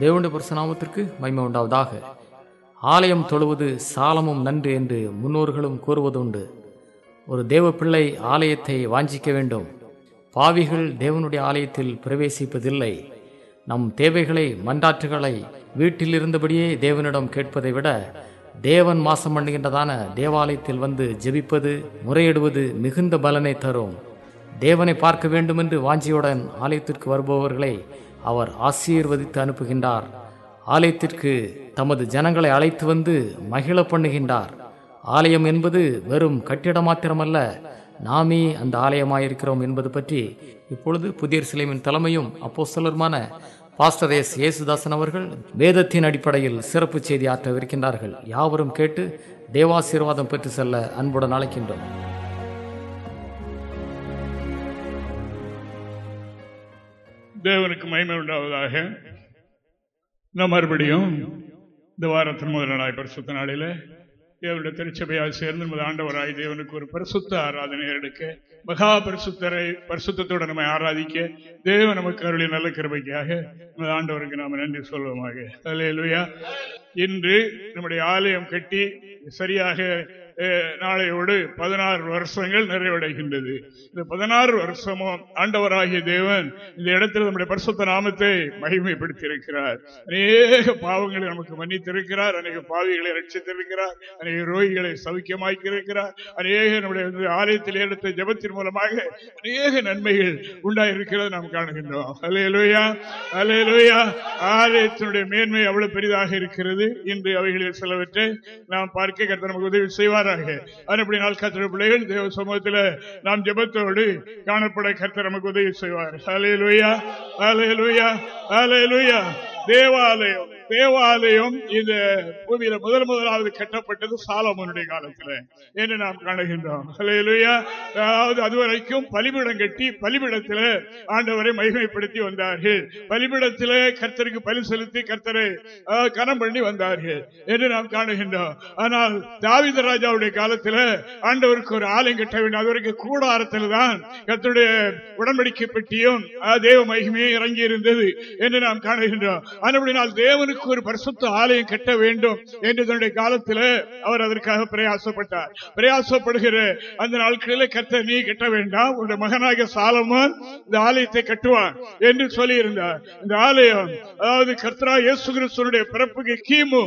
தேவனுடைய பரிசுநாமத்திற்கு மகிமை உண்டாவதாக. ஆலயம் தொழுவது சாலமும் நன்று என்று முன்னோர்களும் கூறுவதுண்டு. ஒரு தேவ பிள்ளை ஆலயத்தை வாஞ்சிக்க வேண்டும். பாவிகள் தேவனுடைய ஆலயத்தில் பிரவேசிப்பதில்லை. நம் தேவைகளை மன்றாற்றுகளை வீட்டில் இருந்தபடியே தேவனிடம் கேட்பதை விட தேவன் மாசம் பண்ணுகின்றதான தேவாலயத்தில் வந்து ஜெபிப்பது முறையிடுவது மிகுந்த பலனை தரும். தேவனை பார்க்க வேண்டுமென்று வாஞ்சியுடன் ஆலயத்திற்கு வருபவர்களை அவர் ஆசீர்வதித்து அனுப்புகின்றார். ஆலயத்திற்கு தமது ஜனங்களை அழைத்து வந்து மகிழ பண்ணுகின்றார். ஆலயம் என்பது வெறும் கட்டிடம் மாத்திரமல்ல நாமே அந்த ஆலயமாயிருக்கிறோம் என்பது பற்றி இப்பொழுது புதிய சிலைமின் தலைமையும் அப்போஸ்தலருமான பாஸ்டர் எஸ். இயேசுதாசன் அவர்கள் வேதத்தின் அடிப்படையில் சிறப்பு செய்தி ஆற்றவிருக்கின்றார்கள். யாவரும் கேட்டு தேவாசீர்வாதம் பெற்று செல்ல அன்புடன் அழைக்கின்றோம். தேவனுக்கு மகிமை உண்டாவதாக. நான் மறுபடியும் இந்த வாரத்தின் முதல் நாளாய் பரிசுத்த நாளில தேவனுடைய திருச்சபையால் சேர்ந்து நமது ஆண்டவராய் தேவனுக்கு ஒரு பரிசுத்த ஆராதனை எடுக்க மகா பரிசுத்தரை பரிசுத்தோடு நம்மை ஆராதிக்க தேவ நமக்கு அருளி நல்ல கிருபைக்காக நமது ஆண்டவருக்கு நாம் நன்றி சொல்வோமாக. அல்லேலூயா இன்று நம்முடைய ஆலயம் கட்டி சரியாக நாளையோடு பதினாறு வருஷங்கள் நிறைவடைகின்றது. இந்த பதினாறு வருஷமும் ஆண்டவராகிய தேவன் இந்த இடத்தில் நம்முடைய பரிசுத்த நாமத்தை மகிமைப்படுத்தியிருக்கிறார். அநேக பாவங்களை நமக்கு மன்னித்திருக்கிறார். அநேக பாவிகளை ரட்சித்திருக்கிறார். அநேக ரோகிகளை சௌக்கியமாக்கி இருக்கிறார் அநேக நம்முடைய ஆலயத்தில் எடுத்த ஜெபத்தின் மூலமாக அநேக நன்மைகள் உண்டாயிருக்கிறது நாம் காணுகின்றோம். அலையலுயா அலையலுயா ஆலயத்தினுடைய மேன்மை அவ்வளவு பெரிதாக இருக்கிறது. இன்று அவைகளில் சிலவற்றை நாம் பார்க்க கருத்து நமக்கு உதவி செய்வாராக அதுபடி நாள் கத்திர பிள்ளைகள் தேவ சமூகத்தில் நாம் ஜபத்தோடு காணப்பட கர்த்தர் நமக்கு உதவி செய்வார். அலையலுயா அலையலுயா அலையலுயா தேவாலயம். தேவாலயம் இந்த பூமியில முதல் முதலாவது கட்டப்பட்டது சாலமனுடைய காலத்துல என்று நாம் காணுகின்றோம். அதாவது அதுவரைக்கும் பலிபிடம் கட்டி பலிபிடத்துல ஆண்டவரை மகிமைப்படுத்தி வந்தார்கள். பலிபிடத்திலே கர்த்தருக்கு பலி செலுத்தி கர்த்தரை கனம் பண்ணி வந்தார்கள் என்று நாம் காணுகின்றோம். ஆனால் தாவித ராஜாவுடைய காலத்துல ஆண்டவருக்கு ஒரு ஆலயம் கட்ட வேண்டும். அதுவரைக்கும் கூடாரத்தில் தான் கர்த்தருடைய உடன்படிக்கை பெட்டியும் தேவ மகிமையும் இறங்கி இருந்தது என்று நாம் காணுகின்றோம். ஆனால் தேவனுக்கு ஒரு பரிசுத்த ஆலயம் கட்ட வேண்டும் என்று தன்னுடைய காலத்தில் அவர் அதற்காக பிரயாசப்பட்டார். பிரயாசப்படுகிற அந்த நாட்களில் கத்த நீ கட்ட வேண்டாம். உன்னுடைய மகனாக சாலமான் இந்த ஆலயத்தை கட்டுவான் என்று சொல்லி இருந்தார் இந்த ஆலயம் அதாவது கர்த்தரா இயேசு கிறிஸ்துவனுடைய பிறப்புக்கு கிமு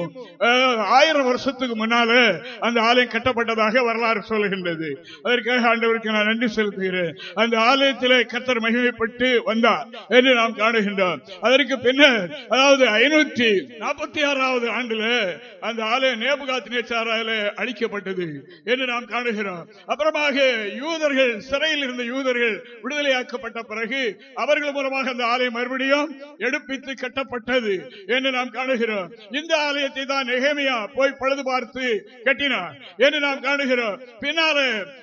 ஆயிரம் வருஷத்துக்கு முன்னால அந்த ஆலயம் கட்டப்பட்டதாக வரலாறு சொல்லுகின்றது அதற்காக ஆண்டவருக்கு நான் நன்றி செலுத்துகிறேன். அந்த ஆலயத்திலே கர்த்தர் மகிமைப்பட்டு வந்தார் என்று நாம் காணுகின்றோம். அதற்கு பின்னர் அதாவது ஐநூற்றி நாற்பத்தி ஆறாவது ஆண்டுல அந்த ஆலயம் நேபுகாத் நேச்சாரால அழிக்கப்பட்டது என்று நாம் காணுகிறோம். அப்புறமாக யூதர்கள் சிறையில் இருந்த யூதர்கள் விடுதலையாக்கப்பட்ட பிறகு அவர்கள் மூலமாக அந்த ஆலயம் மறுபடியும் எடுப்பித்து கட்டப்பட்டது என்று நாம் காணுகிறோம். இந்த ஆலயத்தை தான் நெகமையா போய் பழுது பார்த்து கட்டினார் என்று நாம் காணுகிறோம். பின்னால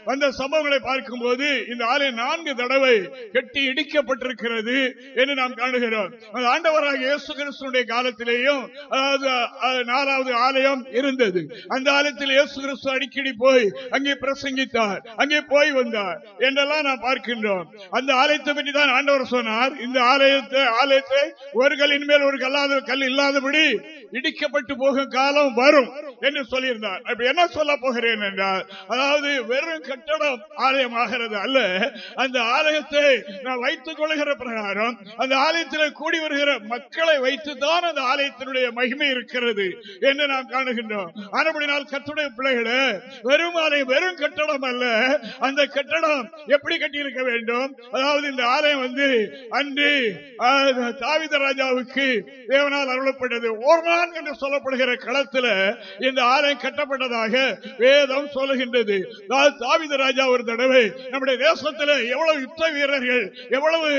வந்த சம்பவங்களை பார்க்கும் போது இந்த ஆலயம் நான்கு தடவை கட்டி இடிக்கப்பட்டிருக்கிறது என்று நாம் காணுகிறோம். ஆண்டவராக இயேசு கிறிஸ்துடைய காலத்திலே ஆலயம் அதாவது நாலாவது ஆலயம் இருந்தது. அந்த ஆலயத்தில் இயேசு கிறிஸ்து அடிக்கடி போய் அங்கே பிரசங்கித்தார். அங்கே போய் வந்தார். என்றெல்லாம் நான் பார்க்கின்றோம். அந்த ஆலயத்தை பற்றி தான் ஆண்டவர் சொன்னார். இந்த ஆலயத்தை ஆலயத்தை ஒரு கல்லின் மேல் ஒரு கல்லாத கல் இல்லாதபடி இடிக்கப்பட்டு போகும் காலம் வரும் என்று சொல்லியிருந்தார். அப்ப என்ன சொல்ல போகிறேன் என்றால் அதாவது வெறும் கட்டடம் ஆலயம் ஆகிறது அல்ல. அந்த ஆலயத்தை நான் வைத்துக் கொள்கிற பிரகாரம் அந்த ஆலயத்தில் கூடி வருகிற மக்களை வைத்துதான் அந்த ஆலயத்தை ஆலயத்தினுடைய மகிமை இருக்கிறது என்று நாம் காணுகின்றோம். ஆனபடினால் கத்துடைய பிள்ளைகளே வெறும் ஆலயம் வெறும் கட்டடம் அல்ல. அந்த கட்டடம் எப்படி கட்டியிருக்க வேண்டும்? அதாவது இந்த ஆலயம் வந்து அன்று தாவித ராஜாவுக்கு தேவனால் அருளப்பட்டது. ஓர்மான் என்று சொல்லப்படுகிற களத்தில் இந்த ஆலயம் கட்டப்பட்டதாக வேதம் சொல்லுகின்றது. தாவித ராஜா ஒரு தடவை நம்முடைய தேசத்தில் எவ்வளவு யுத்த வீரர்கள் எவ்வளவு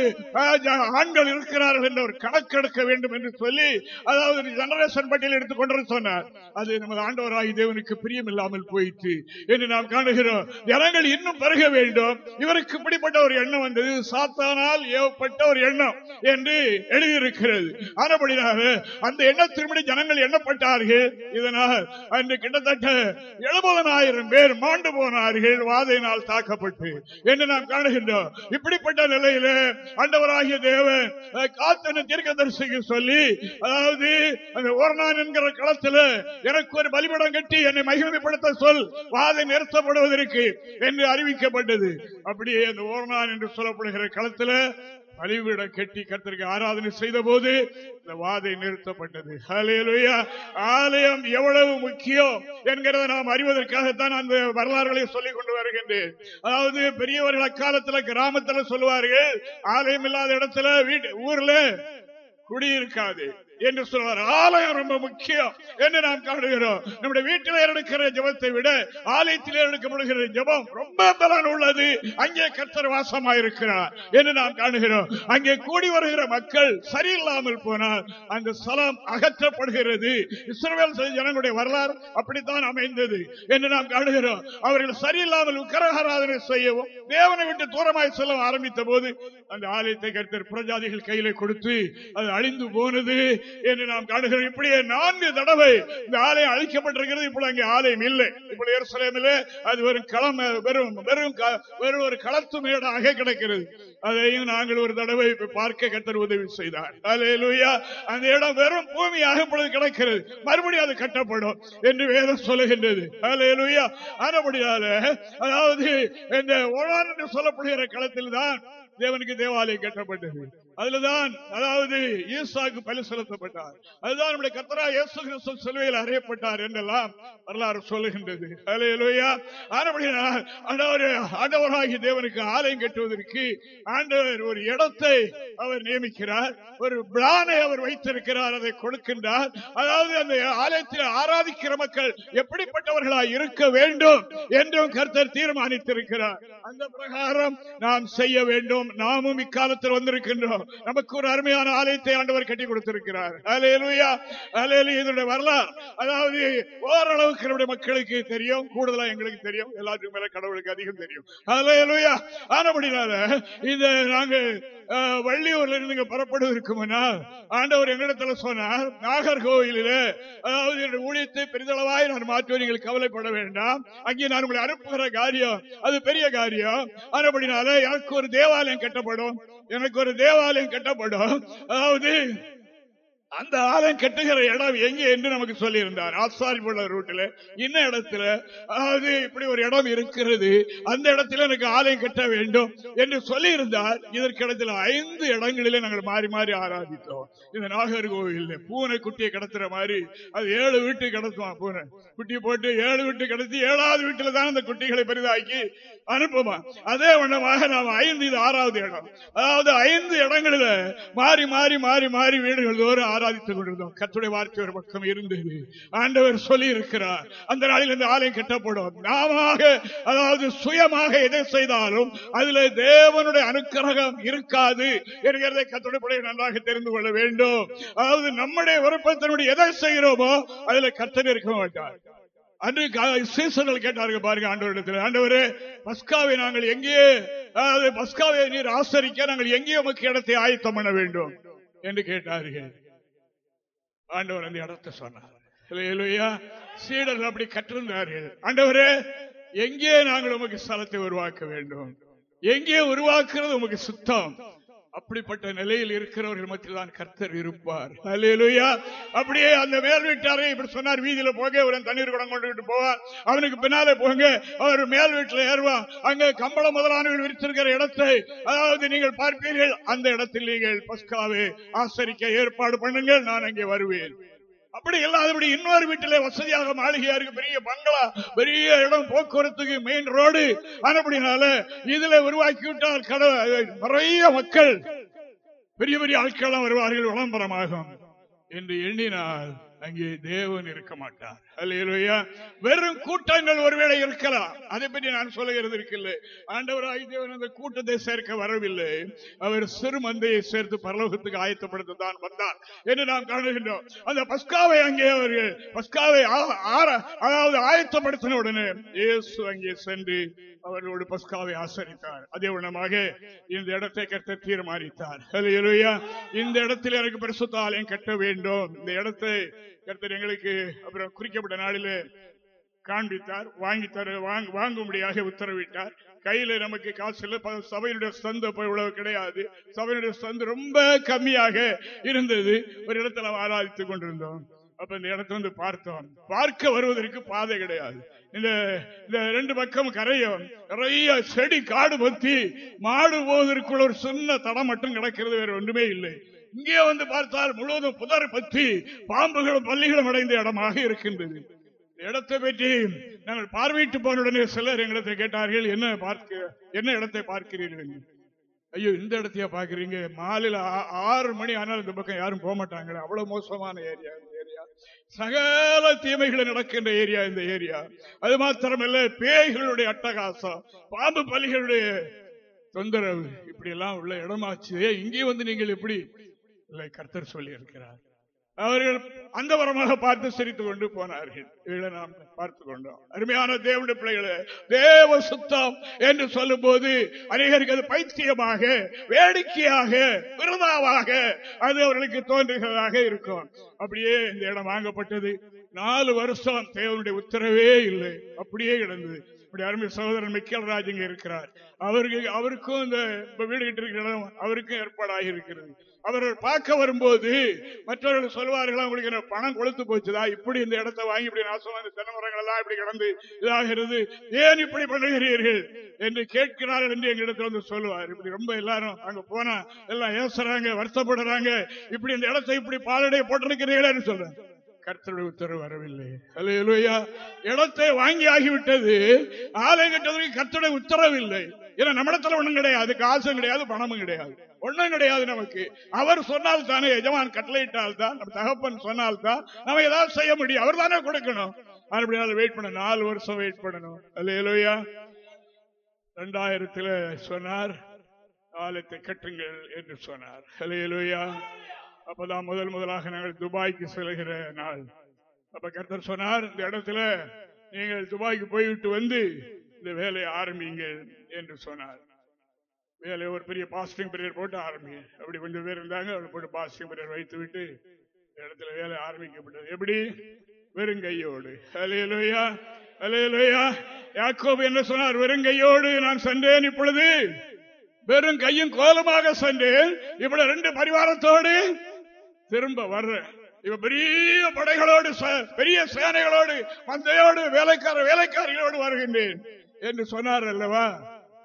ஆண்கள் இருக்கிறார்கள் என்று ஒரு கணக்கெடுக்க வேண்டும் என்று சொல்லி அதாவது அதாவது ஜெனரேஷன் பட்டியல் எடுத்துக்கொண்டு சொன்னார். அது நமது ஆண்டவராய் தேவனுக்கு பிரியம் இல்லாமல் போயிற்று என்று நாம் காணுகிறோம். ஜனங்கள் இன்னும் பருக வேண்டும். இவருக்கு இப்படிப்பட்ட ஒரு எண்ணம் வந்தது. சாத்தானால் ஏவப்பட்ட ஒரு எண்ணம் என்று எழுதியிருக்கிறது. ஆனபடினால அந்த எண்ணத்தின்படி ஜனங்கள் எண்ணப்பட்டார்கள். இதனால் அன்று கிட்டத்தட்ட எழுபதனாயிரம் பேர் மாண்டு போனார்கள். வாதையினால் தாக்கப்பட்டு என்று நாம் காணுகின்றோம். இப்படிப்பட்ட நிலையில ஆண்டவராகிய தேவன் காத்தன தீர்க்க தரிசிக்கு சொல்லி அதாவது அந்த ஓர்னான் என்கிற களத்தில் எனக்கு ஒரு பலிபடம் கட்டி என்னை மகிமைப்படுத்த சொல். வாதை நிறுத்தப்படுவதற்கு என்று அறிவிக்கப்பட்டது. அப்படியே அந்த ஓர்னான் என்று சொல்லப்படுகிற களத்தில் பலிபீடம் கட்டி கர்த்தருக்கு ஆராதனை செய்த போது இந்த வாதை நிறுத்தப்பட்டது. ஆலயம் எவ்வளவு முக்கியம் என்கிறத நாம் அறிவதற்காகத்தான் அந்த வரலாறுகளை சொல்லிக் கொண்டு வருகின்றேன். அதாவது பெரியவர்கள் அக்காலத்துல கிராமத்துல சொல்லுவார்கள் ஆலயம் இல்லாத இடத்துல வீட்டு ஊர்ல குடியிருக்காது. என்று சொல்வார். ஆலயம் ரொம்ப முக்கியம் என்று நாம் காணுகிறோம். நம்முடைய வீட்டில் எடுக்கிற ஜபத்தை விட ஆலயத்தில் எடுக்கப்படுகிற ஜபம் ரொம்ப பலன் உள்ளது. அங்கே கர்த்தர் வாசமாயிருக்கிறார் என்று நாம் காணுகிறோம். அங்கே கூடி வருகிற மக்கள் சரியில்லாமல் போனால் அந்த ஸ்தலம் அகற்றப்படுகிறது. இஸ்ரவேல் ஜனங்களுடைய வரலாறு அப்படித்தான் அமைந்தது என்று நாம் காணுகிறோம். அவர்கள் சரியில்லாமல் உக்கரகாராதனை செய்யவும் தேவனை விட்டு தூரமாய் செல்ல ஆரம்பித்த போது அந்த ஆலயத்தை கருத்தர் புறஜாதிகள் கையில கொடுத்து அது அழிந்து போனது. என்று நாம் காணுகிறோம். இப்படியே நான்கு தடவை இந்த ஆலயம் அழிக்கப்பட்டிருக்கிறது. இப்படி அங்கே ஆலயம் இல்லை. இப்படி அது வெறும் களம் வெறும் வெறும் வெறும் ஒரு களத்து மேடாக கிடக்கிறது. அதையும் நாங்கள் ஒரு தடவை பார்க்க கத்தர் உதவி செய்தார். அந்த இடம் வெறும் பூமியாக இப்பொழுது கிடக்கிறது. மறுபடியும் அது கட்டப்படும் என்று வேதம் சொல்லுகின்றது. அலையலுயா ஆனபடியால அதாவது இந்த ஓழான் என்று சொல்லப்படுகிற களத்தில் தான் தேவனுக்கு தேவாலயம் கட்டப்பட்டது. அதுலதான் அதாவது ஈசாக்கு பலி செலுத்தப்பட்டார். அதுதான் நம்முடைய கத்தரா இயேசு கிறிஸ்து சிலுவையில் அறியப்பட்டார் என்றெல்லாம் வரலாறு சொல்லுகின்றது. ஆண்டவராகிய தேவனுக்கு ஆலயம் கட்டுவதற்கு ஆண்டவர் ஒரு இடத்தை அவர் நியமிக்கிறார். ஒரு பிளானை அவர் வைத்திருக்கிறார் அதை கொடுக்கின்றார். அதாவது அந்த ஆலயத்தில் ஆராதிக்கிற மக்கள் எப்படிப்பட்டவர்களாய் இருக்க வேண்டும் என்றும் கர்த்தர் தீர்மானித்திருக்கிறார். அந்த பிரகாரம் நாம் செய்ய வேண்டும். நாமும் இக்காலத்தில் வந்திருக்கின்றோம். நமக்கு ஒரு அருமையான ஆலயத்தை ஆண்டவர் கட்டி கொடுத்திருக்கிறார். அலேலுயா அலேலு இதனுடைய வரலாறு. அதாவது ஓரளவுக்கு நம்முடைய மக்களுக்கு தெரியும் கூடுதலா எங்களுக்கு தெரியும். எல்லாத்துக்கும் மேல கடவுளுக்கு அதிகம் தெரியும். அலேலுயா ஆனபடினால இந்த நாங்க வள்ளியூர்ல இருந்து புறப்படுவதற்கு முன்னால் ஆண்டவர் எங்களிடத்துல சொன்னார் நாகர்கோவிலில் அதாவது என்னுடைய ஊழியத்தை பெரிதளவாய் நான் மாற்றுவேன் நீங்கள் கவலைப்பட வேண்டாம். அங்கே நான் உங்களை அனுப்புகிற காரியம் அது பெரிய காரியம். ஆனபடினால எனக்கு ஒரு தேவாலயம் கட்டப்படும். எனக்கு ஒரு தேவாலயம் கட்டப்படும். அதாவது அந்த ஆலயம் கட்டுகிற இடம் எங்கே என்று நமக்கு சொல்லியிருந்தார். ஆசாரிபுள்ள ரூட்டில் இன்ன இடத்துல. அதாவது இப்படி ஒரு இடம் இருக்கிறது. அந்த இடத்துல எனக்கு ஆலயம் கட்ட வேண்டும் என்று சொல்லி இதற்கிடத்தில் ஐந்து இடங்களிலே நாங்கள் மாறி மாறி ஆராதித்தோம். இந்த நாகர்கோவில் பூனை குட்டியை கடத்துற மாதிரி அது ஏழு வீட்டு கடத்துவான் பூனை. குட்டி போட்டு ஏழு வீட்டு கடத்தி ஏழாவது வீட்டுல தான் அந்த குட்டிகளை பெரிதாக்கி அனுப்புவான். அதே வண்ணமாக நாம் ஐந்து இது ஆறாவது இடம். அதாவது ஐந்து இடங்களில் மாறி மாறி மாறி மாறி வீடுகள் தோறும் ஆராதித்துக் கொண்டிருந்தோம். கத்துடைய வார்த்தை ஒரு பக்கம் இருந்தது. ஆண்டவர் சொல்லி இருக்கிறார் அந்த நாளில் இந்த ஆலயம் கட்டப்படும். நாம அதாவது சுயமாக எதை செய்தாலும் அதுல தேவனுடைய அனுக்கிரகம் இருக்காது என்கிறதை கத்துடைய பிள்ளை நன்றாக தெரிந்து கொள்ள வேண்டும். அதாவது நம்முடைய விருப்பத்தினுடைய எதை செய்கிறோமோ அதுல கத்தர் இருக்க மாட்டார். அன்று சீசர்கள் கேட்டார்கள் பாருங்க ஆண்டவரிடத்தில் ஆண்டவரே பஸ்காவை நாங்கள் எங்கே பஸ்காவை நீர் ஆசரிக்க நாங்கள் எங்கே உமக்கு இடத்தை ஆயத்தம் பண்ண வேண்டும்? என்று கேட்டார்கள். ஆண்டவர் அந்த இடத்தை சொன்னார். சீடர்கள் அப்படி கற்றிருந்தார்கள். ஆண்டவரே எங்கே நாங்கள் உமக்கு ஸ்தலத்தை உருவாக்க வேண்டும்? எங்கே உருவாக்குறது உமக்கு சுத்தம்? அப்படிப்பட்ட நிலையில் இருக்கிறவர்கள் மத்தியில் தான் கர்த்தர் இருப்பார். அல்லேலூயா அப்படியே அந்த மேல் வீட்டாரே இப்படி சொன்னார் வீதியில போக ஒரு தண்ணீர் குடம் கொண்டு போவார். அவனுக்கு பின்னாலே போங்க அவர் மேல் வீட்டில் ஏறுவான் அங்க கம்பளம் முதலானவர்கள் விரித்திருக்கிற இடத்தை அதாவது நீங்கள் பார்ப்பீர்கள் அந்த இடத்தில் நீங்கள் பஸ்காவை ஆசரிக்க ஏற்பாடு பண்ணுங்கள் நான் அங்கே வருவேன். அப்படி இல்லாதபடி இன்னொரு வீட்டிலே வசதியாக மாளிகையா இருக்கு. பெரிய பங்களா பெரிய இடம் போக்குவரத்துக்கு மெயின் ரோடு அப்படினால இதுல உருவாக்கி விட்டால் கடை நிறைய மக்கள் பெரிய பெரிய ஆட்கள் வருவார்கள் விளம்பரமாகும். என்று எண்ணினால் அங்கே தேவன் இருக்க மாட்டார். வெறும் கூட்டங்கள் ஒருவேளை இருக்கலாம். அதை பற்றி நான் சொல்லுகிறது இருக்கில்லை. ஆண்டவர் தேவன் அந்த கூட்டத்தை சேர்க்க வரவில்லை. அவர் சிறு மந்தையை சேர்த்து பரலோகத்துக்கு ஆயத்தப்படுத்த தான் வந்தார் என்று நாம் காணுகின்றோம். அந்த பஸ்காவை அங்கே அவர்கள் பஸ்காவை அதாவது ஆயத்தப்படுத்தின உடனே இயேசு அங்கே சென்று அவர்களோடு பஸ்காவை ஆசரித்தார். அதே உணமாக இந்த இடத்தை கட்ட தீர்மானித்தார். இந்த இடத்தில் எனக்கு பரிசுத்த ஆலயம் கட்ட வேண்டும். இந்த இடத்தை கருத்தர் எங்களுக்கு அப்புறம் குறிக்கப்பட்ட நாளில் காண்பித்தார் வாங்கி தர வாங்கும்படியாக உத்தரவிட்டார். கையில நமக்கு காசு இல்ல சபையினுடைய சந்து இவ்வளவு கிடையாது. சபையினுடைய சந்து ரொம்ப கம்மியாக இருந்தது. ஒரு இடத்துல ஆராதித்துக் கொண்டிருந்தோம். அப்ப இந்த இடத்தை வந்து பார்த்தோம். பார்க்க வருவதற்கு பாதை கிடையாது. இந்த இந்த ரெண்டு பக்கம் கரையும் நிறைய செடி காடு பத்தி மாடு போவதற்குள்ள ஒரு சின்ன தடம் மட்டும் கிடக்கிறது வேற ஒன்றுமே இல்லை. இங்கே வந்து பார்த்தால் முழுவதும் புதர் பற்றி பாம்புகளும் பள்ளிகளும் அடைந்த இடமாக இருக்கின்றது. இடத்தை பற்றி நாங்கள் பார்வையிட்டு போன உடனே சிலர் எங்களிடத்தை கேட்டார்கள் என்ன பார்க்க என்ன இடத்தை பார்க்கிறீர்கள்? ஐயோ இந்த இடத்தையா பாக்குறீங்க மாலையில ஆறு மணி ஆனால் இந்த பக்கம் யாரும் போக மாட்டாங்க அவ்வளவு மோசமான ஏரியா இந்த ஏரியா. சகல தீமைகள் நடக்கின்ற ஏரியா இந்த ஏரியா. அது மாத்திரமல்ல பேய்களுடைய அட்டகாசம் பாம்பு பலிகளுடைய தொந்தரவு இப்படி எல்லாம் உள்ள இடமாச்சு. இங்கே வந்து நீங்கள் எப்படி இல்லை கர்த்தர் சொல்லி இருக்கிறார் அவர்கள் அந்த வரமாக பார்த்து சிரித்துக் கொண்டு போனார்கள். இதை நாம் பார்த்து கொண்டோம். அருமையான தேவனுடைய பிள்ளைகளை தேவ சுத்தம் என்று சொல்லும் போது அநேகருக்கு அது பைத்தியமாக வேடிக்கையாக விருதாவாக அது அவர்களுக்கு தோன்றுகிறதாக இருக்கும். அப்படியே இந்த இடம் வாங்கப்பட்டது. நாலு வருஷம் தேவனுடைய உத்தரவே இல்லை. அப்படியே கிடந்தது. அருமை சகோதரன் மிக்கல் ராஜ் இங்க இருக்கிறார். அவருக்கு அவருக்கும் இந்த வீடு கிட்ட இருக்கிற இடம் அவருக்கும் ஏற்பாடாகி இருக்கிறது. அவர்கள் பார்க்க வரும்போது மற்றவர்கள் சொல்வார்கள் உங்களுக்கு பணம் கொளுத்து போச்சுதா? இப்படி இந்த இடத்தை வாங்கி இப்படி நாசமான தென்னமரங்கள் மரங்கள் எல்லாம் இப்படி கிடந்து இதாகிறது. ஏன் இப்படி பண்ணுகிறீர்கள்? என்று கேட்கிறார்கள் என்று எங்களிடத்தில் வந்து சொல்லுவார். இப்படி ரொம்ப எல்லாரும் அங்க போனா எல்லாம் ஏசுறாங்க வருத்தப்படுறாங்க. இப்படி இந்த இடத்தை இப்படி பாலடைய போட்டிருக்கிறீர்கள் சொல்றாங்க. கர்த்தருடைய உத்தரவு வரவில்லை. அலையலுயா இடத்தை வாங்கி ஆகிவிட்டது. ஆலயம் கட்டதுக்கு கர்த்தருடைய உத்தரவு இல்லை. ஏன்னா நம்மிடத்துல ஒண்ணும் கிடையாது. காசும் கிடையாது பணமும் கிடையாது. ஒண்ணும் கிடையாது நமக்கு. அவர் சொன்னால் தானே எஜமான் கட்டளையிட்டால் தான் நம்ம தகப்பன் சொன்னால் தான் நம்ம ஏதாவது செய்ய முடியும். அவர் தானே கொடுக்கணும். அப்படினால வெயிட் பண்ண நாலு வருஷம் வெயிட் பண்ணணும். அல்லையா ரெண்டாயிரத்துல சொன்னார் ஆலயத்தை கட்டுங்கள் என்று சொன்னார். அலையலுயா அப்பதான் முதல் முதலாக நாங்கள் துபாய்க்கு செல்கிற நாள். அப்ப கர்த்தர் சொன்னார் இந்த இடத்துல நீங்கள் துபாய்க்கு போய்விட்டு வந்து இந்த வேலையை ஆரம்பிங்கள் என்று சொன்னார். வேலை ஒரு பெரிய பாசிட்டிவ் பீரியட் போட்டு ஆரம்பிங்க. அப்படி கொஞ்சம் பேர் இருந்தாங்க அவர் போட்டு பாசிட்டிவ் பீரியட் வைத்து விட்டு இடத்துல வேலை ஆரம்பிக்கப்பட்டது. எப்படி? வெறுங்கையோடு அலையலோயா அலையலோயா யாக்கோபு என்ன சொன்னார்? வெறுங்கையோடு நான் சென்றேன் இப்பொழுது. வெறும் கையும் கோலமாக சென்றேன். இப்படி ரெண்டு பரிவாரத்தோடு திரும்ப வர்றேன் இவ பெரிய படைகளோடு பெரிய சேனைகளோடு மந்தையோடு வேலைக்கார வேலைக்காரிகளோடு வருகின்றேன் என்று சொன்னார் அல்லவா?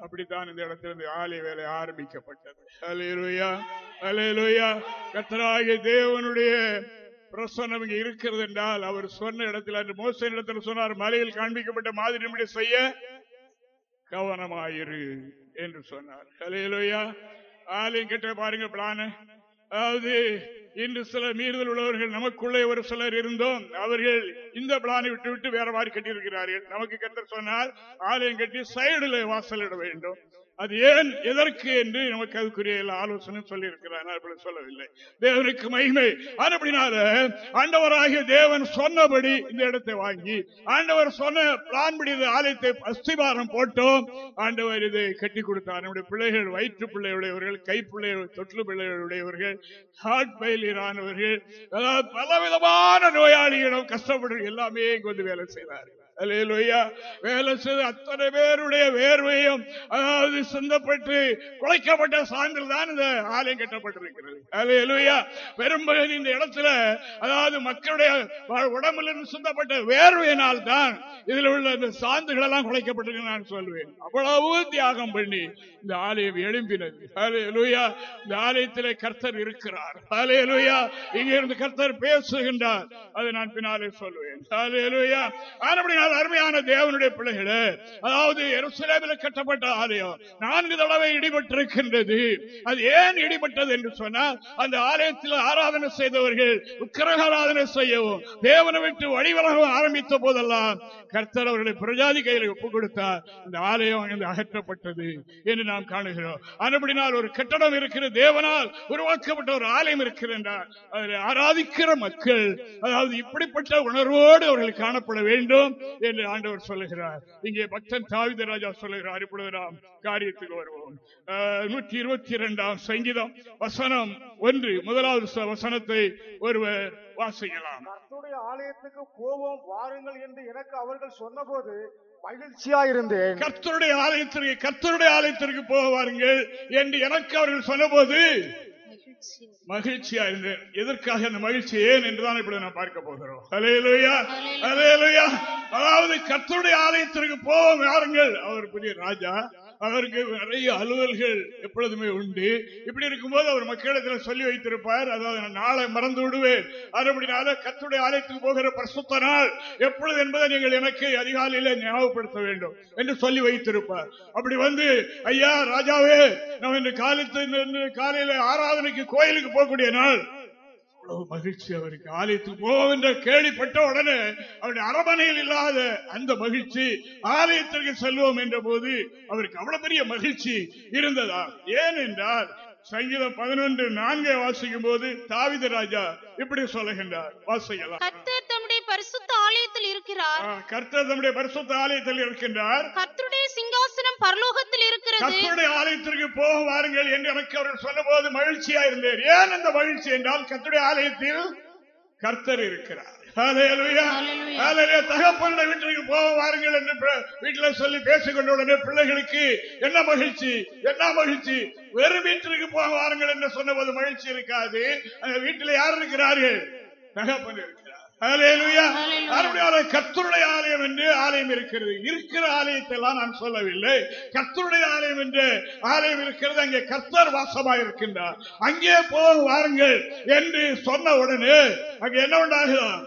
அப்படித்தான் இந்த இடத்திலிருந்து ஆலை வேலை ஆரம்பிக்கப்பட்டது. அலையலுயா அலையலுயா கத்தராகிய தேவனுடைய பிரசன்னம் இங்க இருக்கிறது என்றால் அவர் சொன்ன இடத்துல அன்று மோச இடத்துல சொன்னார் மலையில் காண்பிக்கப்பட்ட மாதிரி செய்ய கவனமாயிரு என்று சொன்னார். அலையலுயா ஆலயம் கிட்ட பாருங்க பிளான அதாவது இன்று சில மீறுதல் உள்ளவர்கள் நமக்குள்ளே ஒரு சிலர் இருந்தோம். அவர்கள் இந்த பிளானை விட்டு விட்டு வேற மாதிரி கட்டியிருக்கிறார்கள். நமக்கு கட்ட சொன்னால் ஆலயம் கட்டி சைடுல வாசலிட வேண்டும். அது ஏன் எதற்கு என்று நமக்கு அதுக்குரிய ஆலோசனை சொல்லி இருக்கிறார் சொல்லவில்லை. தேவனுக்கு மகிமை. அப்படினால ஆண்டவராகிய தேவன் சொன்னபடி இந்த இடத்தை வாங்கி ஆண்டவர் சொன்ன பிளான் படி ஆலயத்தை அஸ்திபாரம் போட்டோம். ஆண்டவர் இதை கட்டி கொடுத்தார். நம்முடைய பிள்ளைகள் வயிற்று பிள்ளையுடையவர்கள் கை பிள்ளைகள் தொற்று பிள்ளைகளுடையவர்கள் ஹார்ட் பயிலானவர்கள் அதாவது பலவிதமான நோயாளிகளும் கஷ்டப்படுற எல்லாமே இங்கு வந்து வேலை செய்தார்கள் வேலை செய்த அத்தனை பேருடைய வேர்வையும் அதாவது சிந்தப்பட்டு குலைக்கப்பட்ட சான்றில் தான் இந்த ஆலயம் கட்டப்பட்டிருக்கிறது. அலையலுயா. பெரும்பகுதி இந்த இடத்துல அதாவது மக்களுடைய உடம்பிலிருந்து சிந்தப்பட்ட வேர்வையினால் தான் இதில் உள்ள இந்த சான்றுகள் எல்லாம் குலைக்கப்பட்டிருக்கு நான் சொல்வேன். அவ்வளவு தியாகம் பண்ணி இந்த ஆலயம் எழும்பினது. அலையலுயா. இந்த ஆலயத்திலே கர்த்தர் இருக்கிறார். அலையலுயா. இங்கிருந்து கர்த்தர் பேசுகின்றார். அதை நான் பின்னாலே சொல்வேன். அலையலுயா. ஆனப்படி ஆனால் அருமையான தேவனுடைய பிள்ளைகளே அதாவது எருசலேமில் கட்டப்பட்ட ஆலயம் நான்கு தடவை இடிபட்டிருக்கின்றது. அது ஏன் இடிபட்டது என்று சொன்னால் அந்த ஆலயத்தில் ஆராதனை செய்தவர்கள் உக்கரகாராதனை செய்யவும் தேவனை விட்டு வழிவிலகவும் ஆரம்பித்த போதெல்லாம் கர்த்தர் அவர்களை பிரஜாதி கையில் ஒப்புக் கொடுத்தார். இந்த ஆலயம் அகற்றப்பட்டது என்று நாம் காணுகிறோம். அதுபடினால் ஒரு கட்டடம் இருக்கிற தேவனால் உருவாக்கப்பட்ட ஒரு ஆலயம் இருக்கிறார் அதில் ஆராதிக்கிற மக்கள் அதாவது இப்படிப்பட்ட உணர்வோடு அவர்கள் காணப்பட வேண்டும். என்று ஆண்டவர் சொல்லுகிறார். இங்கே பக்தன் தாவித ராஜா சொல்லுகிறார். இப்பொழுது நாம் காரியத்துக்கு வருவோம். நூற்றி இருபத்தி இரண்டாம் சங்கீதம் வசனம் ஒன்று முதலாவது வசனத்தை ஒருவர் வாசிக்கலாம். கர்த்தருடைய ஆலயத்துக்கு போவோம் வாருங்கள் என்று எனக்கு அவர்கள் சொன்னபோது மகிழ்ச்சியா இருந்தேன் கர்த்தருடைய ஆலயத்திற்கு கர்த்தருடைய ஆலயத்திற்கு போவாருங்கள் என்று எனக்கு அவர்கள் சொன்னபோது மகிழ்ச்சியா இருந்தேன் எதற்காக அந்த மகிழ்ச்சி? ஏன் என்றுதான் இப்படி நான் பார்க்க போகிறோம். அலேலுயா அலேலுயா அதாவது கர்த்தருடைய ஆலயத்திற்கு போவோம் யாருங்கள்? அவர் பெரிய ராஜா. அவருக்கு நிறைய அலுவல்கள் எப்பொழுதுமே உண்டு. இப்படி இருக்கும்போது அவர் மக்களிடத்தில் சொல்லி வைத்திருப்பார். அதாவது நான் நாளை மறந்து விடுவேன். அதுபடினால கத்துடைய ஆலயத்துக்கு போகிற பிரசுத்த நாள் எப்பொழுது என்பதை நீங்கள் எனக்கு அதிகாலையில ஞாபகப்படுத்த வேண்டும் என்று சொல்லி வைத்திருப்பார். அப்படி வந்து ஐயா ராஜாவே நம்ம இன்று காலத்து இன்று காலையில ஆராதனைக்கு கோயிலுக்கு போகக்கூடிய நாள். அவ்வளவு மகிழ்ச்சி அவருக்கு. ஆலயத்துக்கு போவோம் என்ற கேள்விப்பட்ட உடனே அவருடைய அரமனையில் இல்லாத அந்த மகிழ்ச்சி ஆலயத்திற்கு செல்வோம் என்ற போது அவருக்கு அவ்வளவு பெரிய மகிழ்ச்சி இருந்ததா? ஏனென்றால் சங்கீதம் பதினொன்று நான்கை வாசிக்கும் போது தாவித ராஜா இப்படி சொல்லுகின்றார். வாசிக்கலாம். கர்த்தர் தம்முடைய பரிசுத்த ஆலயத்தில் இருக்கிறார். கர்த்தர் நம்முடைய பரிசுத்த ஆலயத்தில் இருக்கின்றார். கர்த்தருடைய பரலோகத்தில் இருக்கிறது. கர்த்தருடைய ஆலயத்திற்கு போக வாருங்கள் என்று எனக்கு அவர்கள் சொன்னபோது மகிழ்ச்சியா இருந்தேன். ஏன் அந்த மகிழ்ச்சி என்றால் கர்த்தருடைய ஆலயத்தில் கர்த்தர் இருக்கிறார். தகப்பனுடைய வீட்டிற்கு போக வாருங்கள் என்று வீட்டில சொல்லி பேசிக்கொண்ட உடனே பிள்ளைகளுக்கு என்ன மகிழ்ச்சி என்ன மகிழ்ச்சி? வெறும் வீட்டிற்கு போக வாருங்கள் என்று சொன்னபோது மகிழ்ச்சி இருக்காது. அந்த வீட்டில் யார் இருக்கிறார்கள்? தகப்பன் இருக்கிறார். கர்த்தருடைய ஆலயம் என்று ஆலயம் இருக்கிறது. இருக்கிற ஆலயத்தை எல்லாம் நான் சொல்லவில்லை. கர்த்தருடைய ஆலயம் என்று ஆலயம் இருக்கிறது. அங்கே கர்த்தர் வாசமாக இருக்கின்றார் அங்கே போக வாருங்கள் என்று சொன்ன உடனே அங்கே என்ன உண்டாகுதான்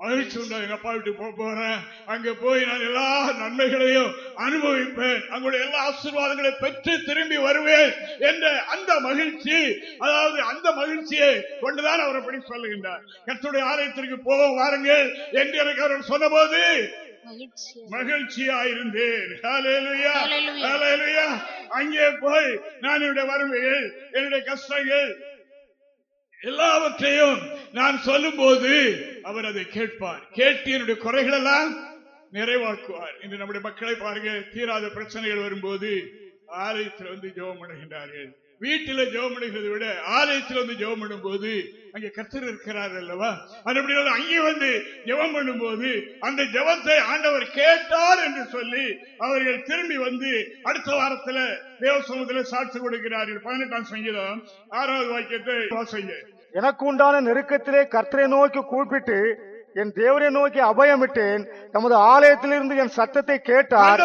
மகிழ்ச்சி உண்டா எங்க அப்பா வீட்டுக்கு போக போறேன் அங்க போய் நான் எல்லா நன்மைகளையும் அனுபவிப்பேன் அங்களுடைய எல்லா ஆசீர்வாதங்களை பெற்று திரும்பி வருவேன் என்ற அந்த மகிழ்ச்சி அதாவது அந்த மகிழ்ச்சியை கொண்டுதான் அவர் அப்படி சொல்லுகின்றார் கர்த்தருடைய ஆலயத்திற்கு போக வாருங்கள் என்று எனக்கு அவர் சொன்னபோது மகிழ்ச்சி மகிழ்ச்சியா இருந்தேன் ஹalleluya. ஹalleluya. ஹalleluya. அங்கே போய் நான் என்னுடைய வறுமைகள் என்னுடைய கஷ்டங்கள் எல்லாவற்றையும் நான் சொல்லும் போது அவர் அதை கேட்பார். கேட்டு என்னுடைய குறைகள் எல்லாம் நிறைவாக்குவார். இன்று நம்முடைய மக்களை பாருங்க தீராத பிரச்சனைகள் வரும்போது ஆலயத்தில் வந்து ஜோம் அடைகின்றார்கள் வீட்டில ஜெபம் பண்ணுகிறதை விட ஆலயத்தில் வந்து ஜெபம் பண்ணும்போது அங்கே கர்த்தர் இருக்கிறார் அல்லவா? அதுபடியால் அங்கே வந்து ஜெபம் பண்ணும்போது அந்த ஜெபத்தை ஆண்டவர் கேட்டார் என்று சொல்லி அவர்கள் திரும்பி வந்து அடுத்த வாரத்துல தேவ சமூகத்துல சாட்சி கொடுக்கிறார்கள் பதினெட்டாம் சங்கீதம் ஆறாவது வாக்கியத்தை வாசிங்க. எனக்கு உண்டான நெருக்கத்திலே கர்த்தரை நோக்கி கூப்பிட்டு என் தேவரை நோக்கி அபயமிட்டேன். தமது ஆலயத்திலிருந்து என் சத்தத்தை கேட்டார்.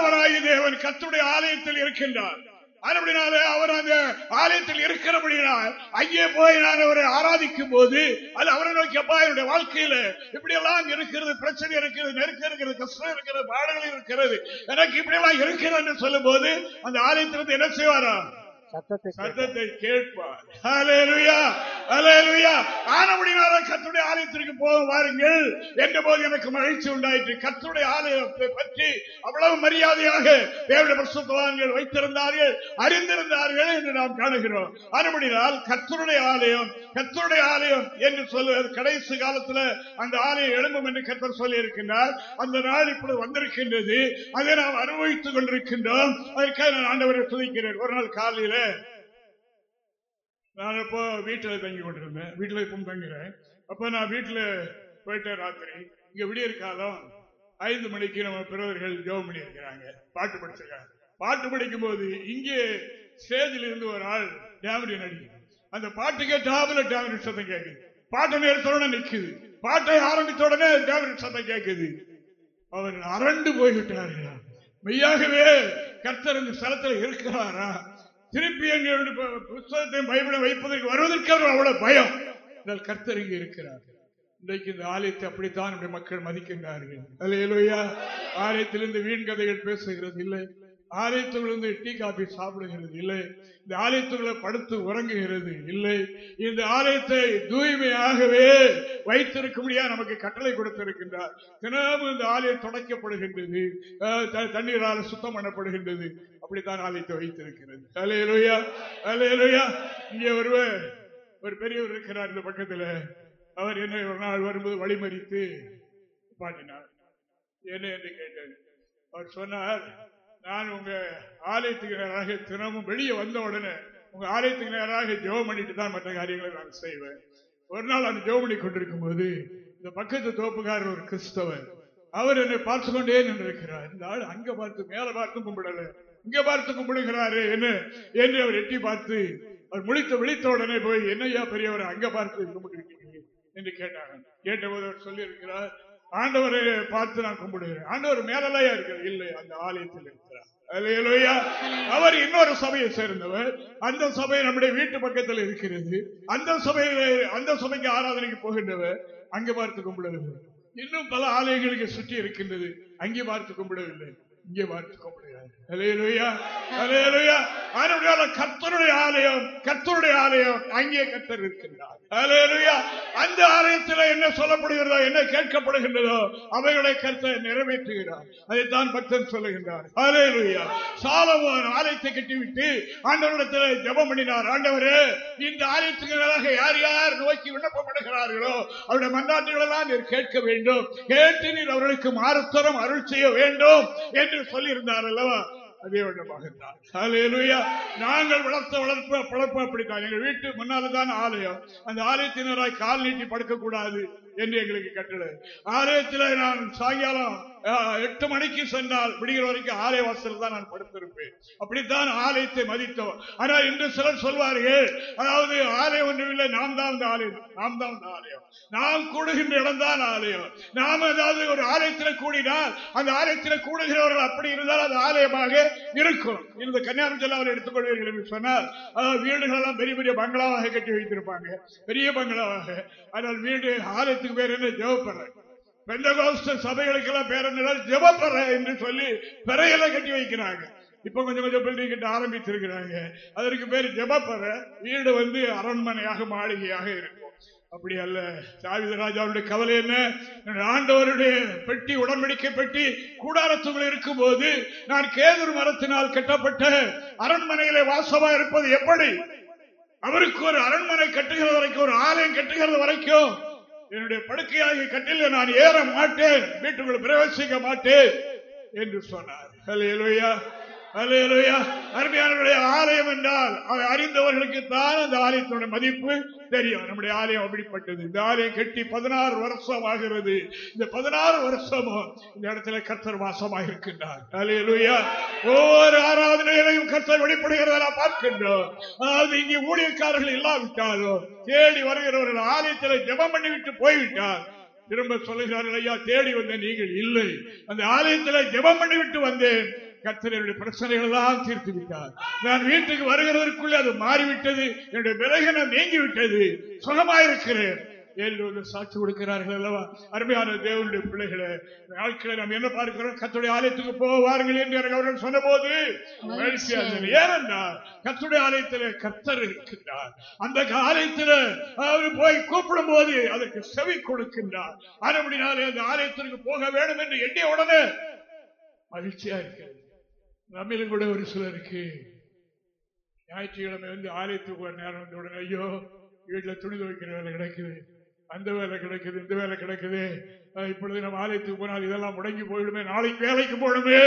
தேவன் கர்த்தருடைய ஆலயத்தில் இருக்கின்றார். அதுபடினாலே அவர் அந்த ஆலயத்தில் இருக்கிறபடினால் அங்கே போய் நான் அவரை ஆராதிக்கும் போது அது அவரை நோக்கி அப்பா என்னுடைய வாழ்க்கையில இப்படி எல்லாம் இருக்கிறது பிரச்சனை இருக்கிறது நெருக்கம் இருக்கிறது கஷ்டம் இருக்கிறது பாடங்கள் இருக்கிறது எனக்கு இப்படி எல்லாம் இருக்கிறது என்று சொல்லும் போது அந்த ஆலயத்திலிருந்து என்ன செய்வாரா? சத்தத்தை சத்தத்தை கேட்பார். ஹalleluya ஆனபடினால ஆலயத்திற்கு போக வாருங்கள். என்ற போது எனக்கு மகிழ்ச்சி உண்டாயிற்று. கத்துடைய ஆலயத்தை பற்றி அவ்வளவு மரியாதையாக தேவனுடைய பரிசுத்தவான்கள் வைத்திருந்தார்கள் அறிந்திருந்தார்கள் என்று நாம் காணுகிறோம். ஆனபடினால் கத்தருடைய ஆலயம் கத்தருடைய ஆலயம் என்று சொல்லுவது கடைசி காலத்துல அந்த ஆலயம் எழும்பும் என்று கத்தர் சொல்லி இருக்கின்றார் அந்த நாள் இப்பொழுது வந்திருக்கின்றது. அதை நாம் அனுபவித்துக் கொண்டிருக்கின்றோம். அதற்காக நான் ஆண்டவரை துதிக்கிறேன். ஒரு நாள் காலையில நான் இப்போ வீட்டுல தங்கி கொண்டிருந்தேன். வீட்டுல இப்போ தங்குறேன். அப்ப நான் வீட்டுல போயிட்டேன் ராத்திரி இங்க விடிய காலம் ஐந்து மணிக்கு நம்ம பிறவர்கள் ஜோம் பண்ணியிருக்கிறாங்க. பாட்டு படிச்சிருக்காங்க. பாட்டு படிக்கும் போது இங்கே ஸ்டேஜில் இருந்து ஒரு ஆள் டேமரி நடிக்கும் அந்த பாட்டு கேட்டாப்புல டேமரி சத்தம் கேட்குது. பாட்டை நேரத்தோட நிற்குது நிக்குது. பாட்டை ஆரம்பித்த உடனே டேமரி சத்தம் கேட்குது. அவர்கள் அரண்டு போய்விட்டார்கள்? மெய்யாகவே கர்த்தர் இந்த ஸ்தலத்தில் இருக்கிறாரா? திருப்பி எங்களுடைய புஸ்தகத்தையும் பைபிளை வைப்பதற்கு வருவதற்கு அவர் அவ்வளவு பயம். ஆனால் கர்த்தர் இங்கே இருக்கிறார். இன்றைக்கு இந்த ஆலயத்தை அப்படித்தான் நம்முடைய மக்கள் மதிக்கின்றார்கள். அல்லேலூயா. ஆலயத்திலிருந்து வீண் கதைகள் பேசுகிறது இல்லை. ஆலயத்துக்குள்ள டீ காபி சாப்பிடுகிறது இல்லை. இந்த ஆலயத்துக்குள்ள படுத்து உறங்குகிறது இல்லை. இந்த ஆலயத்தை தூய்மையாகவே வைத்திருக்கும்படியா நமக்கு கட்டளை கொடுத்திருக்கின்றார். தினமும் இந்த ஆலயம் தொடக்கப்படுகின்றது. த- தண்ணீரால் சுத்தம் பண்ணப்படுகின்றது. அப்படித்தான் ஆலயத்தை வைத்திருக்கிறது. அலையலுயா அலையலுயா இங்கே ஒருவர் ஒரு பெரியவர் இருக்கிறார் இந்த பக்கத்துல. அவர் என்ன ஒரு நாள் வரும்போது வழிமறித்து பாட்டினார் என்ன என்று கேட்டேன். அவர் சொன்னார் நான் உங்க ஆலயத்துக்கு நேராக தினமும் வெளியே வந்த உடனே உங்க ஆலயத்துக்கு நேராக ஜெபம் பண்ணிட்டு தான் மற்ற காரியங்களை நான் செய்வேன். ஒரு நாள் நான் ஜெபம் பண்ணி கொண்டிருக்கும் போது இந்த பக்கத்து தோப்புக்காரர் ஒரு கிறிஸ்தவர் அவர் என்னை பார்த்து கொண்டே நின்றிருக்கிறார். இந்த ஆள் அங்க பார்த்து மேல பார்த்து கும்பிடல. இங்க பார்த்து கும்பிடுகிறாரு என்ன? என்று அவர் எட்டி பார்த்து அவர் முழித்து விழித்த உடனே போய் என்னையா பெரியவர் அங்க பார்த்து கும்பிட்டு என்று கேட்டாங்க. கேட்டபோது அவர் சொல்லி இருக்கிறார் ஆண்டவரை பார்த்து நான் கும்பிடுகிறேன். ஆண்டவர் மேலலையா இருக்கிறார். இல்லை அந்த ஆலயத்தில் இருக்கிறார். அவர் இன்னொரு சபையை சேர்ந்தவர். அந்த சபை நம்முடைய வீட்டு பக்கத்தில் இருக்கிறது. அந்த சபையில அந்த சபைக்கு ஆராதனைக்கு போகின்றவர். அங்கே பார்த்து கும்பிடவில்லை. இன்னும் பல ஆலயங்களுக்கு சுற்றி இருக்கின்றது. அங்கே பார்த்து கும்பிடவில்லை. இங்கே பார்த்து முடியாது அல்லேலூயா. கர்த்தருடைய ஆலயம் கர்த்தருடைய ஆலயம் அங்கே கர்த்தர் இருக்கின்றார். அந்த ஆலயத்தில் என்ன சொல்லப்படுகிறதோ என்ன கேட்கப்படுகின்றதோ அவைகளை கர்த்தர் நிறைவேற்றுகிறார். அதைத்தான் பக்தன் சொல்லுகின்றார். அல்லேலூயா. சாலமோன் ஆலயத்தை கட்டிவிட்டு ஆண்டவரிடத்தில் ஜபம் பண்ணினார். ஆண்டவரே இந்த ஆலயத்துக்கு மேலாக யார் யார் நோக்கி விண்ணப்பப்படுகிறார்களோ அவருடைய மன்றாட்டுகளெல்லாம் நீர் கேட்க வேண்டும். கேட்டு நீர் அவர்களுக்கு மாறுத்தரம் அருள் செய்ய வேண்டும் என்று சொல்லியிருந்தார் அல்லவா? அதே வண்ணமாகத்தான் நாங்கள் வளர்த்த வளர்ப்பு பழப்பு அப்படித்தான். எங்கள் வீட்டு முன்னால்தான் ஆலயம். அந்த ஆலயத்தினராய் கால் நீட்டி படுக்க கூடாது என்று எங்களுக்கு கட்டளை. ஆலயத்தில் நான் சாயங்காலம் எட்டு மணிக்கு சென்றால் விடுகிற வரைக்கும் ஆலய வாசல் தான் நான் படுத்திருப்பேன். அப்படித்தான் ஆலயத்தை மதித்தோம் ஆனால் இன்று சிலர் சொல்வார்கள் அதாவது ஆலயம் ஒன்றுமில்லை நாம் தான் இந்த ஆலயம் நாம் தான் இந்த ஆலயம். நாம் கூடுகின்ற இடம்தான் ஆலயம். நாம் ஏதாவது ஒரு ஆலயத்தில் கூடினால் அந்த ஆலயத்தில் கூடுகிறவர்கள் அப்படி இருந்தால் அது ஆலயமாக இருக்கும். இந்த கன்னியாகுமரி ஜில்லாவில் எடுத்துக்கொள்வீர்கள் என்று சொன்னால் அதாவது வீடுகள் எல்லாம் பெரிய பெரிய பங்களாவாக கட்டி வைத்திருப்பாங்க. பெரிய பங்களாவாக. ஆனால் வீடு ஆலயத்தில் ஆலயத்துக்கு பேர் என்ன ஜெவப்பறை பெந்தகோஸ்த சபைகளுக்கெல்லாம் பேர் என்ன ஜெபப்பறை என்று சொல்லி பெறையில கட்டி வைக்கிறாங்க. இப்ப கொஞ்சம் கொஞ்சம் பில்டிங் கட்ட ஆரம்பிச்சிருக்கிறாங்க. அதற்கு பேர் ஜெபப்பறை. வீடு வந்து அரண்மனையாக மாளிகையாக இருக்கும். அப்படி அல்ல. தாவித ராஜாவுடைய கவலை என்ன? ஆண்டவருடைய பெட்டி உடன்படிக்கை பெட்டி கூடாரத்துக்குள் இருக்கும் போது நான் கேதூர் மரத்தினால் கட்டப்பட்ட அரண்மனையிலே வாசமா இருப்பது எப்படி? அவருக்கு ஒரு அரண்மனை கட்டுகிறது வரைக்கும் ஒரு ஆலயம் கட்டுகிறது வரைக்கும் என்னுடைய படுக்கையாகிய கட்டில நான் ஏற மாட்டேன் வீட்டுக்குள் பிரவேசிக்க மாட்டேன் என்று சொன்னார். அருமையானவருடைய ஆலயம் என்றால் அதை அறிந்தவர்களுக்கு தான் அந்த ஆலயத்தினுடைய மதிப்பு தெரியும். நம்முடைய ஆலயம் அப்படிப்பட்டது. இந்த ஆலயம் கட்டி பதினாறு வருஷம் ஆகிறது இந்த பதினாறு வருஷமும் இந்த இடத்துல கர்த்தர் வாசமாக இருக்கின்றார் ஒவ்வொரு ஆராதனையிலையும் கர்த்தர் வெளிப்படுகிறத பார்க்கின்றோம். அதாவது இங்கே ஊழியக்காரர்கள் இல்லாவிட்டாலும் தேடி வருகிறவர்கள் ஆலயத்தில் ஜெபம் பண்ணிவிட்டு போய்விட்டார் திரும்ப சொல்லுகிறார்கள் ஐயா தேடி வந்த நீங்கள் இல்லை. அந்த ஆலயத்தில் ஜெபம் பண்ணிவிட்டு வந்தேன். கர்த்தர் என்னுடைய பிரச்சனைகள் எல்லாம் தீர்த்து விட்டார் நான் வீட்டுக்கு வருகிறதற்குள்ளே அது மாறிவிட்டது. என்னுடைய விலகனம் நீங்கி விட்டது சுகமாயிருக்கிறேன் என்று சாட்சி கொடுக்கிறார்கள் அல்லவா? அருமையான தேவனுடைய பிள்ளைகளை நாட்களை நாம் என்ன பார்க்கிறோம்? கத்துடைய ஆலயத்துக்கு போவார்கள் என்று எனக்கு அவர்கள் சொன்னபோது மகிழ்ச்சியா இருந்தது. ஏனென்றால் கத்துடைய ஆலயத்தில் கத்தர் இருக்கின்றார். அந்த ஆலயத்தில் அவர் போய் கூப்பிடும் போது அதற்கு செவி கொடுக்கின்றார். அதுபடினாலே அந்த ஆலயத்திற்கு போக வேண்டும் என்று எண்ணிய உடனே மகிழ்ச்சியா இருக்கிறது. நம்மிலும் கூட ஒரு சிலருக்கு ஞாயிற்றுக்கிழமை வந்து ஆலயத்துக்கு ஒரு நேரம் வந்த உடனே ஐயோ வீட்டுல துணி துவைக்கிற வேலை கிடைக்குது அந்த வேலை கிடைக்குது இந்த வேலை கிடைக்குது இப்பொழுது நம்ம ஆலயத்துக்கு போனால் இதெல்லாம் முடங்கி போயிடுமே நாளைக்கு வேலைக்கு போகணுமே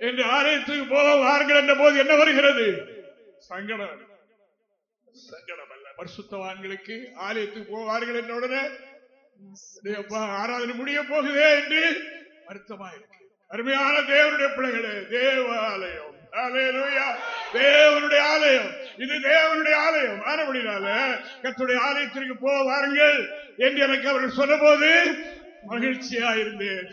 என்று ஆலயத்துக்கு போக வாருங்கள் என்ற போது என்ன வருகிறது? சங்கடம். சங்கடம் அல்ல. பரிசுத்தவான்களுக்கு ஆலயத்துக்கு போவார்கள் என்ற உடனே ஆராதனை முடிய போகுதே என்று வருத்தமா இருக்கு அருமையான தேவனுடைய பிள்ளைகளே தேவாலயம். தேவனுடைய ஆலயம். இது தேவனுடைய ஆலயம். ஆனபடினால கத்துடைய ஆலயத்திற்கு போக வாருங்கள் என்று எனக்கு அவர்கள் சொன்னபோது மகிழ்ச்சியா இருந்தேன்.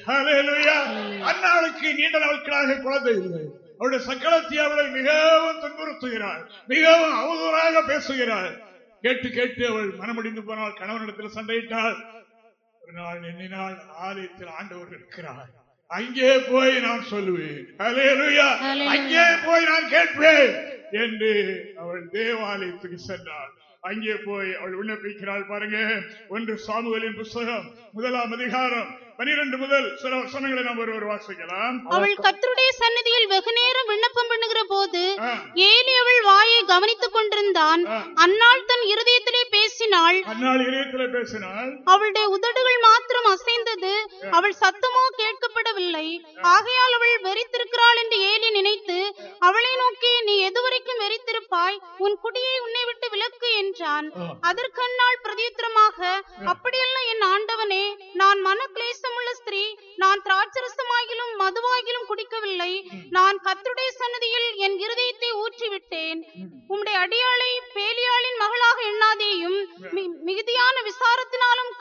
அண்ணாளுக்கு நீண்ட நாட்களாக குழந்தை இல்லை. அவருடைய சக்கரத்தை அவளை மிகவும் துன்புறுத்துகிறாள் மிகவும் அவதூறாக பேசுகிறார். கேட்டு கேட்டு அவள் மனமடிந்து போனால் கணவனிடத்தில் சண்டையிட்டாள் ஒரு நாள் எண்ணினால் ஆலயத்தில் ஆண்டவர் இருக்கிறார். அங்கே போய் நான் சொல்லுவேன். அங்கே போய் நான் கேட்பேன் என்று அவள் தேவாலயத்துக்கு சென்றாள். அங்கே போய் அவள் விண்ணப்பிக்கிறாள் பாருங்க. ஒன்று சாமுவேலின் புஸ்தகம் முதலாம் அதிகாரம் பனிரெண்டு முதல் சில வசனங்களை நாம் ஒருவர் வாசிக்கலாம். அவள் கர்த்தருடைய சந்நிதியில் வெகுநேரம் விண்ணப்பம் பண்ணுகிற போது. ஏலி அவள் வாயை கவனித்துக் கொண்டிருந்தான். அன்னாள் தன் இருதயத்திலே பேசினாள். அந்நாள் இதயத்தில் பேசினாள். அவளுடைய உதடுகள் மாத்திரம் அசைந்தது. அவள் சத்தமோ கேட்கப்படவில்லை. ஆகையால் அவள் வெறித்திருக்கிறாள் என்று ஏலி நினைத்து அவளை நோக்கி நீ எதுவரைக்கும் வெறித்திருப்பாய்? உன் குடியை உன்னை விட்டு விலக்கு என்றான். அதற்கன்னாள் பிரதியுத்தரமாக அப்படியல்ல என் ஆண்டவனே நான் மன கிளேசமுள்ள ஸ்திரீ நான் திராட்சரசமாகிலும் மதுவாகிலும் குடிக்கவில்லை. நான் கர்த்தருடைய சன்னதியில் என் இருதயத்தை ஊற்றிவிட்டேன். உம்முடைய அடியாளை பேலியாளின் மகளாக எண்ணாதேயும் மிகுதியான விசாரத்தினாலும்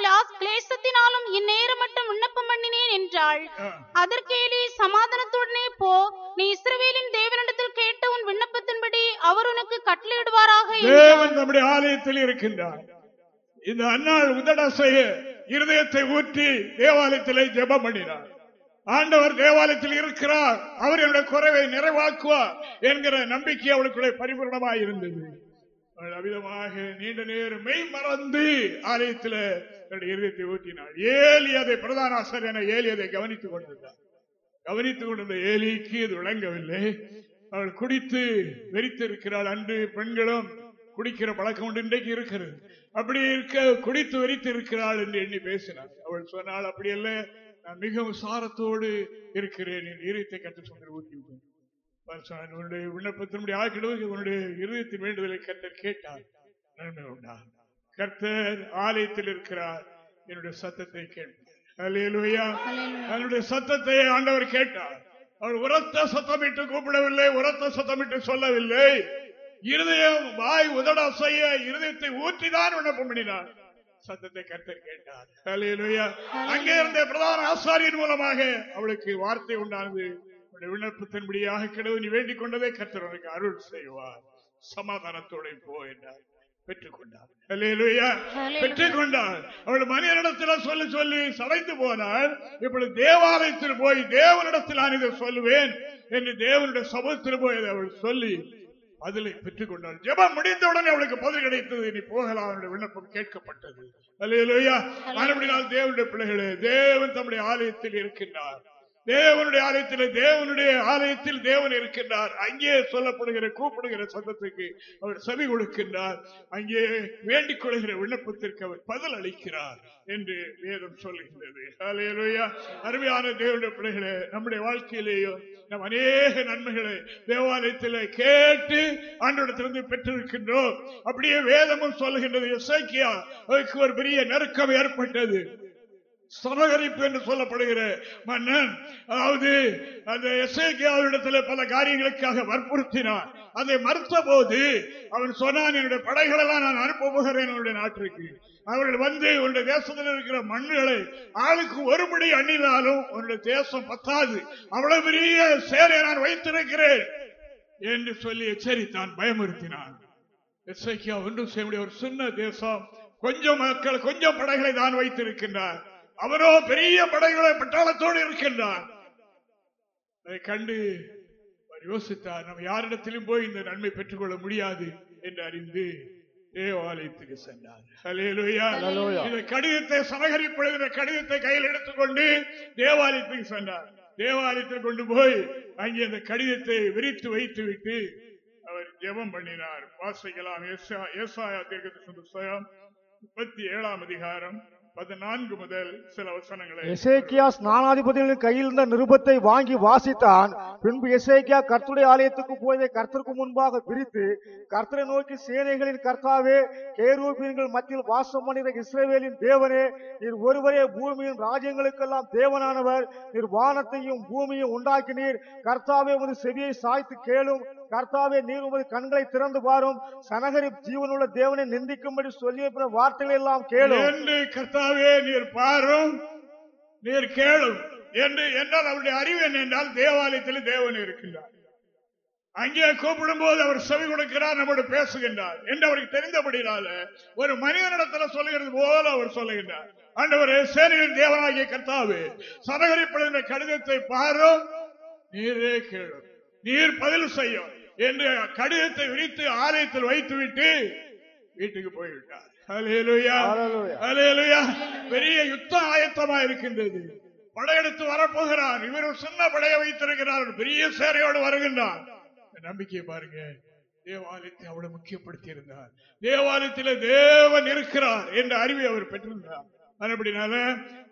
கிளேசத்தினாலும் இந்நேரம் மட்டும் விண்ணப்பம் பண்ணினேன் என்றாள். அதற்கேலி சமாதானத்துடனே போ நீ இஸ்ரவேலின் தேவனிடத்தில் கேட்ட உன் விண்ணப்பத்தின்படி அவர் உனக்கு கட்டளையிடுவாராக. தேவன் நம்முடைய ஆலயத்தில் இருக்கின்றார். இந்த அன்னாள் உதடசைய இருதயத்தை ஊற்றி தேவாலயத்திலே ஜெபம் பண்ணினார். ஆண்டவர் தேவாலயத்தில் இருக்கிறார். அவர் என்னுடைய குறைவை நிறைவாக்குவார் என்கிற நம்பிக்கை அவளுக்குள்ளே பரிபூர்ணமாக இருந்தது. அவள் அவிதமாக நீண்ட நேரம் மெய் மறந்து ஆலயத்தில் இருதயத்தை ஊற்றினாள். ஏலி அதை பிரதான ஆசிரியர் ஏலி அதை கவனித்துக் கொண்டிருந்தார். கவனித்துக் கொண்டிருந்த ஏலிக்கு இது விளங்கவில்லை. அவள் குடித்து வெறித்திருக்கிறாள். அன்று பெண்களும் குடிக்கிற பழக்கம் உண்டு இன்றைக்கு இருக்கிறது. அப்படி இருக்க குடித்து வெறித்து இருக்கிறாள் என்று எண்ணி பேசினாள் அவள் சொன்னால் அப்படி அல்ல நான் மிகவும் சாரத்தோடு இருக்கிறேன். என் இருத்தை கற்று சொன்ன ஊற்றி விட்டேன். அவர் சொன்னார், உன்னுடைய விண்ணப்பத்தினுடைய ஆக்கிடுவது உன்னுடைய இருதயத்தின் வேண்டுதலை கர்த்தர் கேட்டார். நன்மை உண்டா? கர்த்தர் ஆலயத்தில் இருக்கிறார். என்னுடைய சத்தத்தை அவனுடைய சத்தத்தை ஆண்டவர் கேட்டார். அவள் உரத்த சத்தமிட்டு கூப்பிடவில்லை உரத்த சத்தமிட்டு சொல்லவில்லை. இருதயம் வாய் உதட அசைய இருதயத்தை ஊற்றிதான் விண்ணப்பம் பண்ணினார். சத்தத்தை கர்த்தர் கேட்டார். அங்கே இருந்த பிரதான ஆசாரியர் மூலமாக அவளுக்கு வார்த்தை உண்டானது. விண்ணப்பத்தின்படியாக கிடவு நீ வேண்டிக் கொண்டதை கர்த்தர் உனக்கு அருள் செய்வார். சமாதானத்தோட போ என்றார். பெற்றுக்கொண்டார் அவள் மனிதனிடத்தில் சொல்லி சொல்லி சடைந்து போனாள். இப்பொழுது தேவாலயத்தில் போய் தேவனிடத்தில் நான் இதை சொல்லுவேன் என்று தேவனுடைய சமூகத்தில் போய் அவள் சொல்லி பதிலை பெற்றுக் கொண்டாள் ஜெபம் முடிந்தவுடனே அவளுக்கு பதில் கிடைத்தது. நீ போகலாம் அவனுடைய விண்ணப்பம் கேட்கப்பட்டது. அல்லேலூயா. மறுபடியும் தேவனுடைய பிள்ளைகளே தேவன் தம்முடைய ஆலயத்தில் இருக்கின்றார். தேவனுடைய ஆலயத்தில் தேவனுடைய ஆலயத்தில் தேவன் இருக்கின்றார். அங்கே சொல்லப்படுகிற கூப்பிடுகிற சத்தத்துக்கு அவர் செவி கொடுக்கின்றார். அங்கே வேண்டிக் கொள்கிற விண்ணப்பத்திற்கு அவர் பதில் அளிக்கிறார் என்று வேதம் சொல்லுகின்றது. அருமையான தேவனுடைய பிள்ளைகளை நம்முடைய வாழ்க்கையிலேயும் நம் அநேக நன்மைகளை தேவாலயத்தில் கேட்டு ஆண்டோடத்திலிருந்து பெற்றிருக்கின்றோம். அப்படியே வேதமும் சொல்லுகின்றது. எசேக்கியா அதுக்கு ஒரு பெரிய நெருக்கம் ஏற்பட்டது. சமகரிப்பு என்று சொல்லப்படுகிற மன்னன் அதாவது அந்த எஸ்ஐக்கியாவிடத்தில் பல காரியங்களுக்காக வற்புறுத்தினார் அதை மறுத்த போது அவன் சொன்னான் என்னுடைய படைகளெல்லாம் நான் அனுப்ப போகிறேன் என்னுடைய நாட்டிற்கு. அவர்கள் வந்து உன்னுடைய தேசத்தில் இருக்கிற மண்ணுகளை ஆளுக்கு ஒருபடி அண்ணினாலும் உன்னுடைய தேசம் பத்தாது. அவ்வளவு பெரிய சேரை நான் வைத்திருக்கிறேன். என்று சொல்லி எச்சரித்தான் பயமுறுத்தினான். எஸ்ஐக்கியா ஒன்றும் செய்ய முடிய ஒரு சின்ன தேசம். கொஞ்சம் மக்கள் கொஞ்சம் படைகளை தான் வைத்திருக்கின்றார். அவரோ பெரிய படைகளை பட்டாளத்தோடு இருக்கின்றார் அதை கண்டு அவர் யோசித்தார் நம்ம யாரிடத்திலும் போய் இந்த நன்மை பெற்றுக்கொள்ள முடியாது என்று அறிந்து தேவாலயத்துக்கு சென்றார். இந்த கடிதத்தை சமகரிப்படுகிற கடிதத்தை கையில் எடுத்துக்கொண்டு தேவாலயத்துக்கு சென்றார். தேவாலயத்தில் கொண்டு போய் அங்கே அந்த கடிதத்தை விரித்து வைத்து விட்டு அவர் ஜெபம் பண்ணினார். வாசிக்கலாம். ஏசா- ஏசாயா தீர்க்கதரிசன புஸ்தகம் முப்பத்தி ஏழாம் அதிகாரம் பதினான்கு முதல் சில வசனங்களை எசேக்கியா ஸ்நானாதிபதிகளின் கையில் இருந்த நிருபத்தை வாங்கி வாசித்தான். பின்பு எசேக்கியா கர்த்தருடைய ஆலயத்துக்கு போயதை கர்த்தருக்கு முன்பாக பிரித்து கர்த்தரை நோக்கி சேனைகளின் கர்த்தாவே கேரூபீன்கள் மத்தியில் வாசம் பண்ணுகிற இஸ்ரேவேலின் தேவனே நீர் ஒருவரே பூமியின் ராஜ்யங்களுக்கெல்லாம் தேவனானவர். நீர் வானத்தையும் பூமியையும் உண்டாக்கினீர். கர்த்தாவே உமது செவியை சாய்த்து கேளும். கர்த்தாவே நீர் உமது கண்களை திறந்து பாரும். சனகரி ஜீவனுள்ள தேவனை நிந்திக்கும்படி சொல்லி பிற வார்த்தைகள் எல்லாம் கேளும். என்று கர்த்தாவே நீர் பாரும் நீர் கேளும். என்று என்றால் அவருடைய அறிவு என்ன என்றால் தேவாலயத்தில் தேவன் இருக்கின்றார். அங்கே கூப்பிடும் போது அவர் செவி கொடுக்கிறார் நம்மோடு பேசுகின்றார். என்று அவருக்கு தெரிந்தபடினால ஒரு மனிதனிடத்துல சொல்லுகிறது போல அவர் சொல்லுகின்றார். ஆண்டவரே சேனையின் தேவனாகிய கர்த்தாவு சதகரிப்படுகின்ற கடிதத்தை பாரும் நீரே கேளும். நீர் பதில் செய்யும். என்று கடிதத்தை விரித்து ஆலயத்தில் வைத்துவிட்டு வீட்டுக்கு போய்விட்டார். பெரிய யுத்தம் ஆயத்தமா இருக்கின்றது. படையெடுத்து வரப்போகிறார். இவர் ஒரு சின்ன படையை வைத்திருக்கிறார். பெரிய சேரையோடு வருகின்றார். நம்பிக்கையை பாருங்க. தேவாலயத்தை அவ்வளவு முக்கியப்படுத்தி இருந்தார் தேவாலயத்தில் தேவன் இருக்கிறார் என்ற அறிவை அவர் பெற்றிருந்தார். அதுபடினால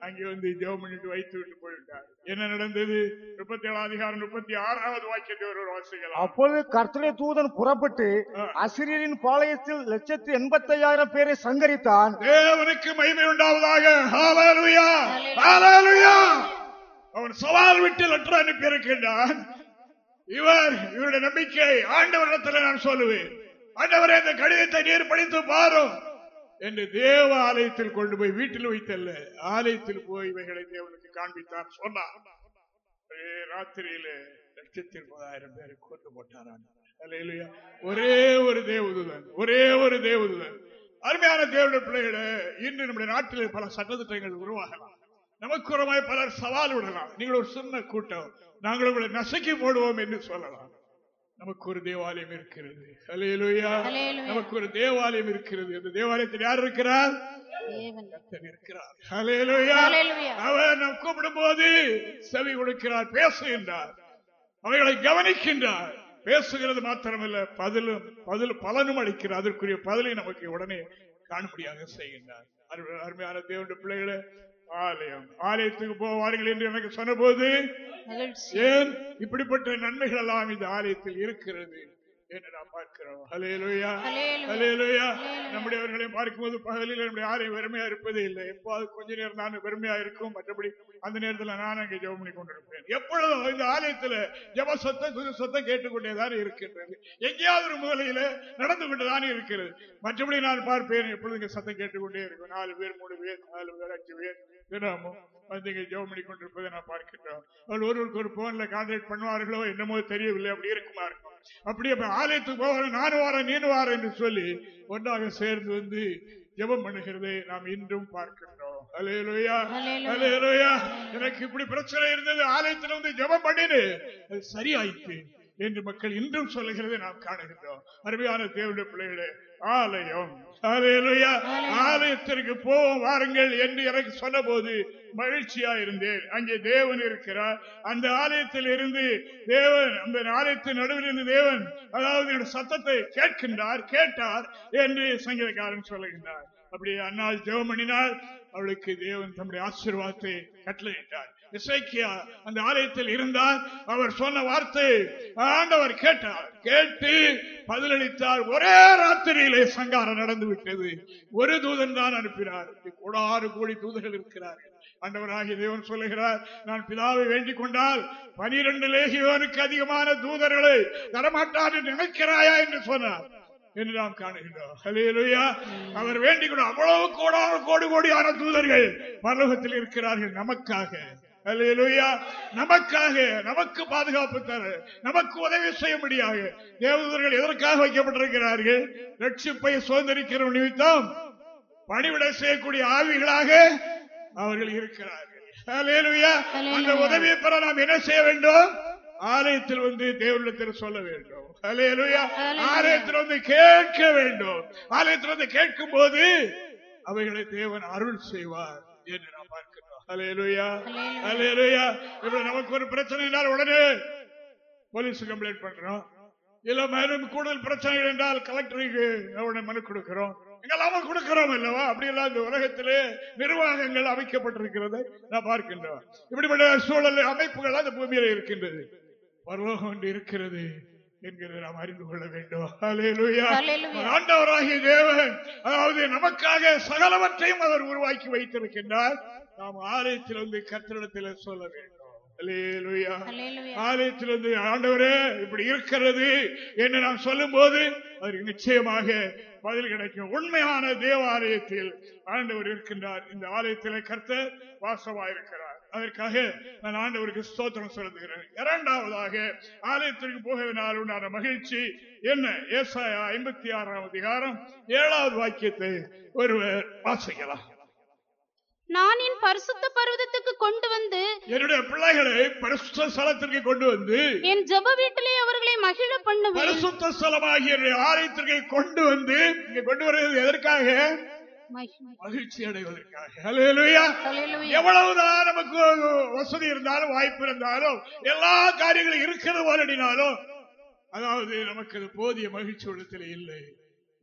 அங்கே வந்து ஜெபம் பண்ணிட்டு வைத்து விட்டு போயிட்டார் என்ன நடந்தது? முப்பத்தி ஏழாம் அதிகாரம் முப்பத்தி ஆறாவது வாக்கியத்தை ஒரு வாசிக்கலாம். அப்பொழுது கர்த்தருடைய தூதன் புறப்பட்டு அசிரியரின் பாளையத்தில் லட்சத்து எண்பத்தி ஐயாயிரம் பேரை சங்கரித்தான். தேவனுக்கு மகிமை உண்டாவதாக. ஹalleluya. ஹalleluya. அவன் சவால் விட்டு லெட்டர் அனுப்பி இருக்கின்றான். இவர் இவருடைய நம்பிக்கை ஆண்டவரிடத்தில் நான் சொல்லுவேன். ஆண்டவரே இந்த கடிதத்தை நீர் படித்து பாரும். என்று தேவ ஆலயத்தில் கொண்டு போய் வீட்டில் வைத்தல்ல. ஆலயத்தில் போய் இவைகளை தேவனுக்கு காண்பித்தார். சொன்னார் ராத்திரியில லட்சத்தி இருபதாயிரம் பேரை கொண்டு போட்டாரான் ஒரே ஒரு தேவதுதன் ஒரே ஒரு தேவதுதன். அருமையான தேவனுடைய பிள்ளைகளை இன்று நம்முடைய நாட்டில் பல சட்டத்திட்டங்கள் உருவாகலாம். நமக்குறமாய் பலர் சவால் விடலாம். நீங்கள் ஒரு சின்ன கூட்டம் நாங்கள் உங்களை நசுக்கி போடுவோம் என்று சொல்லலாம். நமக்கு ஒரு தேவாலயம் இருக்கிறது. நமக்கு ஒரு தேவாலயம் இருக்கிறது. அந்த தேவாலயத்தில் யார் இருக்கிறார். அவர் நாம் கூப்பிடும் போது செவி கொடுக்கிறார் பேசுகின்றார் அவைகளை கவனிக்கின்றார். பேசுகிறது மாத்திரமல்ல பதிலும் பதில் பலனும் அளிக்கிறார். அதற்குரிய பதிலை நமக்கு உடனே காணும்படியாக செய்கின்றார். அரு- அருமையான தேவனுடைய பிள்ளைகளே ஆலயம். ஆலயத்துக்கு போவார்கள் என்று எனக்கு சொன்னபோது மகிழ்ச்சி ஏன் இப்படிப்பட்ட நன்மைகள் எல்லாம் இந்த ஆலயத்தில் இருக்கிறது? என்று நாம் பார்க்கிறோம் ஹலேலுயா. ஹலேலுயா பார்க்கும்போது பகலில் நம்முடைய ஆலயம் வெறுமையா இருப்பதே இல்லை. எப்போது கொஞ்ச நேரம் தான் வெறுமையா இருக்கும். மற்றபடி அந்த நேரத்தில் நான் அங்கே ஜெபம் பண்ணி கொண்டிருப்பேன். எப்பொழுதும் இந்த ஆலயத்தில் ஜெப சத்தம் துதி சத்தம் கேட்டுக்கொண்டேதான் இருக்கின்றது. எங்கேயாவது ஒரு மூலையில நடந்து கொண்டுதான் இருக்கிறது. மற்றபடி நான் பார்ப்பேன் எப்பொழுது இங்க சத்தம் கேட்டுக்கொண்டே இருக்கும். நாலு பேர் மூணு பேர் நாலு பேர் அஞ்சு பேர் தினமும் வந்து இங்க ஜெபம் பண்ணி கொண்டிருப்பதை நான் பார்க்கின்றோம். அவள் ஒருவருக்கு ஒரு போன்ல கான்டாக்ட் பண்ணுவார்களோ என்னமோ தெரியவில்லை. அப்படி இருக்குமா இருக்கும்? அப்படி அப்ப ஆலயத்துக்கு போவாரு நானும் வாரேன் நீனும் வாரேன் என்று சொல்லி ஒன்றாக சேர்ந்து வந்து ஜெபம் பண்ணுகிறதை நாம் இன்றும் பார்க்கின்றோம். எனக்கு இப்படி பிரச்சனை இருந்தது ஆலயத்தில் வந்து ஜெபம் பண்ணினு அது சரியாயிற்று என்று மக்கள் இன்றும் சொல்லுகிறதை நாம் காணுகின்றோம். அருமையான தேவனுடைய பிள்ளைகளே ஆலயம். ஆலயத்திற்கு போவோம் வாருங்கள் என்று எனக்கு சொன்னபோது மகிழ்ச்சியா இருந்தேன் அங்கே தேவன் இருக்கிறார். அந்த ஆலயத்தில் இருந்து தேவன் அந்த ஆலயத்தின் நடுவில் இருந்து தேவன் அதாவது சத்தத்தை கேட்கின்றார் கேட்டார் என்று சங்கீதக்காரன் சொல்லுகின்றார் அப்படி அன்னால் ஜெபம் பண்ணினால் அவளுக்கு தேவன் தம்முடைய ஆசீர்வாதத்தை கட்டளையிட்டார். இசைக்கியா அந்த ஆலயத்தில் இருந்தார். அவர் சொன்ன வார்த்தை ஆண்டவர் கேட்டார். கேட்டு பதிலளித்தார். ஒரே ராத்திரியிலே சங்காரம் நடந்து விட்டது. ஒரு தூதன் தான் அனுப்பினார். கோடாறு கோடி தூதர்கள் இருக்கிறார்கள். ஆண்டவராகிய தேவன் சொல்லுகிறார் நான் பிதாவை வேண்டிக் கொண்டால் பனிரெண்டு லேகியோனுக்கு அதிகமான தூதர்களை தரமாட்டார் என்று நினைக்கிறாயா என்று சொன்னார். என்று நாம் காணுகின்றோம். அவர் வேண்டிக் கொண்டு அவ்வளவு கோடான கோடி கோடியான தூதர்கள் பரலோகத்தில் இருக்கிறார்கள் நமக்காக. நமக்காக நமக்கு பாதுகாப்பு தர நமக்கு உதவி செய்ய முடியாக தேவதூதர்கள் எதற்காக வைக்கப்பட்டிருக்கிறார்கள்? ரட்சிப்பை சுதந்திரிக்கிற நிமித்தம் பணிவிடை செய்யக்கூடிய ஆவிகளாக அவர்கள் இருக்கிறார்கள். அந்த உதவியை பெற நாம் என்ன செய்ய வேண்டும்? ஆலயத்தில் வந்து தேவனிடத்தில் சொல்ல வேண்டும். ஆலயத்தில் வந்து கேட்க வேண்டும். ஆலயத்தில் வந்து கேட்கும் போது அவைகளை தேவன் அருள் செய்வார் என்று நமக்கு ஒரு பிரச்சனை என்றால் உடனே போலீஸ் கம்ப்ளைண்ட் பண்றோம். இல்ல மேலும் கூடுதல் பிரச்சனைகள் என்றால் கலெக்டருக்கு உடனே மனு கொடுக்கிறோம். எங்கெல்லாம கொடுக்கிறோம் அல்லவா அப்படி எல்லாம் இந்த உலகத்திலே நிர்வாகங்கள் அமைக்கப்பட்டிருக்கிறது. நான் பார்க்கின்றோம். இப்படிப்பட்ட சூழல் அமைப்புகள் அந்த பூமியில இருக்கின்றது. பரலோகம் ஒன்று இருக்கிறது என்கிறதை நாம் அறிந்து கொள்ள வேண்டும். ஆண்டவராகிய தேவன் அதாவது நமக்காக சகலவற்றையும் அவர் உருவாக்கி வைத்திருக்கின்றார். நாம் ஆலயத்தில் வந்து கத்திரிடத்தில் சொல்ல வேண்டும். ஆலயத்தில் வந்து ஆண்டவரே இப்படி இருக்கிறது என்று நாம் சொல்லும் போது அதற்கு நிச்சயமாக பதில் கிடைக்கும். உண்மையான தேவாலயத்தில் ஆண்டவர் இருக்கின்றார். இந்த ஆலயத்தில் கர்த்தர் வாசமாயிருக்கிறார் அதற்காக நான் ஆண்டவருக்கு ஸ்தோத்திரம் செலுத்துகிறேன் இரண்டாவதாக ஆலயத்திற்கு போகவினால் உண்டான மகிழ்ச்சி என்ன? ஏசாயா ஐம்பத்தி ஆறாம் அதிகாரம் ஏழாவது வாக்கியத்தை ஒருவர் வாசிக்கலாம். நான் என் பரிசுத்த பர்வதத்துக்கு கொண்டு வந்து என்னுடைய பிள்ளைகளை பரிசுத்த ஸ்தலத்திற்கு கொண்டு வந்து என் ஜெப வீட்டிலே அவர்களை மகிழ பண்ணுவேன். பரிசுத்த ஸ்தலமாகிய ஆலயத்திற்கு கொண்டு வந்து இங்க கொண்டு வருவது எதற்காக? மகிழ- மகிழ்ச்சி அடைவதற்காக. எவ்வளவுதான் நமக்கு வசதி இருந்தாலும் வாய்ப்பு இருந்தாலும் எல்லா காரியங்களும் இருக்கிறது போலடினாலும் அதாவது நமக்கு அது போதிய மகிழ்ச்சி உள்ளத்தில் இல்லை.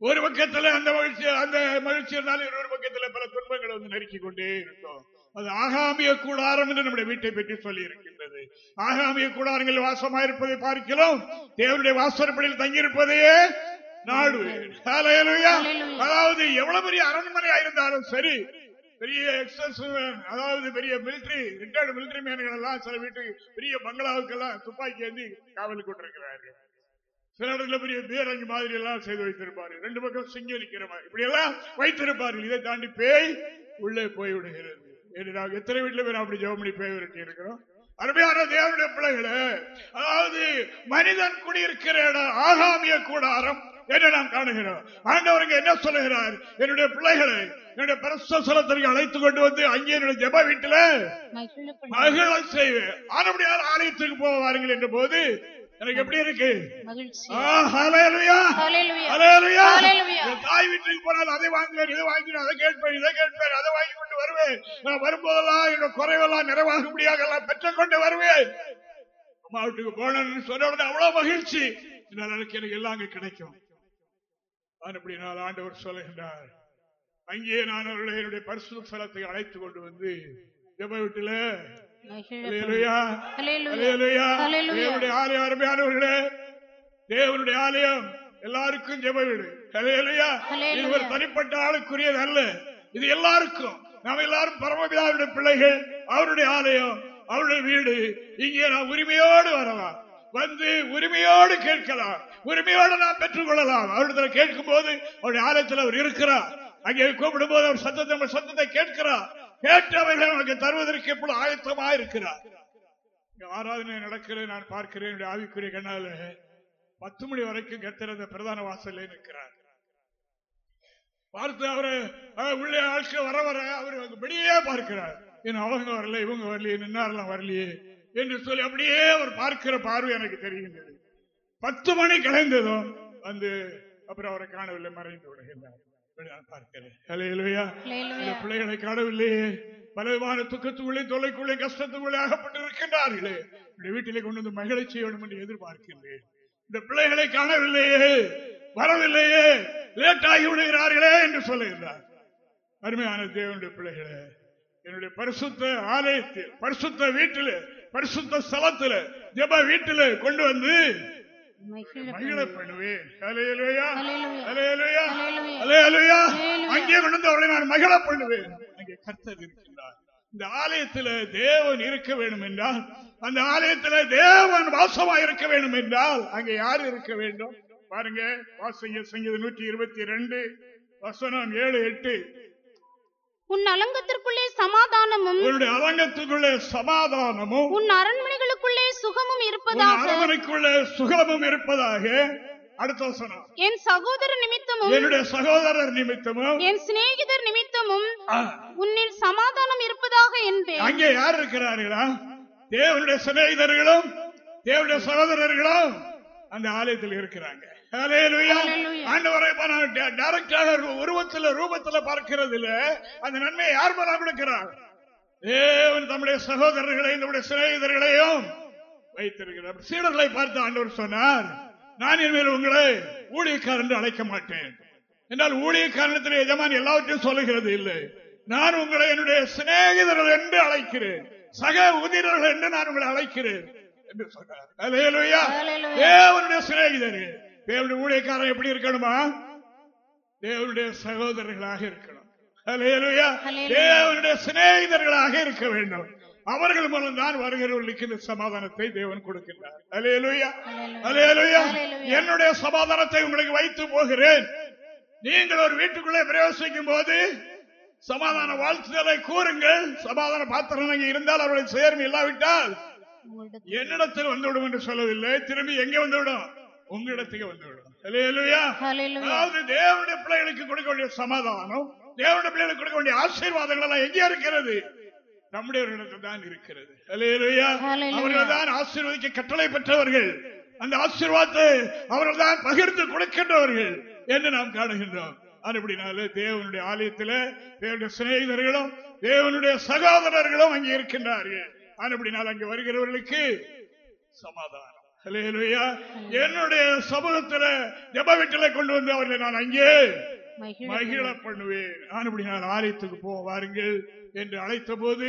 ஒரு பக்கத்துல அந்த மகிழ்ச்சி அந்த மகிழ்ச்சி இருந்தாலும் இன்னொரு பக்கத்துல பல துன்பங்கள் வந்து நெருக்கிக் கொண்டே இருக்கும். அது ஆகாமிய கூடாரம் என்று நம்முடைய வீட்டை பற்றி சொல்லி இருக்கின்றது ஆகாமிய கூடாரங்கள் வாசமாயிருப்பதை பார்க்கிறோம். தேவனுடைய வாசற்படியில் தங்கியிருப்பதையே நாடுவேன். அதாவது எவ்வளவு பெரிய அரண்மனையா இருந்தாலும் சரி பெரிய எக்ஸஸ் அதாவது பெரிய மிலிட்டரி ரிட்டையர்டு மிலிட்டரி மேன்கள் எல்லாம் சில வீட்டுக்கு பெரிய பங்களாவுக்கெல்லாம் துப்பாக்கி ஏந்தி காவல் கொண்டிருக்கிறார்கள். சில இடத்துல பெரிய பீரங்கி மாதிரி எல்லாம் செய்து வைத்திருப்பார்கள். ரெண்டு பக்கம் சிங்கம் நிக்கிற மாதிரி. இப்படி எல்லாம் வைத்திருப்பார்கள். இதை தாண்டி பேய் உள்ளே போய் விடுகிறது. என்று நாங்கள் எத்தனை வீட்டுல பேர் அப்படி ஜெபம் பண்ணி பேய் விரட்டி இருக்கிறோம். அருமையான தேவனுடைய பிள்ளைகளே அதாவது மனிதன் குடியிருக்கிற இடம் ஆகாமிய கூடாரம் என்று நாம் காணுகிறோம். ஆண்டவருக்கு என்ன சொல்லுகிறார்? என்னுடைய பிள்ளைகளை என்னுடைய பரஸ்தலத்திற்கு அழைத்து கொண்டு வந்து அங்கே என்னுடைய ஜெப வீட்டில மகிழ செய்வேன். ஆனபடியால் ஆலயத்துக்கு போக வாருங்கள் என்ற போது எனக்கு எப்படி இருக்கு? தாய் வீட்டுக்கு போனால் அதை வாங்குவேன் இதை வாங்குவேன் அதை கேட்பேன் இதை கேட்பேன் அதை வாங்கி கொண்டு வருவேன். நான் வரும்போதெல்லாம் என்னோட குறைவெல்லாம் நிறைவாக முடியாக எல்லாம் பெற்றுக் கொண்டு வருவேன். அம்மா வீட்டுக்கு போனேன்னு சொன்ன உடனே அவ்வளவு மகிழ்ச்சி. எனக்கு எனக்கு எல்லாம் அங்க கிடைக்கும். அப்படி நான் ஆண்டவர் சொல்லுகின்றார்? அங்கே நான் அவர்களை என்னுடைய பரிசு ஸ்தலத்தை அழைத்து கொண்டு வந்து ஜெப வீட்டுல தேவனுடைய ஆலயம் அருமையானவர்களே தேவனுடைய ஆலயம் எல்லாருக்கும் ஜெப வீடு. ஹalleluya. இது தனிப்பட்ட ஆளுக்குரியது அல்ல. இது எல்லாருக்கும். நாம் எல்லாரும் பரமபிதாவுடைய பிள்ளைகள் அவருடைய ஆலயம் அவருடைய வீடு. இங்கே நாம் உரிமையோடு வரலாம். வந்து உரிமையோடு கேட்கலாம். உரிமையோடு நாம் பெற்றுக் கொள்ளலாம் அவரிடத்தில் கேட்கும் போது அவருடைய ஆலயத்தில் அவர் இருக்கிறார். அங்கே கூப்பிடும் போது அவர் சத்தத்தை நம்ம சத்தத்தை கேட்கிறார். கேட்டவர்கள் அவனுக்கு தருவதற்கு எப்பொழுது ஆயத்தமா இருக்கிறார் ஆராதனை நடக்கிறது நான் பார்க்கிறேன் ஆவிக்குரிய கண்ணால. பத்து மணி வரைக்கும் கத்திரந்த பிரதான வாசல்ல நிற்கிறார். பார்த்து அவரு உள்ளே ஆட்கள் வர வர அவர் வெளியே பார்க்கிறார். என் அவங்க வரல இவங்க வரலையே நின்னாரெல்லாம் வரலையே என்று சொல்லி அப்படியே அவர் பார்க்கிற பார்வை எனக்கு தெரிகின்றது. பத்து மணி கலைந்ததும் வந்து அப்புறம் அவரை காணவில்லை மறைந்து விடுகின்றார். பிள்ளைகளை காணவில்லையே. பலவிதமான துக்கத்துக்குள்ளே தொல்லைக்குள்ளே கஷ்டத்துக்குள்ளே இந்த வீட்டிலே கொண்டு வந்து மகிழ செய்யணும் என்று எதிர்பார்க்கின்றேன். இந்த பிள்ளைகளை காணவில்லையே. வரவில்லையே. லேட் ஆகி விடுகிறார்களே என்று சொல்லுகிறார். அருமையான தேவனுடைய பிள்ளைகளே என்னுடைய பரிசுத்த ஆலயத்தில் பரிசுத்த வீட்டில் பரிசுத்த ஸ்தலத்தில் ஜெப வீட்டில் கொண்டு வந்து அங்கே அவரை நான் மகிழ பண்ணுவேன். அங்கே கர்த்தர் இருக்கின்றார் இந்த ஆலயத்தில் தேவன் இருக்க வேண்டும் என்றால் அந்த ஆலயத்தில் தேவன் வாசமா இருக்க வேண்டும் என்றால் அங்கே யார் இருக்க வேண்டும்? பாருங்க வாசிங்க சங்கீதம் நூற்றி இருபத்தி ரெண்டு வசனம் ஏழு எட்டு. உன் அலங்கத்திற்குள்ளே சமாதானமும் உன்னுடைய சமாதானமும் உன் அரண்மனைகளுக்குள்ளே சுகமும் இருப்பதாக அரமனைக்குள்ளே சுகமும் இருப்பதாக அடுத்த வசனம். என் சகோதரர் நிமித்தமும் என்னுடைய சகோதரர் நிமித்தமும் என் சிநேகிதர் நிமித்தமும் உன்னில் சமாதானம் இருப்பதாக என்பேன். அங்கே யார் இருக்கிறார்களா? தேவனுடைய சிநேகிதர்களும் தேவனுடைய சகோதரர்களும் அந்த ஆலயத்தில் இருக்கிறாங்க. உருவத்துல ரூபத்துல பார்க்கிறது இல்ல அந்த நன்மையை யார் மூலம் கொடுக்கிறார்? தேவன் தம்முடைய சகோதரர்களை நம்முடைய சிநேகிதர்களையும் வைத்திருக்கிறார். சீடர்களை பார்த்து ஆண்டவர் சொன்னார் நான் இனிமேல் உங்களை ஊழியக்காரர் என்று அழைக்க மாட்டேன். என்றால் ஊழியக்காரனத்தில் எஜமான் எல்லாவற்றையும் சொல்லுகிறது இல்லை. நான் உங்களை என்னுடைய சிநேகிதர்கள் என்று அழைக்கிறேன். சக உதிரர்கள் என்று நான் உங்களை அழைக்கிறேன். என்று சொன்னார். சிநேகிதர்கள் தேவனுடைய ஊழியக்காரன் எப்படி இருக்கணுமா? தேவனுடைய சகோதரர்களாக இருக்கணும். தேவனுடைய சிநேகிதர்களாக இருக்க வேண்டும். அவர்கள் மூலம் தான் வருகிறவர்களுக்கு இந்த சமாதானத்தை தேவன் கொடுக்கின்றார். ஹalleluya. ஹalleluya. ஹalleluya. என்னுடைய சமாதானத்தை உங்களுக்கு வைத்து போகிறேன். நீங்கள் ஒரு வீட்டுக்குள்ளே பிரவேசிக்கும் போது சமாதான வாழ்த்துதலை கூறுங்கள். சமாதான பாத்திரம் இருந்தால் அவர்களை சேர்ந்து இல்லாவிட்டால் என்னிடத்தில் வந்துவிடும் என்று சொல்லவில்லை. திரும்பி எங்க வந்துவிடும்? உங்களிடத்துக்கு வந்துவிடும் அதாவது தேவனுடைய பிள்ளைகளுக்கு கொடுக்க வேண்டிய சமாதானம் தேவனுடைய பிள்ளைகளுக்கு கொடுக்க வேண்டிய ஆசீர்வாதங்கள் எல்லாம் எங்கே இருக்கிறது? நம்முடையவர்களிடத்தில் தான் இருக்கிறது. அவர்கள் தான் ஆசீர்வதிக்க கட்டளை பெற்றவர்கள். அந்த ஆசீர்வாதத்தை அவர்கள் தான் பகிர்ந்து கொடுக்கின்றவர்கள் என்று நாம் காணுகின்றோம். அதுபடினால தேவனுடைய ஆலயத்தில் தேவனுடைய சிநேகிதர்களும் தேவனுடைய சகோதரர்களும் அங்கே இருக்கின்றார்கள். அதுபடினால் அங்கே வருகிறவர்களுக்கு சமாதானம். என்னுடைய சமூகத்துல ஜப வீட்டில கொண்டு வந்து அவர்களை நான் அங்கே மகிழ பண்ணுவேன். நான் அப்படி நான் ஆலயத்துக்கு போ வாருங்கள் என்று அழைத்த போது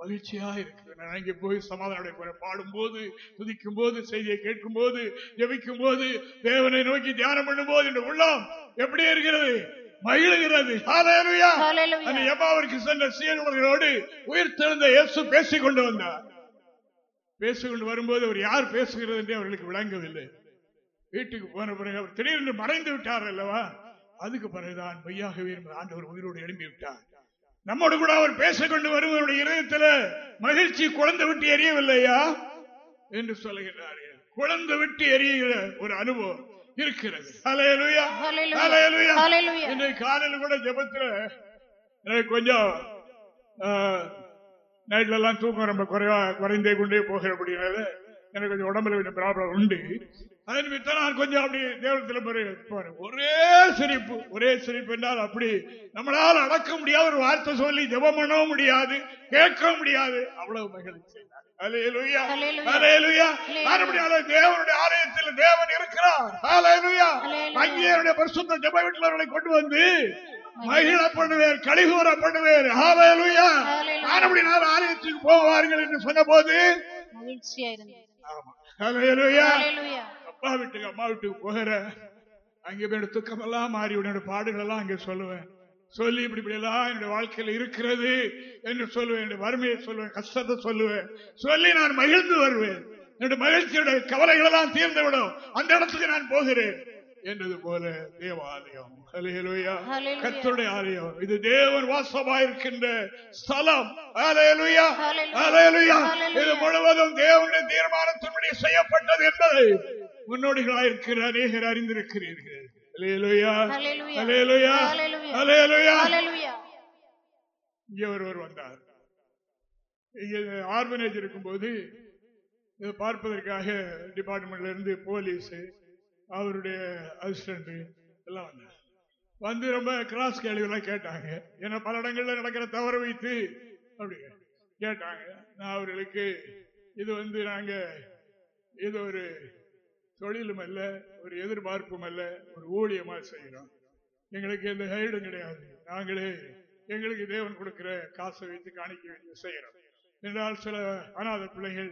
மகிழ்ச்சியா இருக்கிறது நான் அங்கே போய் சமாதான பாடும் போது துதிக்கும் போது செய்தியை கேட்கும் போது ஜபிக்கும் போது தேவனை நோக்கி தியானம் பண்ணும் போது இந்த உள்ளம் எப்படி இருக்கிறது? மகிழுகிறது. சென்ற சீடர்களோடு உயிர் தெழுந்த இயேசு பேசிக் கொண்டு வந்தார். பேசிக்கொண்டு வரும்போது அவர் யார் பேசுகிறது என்று அவர்களுக்கு விளங்கவில்லை. வீட்டுக்கு போன பிறகு அவர் திடீரென்று மறைந்து விட்டார் அல்லவா? அதுக்கு பிறகுதான் என்பது ஆண்டவர் உயிரோடு எழும்பி விட்டார். நம்மோடு கூட அவர் பேசிக்கொண்டு வருவருடைய இதயத்தில் மகிழ்ச்சி குழந்தை விட்டு எரியவில்லையா? என்று சொல்லுகிறார்கள் குழந்தை விட்டு எரிகிற ஒரு அனுபவம் இருக்கிறது. காலையில் கூட ஜெபத்துல கொஞ்சம் நைட்ல எல்லாம் தூக்கம் ரொம்ப குறைவா குறைந்தே கொண்டே போகிறபடினால எனக்கு கொஞ்சம் உடம்புல கொஞ்சம் ப்ராப்ளம் உண்டு. அதன் நிமித்தம் நான் கொஞ்சம் அப்படி தேவலத்தில் போறேன். ஒரே சிரிப்பு ஒரே சிரிப்பு என்றால் அப்படி நம்மளால அடக்க முடியாத ஒரு வார்த்தை சொல்லி ஜெபம் பண்ணவும் முடியாது கேட்கவும் முடியாது. அவ்வளவு மகிழ்ச்சி. தேவனுடைய ஆலயத்தில் தேவன் இருக்கிறார். அங்கே பரிசுத்த ஜெப வீட்டில் கொண்டு வந்து மகிழ பண்ணுவேன் கலிகூற பண்ணுவேன் ஆலயத்துக்கு போவார்கள் என்று மகிழ்ச்சியா. ஹalleluya. ஹalleluya. அப்பா வீட்டுக்கு அம்மா வீட்டுக்கு போகிற அங்கே போய் துக்கம் எல்லாம் மாறி என்னோட பாடுகள் எல்லாம் அங்கே சொல்லுவேன். சொல்லி இப்படி இப்படி எல்லாம் என்னுடைய வாழ்க்கையில் இருக்கிறது என்று சொல்லுவேன். என்னுடைய வறுமையை சொல்லுவேன் கஷ்டத்தை சொல்லுவேன். சொல்லி நான் மகிழ்ந்து வருவேன். என்னுடைய மகிழ்ச்சியுடைய கவலைகள் எல்லாம் தீர்ந்து விடும் அந்த இடத்துக்கு நான் போகிறேன். என்றது போல? தேவாலயம். கர்த்தருடைய ஆலயம். இது தேவன் வாசமாயிருக்கின்ற ஸ்தலம். இது முழுவதும் தேவனுடைய தீர்மானத்தின்படி செய்யப்பட்டது என்பதை முன்னோடிகளாயிருக்கிற அநேகர் அறிந்திருக்கிறீர்கள். ஹalleluya. ஹalleluya இங்கே ஒருவர் வந்தார். இங்கே ஆர்பனேஜ் இருக்கும்போது பார்ப்பதற்காக டிபார்ட்மெண்ட்ல இருந்து போலீஸ் அவருடைய அசிஸ்டன்ட் எல்லாம் வந்தாங்க. வந்து ரொம்ப கிராஸ் கேள்வியெல்லாம் கேட்டாங்க. ஏன்னா பல இடங்கள்ல நடக்கிற தவறு வைத்து அப்படி கேட்டாங்க. நான் அவர்களுக்கு இது வந்து நாங்க இது ஒரு தொழிலும் அல்ல ஒரு எதிர்பார்ப்பும் அல்ல ஒரு ஊழியமா செய்கிறோம் எங்களுக்கு எந்த கைடும் கிடையாது. நாங்களே எங்களுக்கு தேவன் கொடுக்கிற காசை வைத்து காணிக்க வைத்து செய்கிறோம் என்றால் சில அநாத பிள்ளைகள்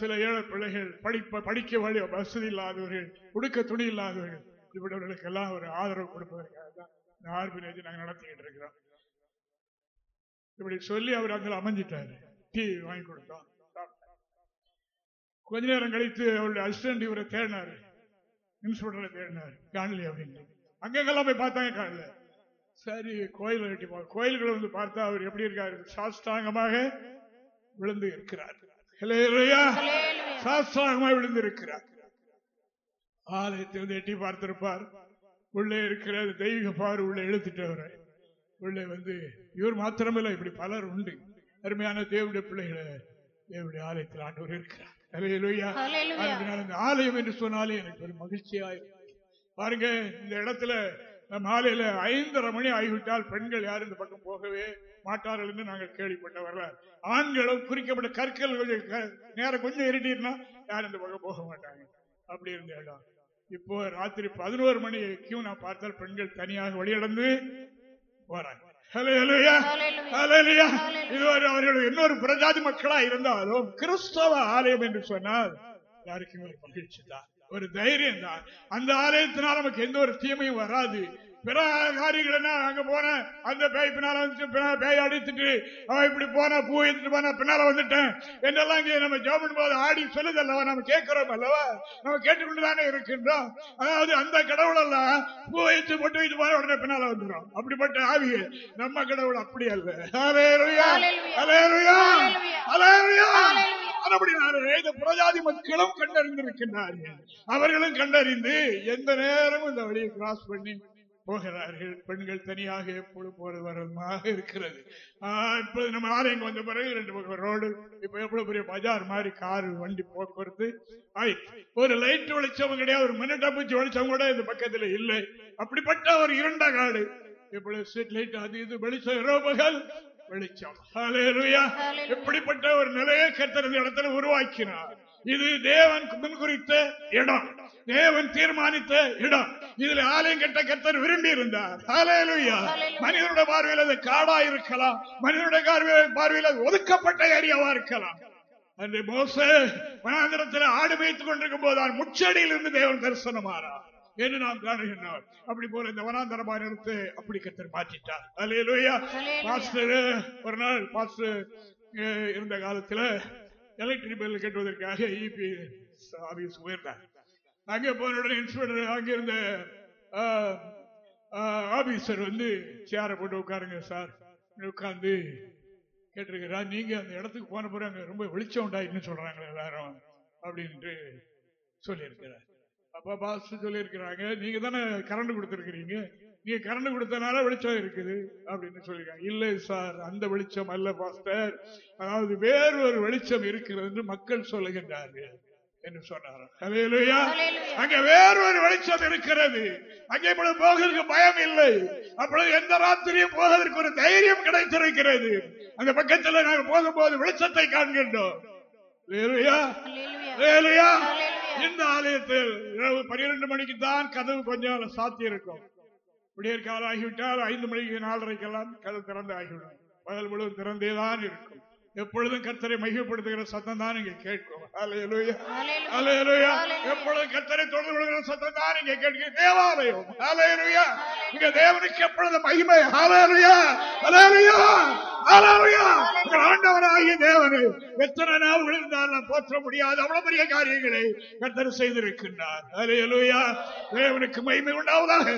சில ஏழை பிள்ளைகள் படிப்ப படிக்க வழி வசதி இல்லாதவர்கள் உடுக்க துணி இல்லாதவர்கள் இப்படிவர்களுக்கு எல்லாம் ஒரு ஆதரவு கொடுப்பதற்காக தான் இந்த ஆர்பினேஜ் நாங்கள் நடத்திக்கிட்டு இருக்கிறோம். இப்படி சொல்லி அவர் அங்கே அமைஞ்சிட்டாரு. டீ வாங்கி கொடுத்தோம். கொஞ்ச நேரம் கழித்து அவருடைய அசிஸ்டன்ட் இவரை தேடினாரு. இன்ஸ்பெக்டரை தேடினாரு. காணலி அப்படின்னு அங்கெங்கெல்லாம் போய் பார்த்தாங்க காணல. சரி கோயில் வெட்டி கோயில்களை வந்து பார்த்தா அவர் எப்படி இருக்காரு? சாஸ்தாங்கமாக விழுந்து இருக்கிறார். ஹல்லேலூயா. ஹalleluya சாஸ்தாங்கமாக விழுந்து இருக்கிறார் ஆலயத்தை வந்து எட்டி பார்த்திருப்பார். உள்ளே இருக்கிற தெய்வீக பார் உள்ளே இழுத்துட்டவரை. உள்ளே வந்து இவர் மாத்திரமில்லை இப்படி பலர் உண்டு. அருமையான தேவனுடைய பிள்ளைகளை தேவனுடைய ஆலயத்தில் ஆண்டவர் இருக்கிறார். ஆலயம் என்று சொன்னாலே எனக்கு ஒரு மகிழ்ச்சியா இருக்கு. பாருங்க இந்த இடத்துல நம்ம ஆலையில ஐந்தரை மணி ஆகிவிட்டால் பெண்கள் யாரும் இந்த பக்கம் போகவே மாட்டார்கள் என்று நாங்கள் கேள்விப்பட்ட வரலாறு. ஆண்களும் குறிக்கப்பட்ட கற்கள் கொஞ்சம் நேரம் கொஞ்சம் இருட்டினா யாரும் இந்த பக்கம் போக மாட்டாங்க. அப்படி இருந்த இடம் இப்போ ராத்திரி பதினோரு மணிக்கு நான் பார்த்தால் பெண்கள் தனியாக வழியடந்து போறாங்க அவர்கள் இன்னொரு பிரஜாதி மக்களா இருந்தாலும் கிறிஸ்தவ ஆலயம் என்று சொன்னால் யாருக்கும் மகிழ்ச்சி தான். ஒரு தைரியம் தான் அந்த ஆலயத்தினால் நமக்கு எந்த ஒரு தீமையும் வராது. பிற காரியங்கள் என்ன அங்க போன அந்த பேய் பின்னால வந்து பேய் அடித்துட்டு அவன் இப்படி போனா பூ எடுத்துட்டு போனா பின்னால வந்துட்டேன். என்றெல்லாம் இங்கே நம்ம ஜோமன் போது ஆடி சொல்லுது அல்லவா நம்ம கேட்கிறோம் அல்லவா? நம்ம கேட்டுக்கொண்டுதானே இருக்கின்றோம். அதாவது அந்த கடவுள் எல்லாம் பூ வைத்து போட்டு வைத்து போன உடனே பின்னால வந்துடும். அப்படிப்பட்ட ஆவிய நம்ம கடவுள் அப்படி அல்ல. அலேலுயா அலேலுயா அலேலுயா அப்படினாலே இந்த புறஜாதி மக்களும் கண்டறிந்திருக்கின்றார்கள். அவர்களும் கண்டறிந்து எந்த நேரமும் இந்த வழியை கிராஸ் பண்ணி போகிறார்கள். பெண்கள் தனியாக எப்பொழுது போறது வரதுமாக இருக்கிறது. இப்ப நம்ம ஆலயம் வந்த பிறகு ரெண்டு பக்கம் ரோடு இப்ப எவ்வளவு பெரிய பஜார் மாதிரி காரு வண்டி போக்குவரத்து. ஒரு லைட் வெளிச்சம் கிடையாது ஒரு மின்னட்டா பூச்சி வெளிச்சம் கூட இந்த பக்கத்துல இல்லை. அப்படிப்பட்ட ஒரு இரண்ட காடு. இப்பொழுது ஸ்ட்ரீட் லைட் அது இது வெளிச்சம் இரவு பகல். வெளிச்சம். எப்படிப்பட்ட ஒரு நிலையை கத்தர் இந்த இடத்துல உருவாக்கினார். இது தேவன் முன் குறித்த இடம். தேவன் தீர்மானித்த இடம். இதுல ஆலயம் கட்ட கத்தர் விரும்பி இருந்தார் மனிதனுடைய பார்வையில் அது காடா இருக்கலாம். மனிதனுடைய பார்வையில் அது ஒதுக்கப்பட்ட ஏரியாவா இருக்கலாம். அன்று மோச வனாந்திரத்தில் ஆடு வைத்துக் கொண்டிருக்கும் போது முச்சடியில் இருந்து தேவன் தரிசனமாறார் என்று நாம் காணுகின்றோம். அப்படி போல இந்த வனாந்தர மாநிலத்தை அப்படி கத்தர் மாற்றிட்டார். அலையலோயா பாஸ்டர் ஒரு நாள் பாஸ்டர் இருந்த காலத்துல எலக்ட்ரிக் பில் கட்டுவதற்காக இபி ஆபீஸ் போயிருந்தார். அங்கே போன உடனே இன்ஸ்பெக்டர் அங்க இருந்த ஆபீசர் வந்து சேரை போட்டு உட்காருங்க சார் உட்கார்ந்து கேட்டிருக்கிறா நீங்க அந்த இடத்துக்கு போன பிறகு அங்க ரொம்ப வெளிச்சம் உண்டாயின்னு சொல்றாங்க எல்லாரும். அப்படின்ட்டு சொல்லியிருக்கிறார். அப்ப பாஸ் சொல்லியிருக்கிறாங்க. நீங்க தானே கரண்ட் கொடுத்துருக்கிறீங்க. நீங்க கரண்ட் கொடுத்தனால வெளிச்சம் இருக்குது அப்படின்னு சொல்லிருக்காங்க இல்லை சார் அந்த வெளிச்சம் அல்ல பாஸ்டர். அதாவது வேறு ஒரு வெளிச்சம் இருக்கிறது என்று மக்கள் சொல்லுகின்றார்கள் என்று சொன்னார் அங்கே வேறொரு வெளிச்சம் இருக்கிறது. அங்கே இப்பொழுது போகிறதுக்கு பயம் இல்லை. அப்பொழுது எந்த ராத்திரியும் போவதற்கு ஒரு தைரியம் கிடைத்திருக்கிறது. அந்த பக்கத்தில் நாங்கள் போகும்போது வெளிச்சத்தை காண்கின்றோம். இந்த ஆலயத்தில் இரவு பனிரெண்டு மணிக்கு தான் கதவு கொஞ்சம் சாத்தி இருக்கும் விடியற்காலம் ஆகிவிட்டால் ஐந்து மணிக்கு நாலரைக்கெல்லாம் கதவு திறந்து ஆகிவிடும் பகல் முழுவதும் திறந்தேதான் இருக்கும். எப்பொழுதும் கத்தரை மையப்படுத்துகிற சத்தம் தான் நீங்க கேட்கும். எப்பொழுதும் கத்தரை தொடர்பு கொள்கிற சத்தம் தான் நீங்க கேட்க தேவாலயம். அலையலுயா இங்க தேவனுக்கு எப்பொழுது மகிமை? அலையலுயா அலையலுயா ஆண்டவராகிய தேவனு எத்தனை நாள் விழுந்தால் போற்ற முடியாது. அவ்வளவு பெரிய காரியங்களை கத்தர் செய்திருக்கின்றார். அலையலுயா தேவனுக்கு மகிமை உண்டாவதாக.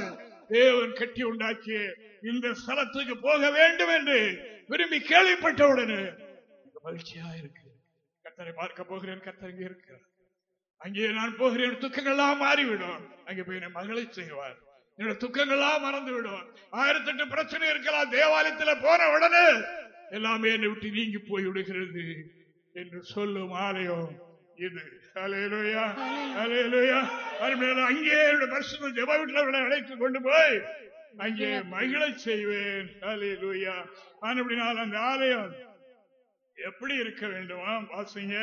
தேவன் கட்டி உண்டாக்கிய இந்த ஸ்தலத்துக்கு போக வேண்டும் என்று விரும்பி கேள்விப்பட்டவுடனே மகிழ்ச்சியா இருக்கு. கத்தரை பார்க்க போகிறேன் கத்தர் இங்கே இருக்கிறார். அங்கே நான் போகிறேன் துக்கங்கள்லாம் மாறிவிடும். அங்கே போய் என் மகளை செய்வார். என்னோட துக்கங்கள்லாம் மறந்து விடும் ஆயிரத்தி எட்டு பிரச்சனை இருக்கலாம் தேவாலயத்துல போன உடனே எல்லாமே என்னை விட்டு நீங்கி போய் விடுகிறது என்று சொல்லும் ஆலயம் இது. அலையலுயா அலையலுயா அங்கே பரிசுத்த ஜப வீட்டில் அழைத்து கொண்டு போய் அங்கே மகிழ செய்வேன். அலையலுயா அப்படினால் அந்த ஆலயம் எப்படி இருக்க வேண்டுமா? வாசிங்க.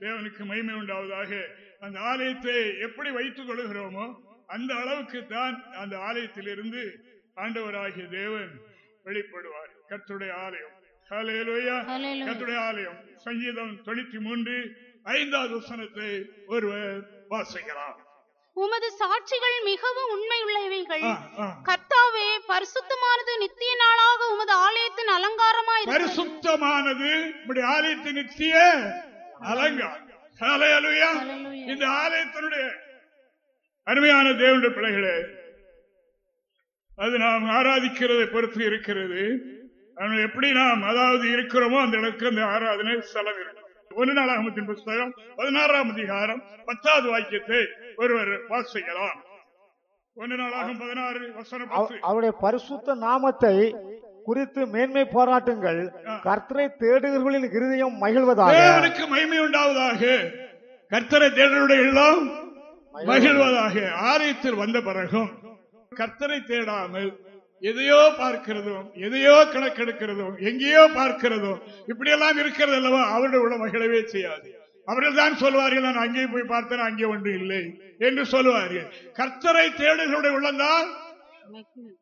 தேவனுக்கு மகிமை உண்டாவதாக. அந்த ஆலயத்தை எப்படி வைத்துக் கொள்கிறோமோ அந்த அளவுக்கு தான் அந்த ஆலயத்திலிருந்து ஆண்டவராகிய தேவன் வெளிப்படுவார். கத்துடைய ஆலயம். கத்துடைய ஆலயம். சங்கீதம் தொண்ணூத்தி மூன்று ஐந்தாவது வசனத்தை ஒருவர் வாசிக்கலாம். உமது சாட்சிகள் மிகவும் உண்மை உள்ளவைகள் கர்த்தாவே பரிசுத்தமானது நித்திய நாளாக உமது ஆலயத்தின் அலங்காரமாய் பரிசுத்தமானது ஆலயத்தின் நித்திய அலங்காரம். இந்த ஆலயத்தினுடைய அருமையான தேவனுடைய பிள்ளைகளே அது நாம் ஆராதிக்கிறதை பொறுத்து இருக்கிறது. எப்படி நாம் அதாவது இருக்கிறோமோ அந்த இடத்துக்கு அந்த ஆராதனை ஸ்தலம் இருக்கும். ஒரு நாளாகமத்தின் புஸ்தகம் பதினாறாம் அதிகாரம் பத்தாவது வாக்கியத்தை ஒருவர் வாசிக்கலாம் ஒன்று நாளாகும் பதினாறு வசனம் அவருடைய பரிசுத்த நாமத்தை குறித்து மேன்மை போராட்டங்கள். கர்த்தரை தேடுகிறவர்களின் இருதயம் மகிழ்வதாக. தேவனுக்கு மகிமை உண்டாவதாக. கர்த்தரை தேடுடைய எல்லாம் மகிழ்வதாக. ஆலயத்தில் வந்த பிறகும் கர்த்தரை தேடாமல் எதையோ பார்க்கிறதும் எதையோ கணக்கெடுக்கிறதும் எங்கேயோ பார்க்கிறதும் இப்படி எல்லாம் இருக்கிறது அல்லவா? அவருடைய உள்ள மகிழவே செய்யாது. அவர்கள் தான் சொல்வார்கள் நான் அங்கே போய் பார்த்தேன் அங்கே ஒன்று இல்லை என்று சொல்லுவார்கள். கர்த்தரை தேடுகளுடைய உள்ளம்தான்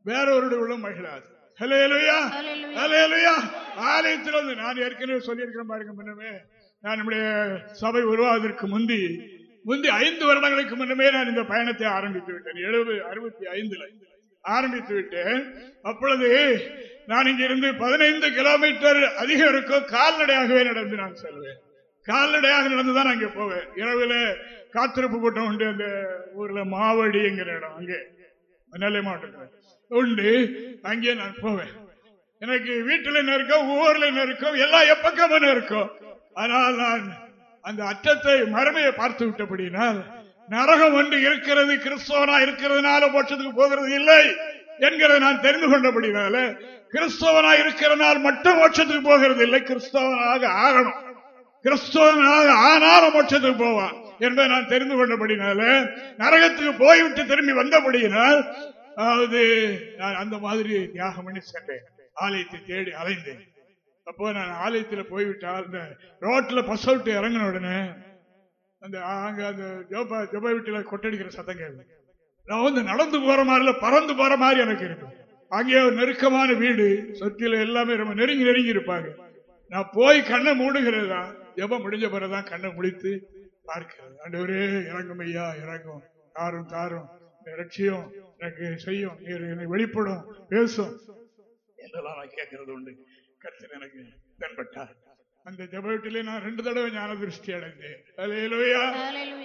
வேறொருடைய உள்ளம் மகிழாது. ஆலயத்தில் வந்து நான் ஏற்கனவே சொல்லியிருக்கிறேன் பாருங்க முன்னமே. நான் நம்முடைய சபை உருவாவதற்கு முந்தி முந்தி ஐந்து வருடங்களுக்கு முன்னமே நான் இந்த பயணத்தை ஆரம்பித்து விட்டேன். எழுபது அறுபத்தி ஐந்துல ஆரம்பித்து விட்டேன். அப்பொழுது நான் இங்கிருந்து பதினைந்து கிலோமீட்டர் அதிகம் இருக்கும் கால்நடையாகவே நடந்து நான் செல்வேன். கால்நடையாக நடந்துதான் அங்கே போவேன். இரவுல காத்திருப்பு கூட்டம் உண்டு அந்த ஊர்ல மாவடிங்கிற இடம் அங்கே. நெல்லை மாவட்டத்தில். உண்டு. அங்கே நான் போவேன். எனக்கு வீட்டில் நெருக்கம் இருக்கும் ஊர்ல இருக்கும் எல்லாம் எப்பக்கமும் நெருக்கம் இருக்கும். ஆனால் நான் அந்த அச்சத்தை மறுமையை பார்த்து விட்டபடினால் நரகம் ஒன்று இருக்கிறது கிறிஸ்தவனா இருக்கிறதுனால மோட்சத்துக்கு போகிறது இல்லை என்கிறத நான் தெரிந்து கொண்டபடினால கிறிஸ்தவனா இருக்கிறனால் மட்டும் மோட்சத்துக்கு போகிறது இல்லை கிறிஸ்தவனாக ஆகணும். கிறிஸ்தவனாக ஆனாலும் மோட்சத்துக்கு போவான். என்பதை நான் தெரிந்து கொண்டபடினால நரகத்துக்கு போய்விட்டு திரும்பி வந்தபடியினால் அதாவது நான் அந்த மாதிரி தியாகம் பண்ணி சென்றேன். ஆலயத்தை தேடி அலைந்தேன். அப்போ நான் ஆலயத்தில் போய்விட்டால் இந்த ரோட்ல பஸ் விட்டு இறங்கின உடனே அந்த அங்க அந்த ஜோபா ஜோபா வீட்டில் கொட்டடிக்கிற சத்தம் கேட்கும் நான் வந்து நடந்து போற மாதிரி பறந்து போற மாதிரி எனக்கு இருக்கும் அங்கே ஒரு நெருக்கமான வீடு சொத்தில எல்லாமே ரொம்ப நெருங்கி நெருங்கி இருப்பாங்க. நான் போய் கண்ணை மூடுகிறதா ஜபம் முடிஞ்ச பிறகுதான் கண்ணை முடித்து பார்க்கிறது. ஆண்டவரே இறங்கும் ஐயா இறங்கும். தாரும் தாரும். லட்சியம் எனக்கு செய்யும். எனக்கு வெளிப்படும். பேசும். என்றெல்லாம் நான் கேட்கறது உண்டு. கர்த்தர் எனக்கு தென்பட்டார். அந்த ஜபத்திலே நான் ரெண்டு தடவை ஞான திருஷ்டி அடைந்தேன்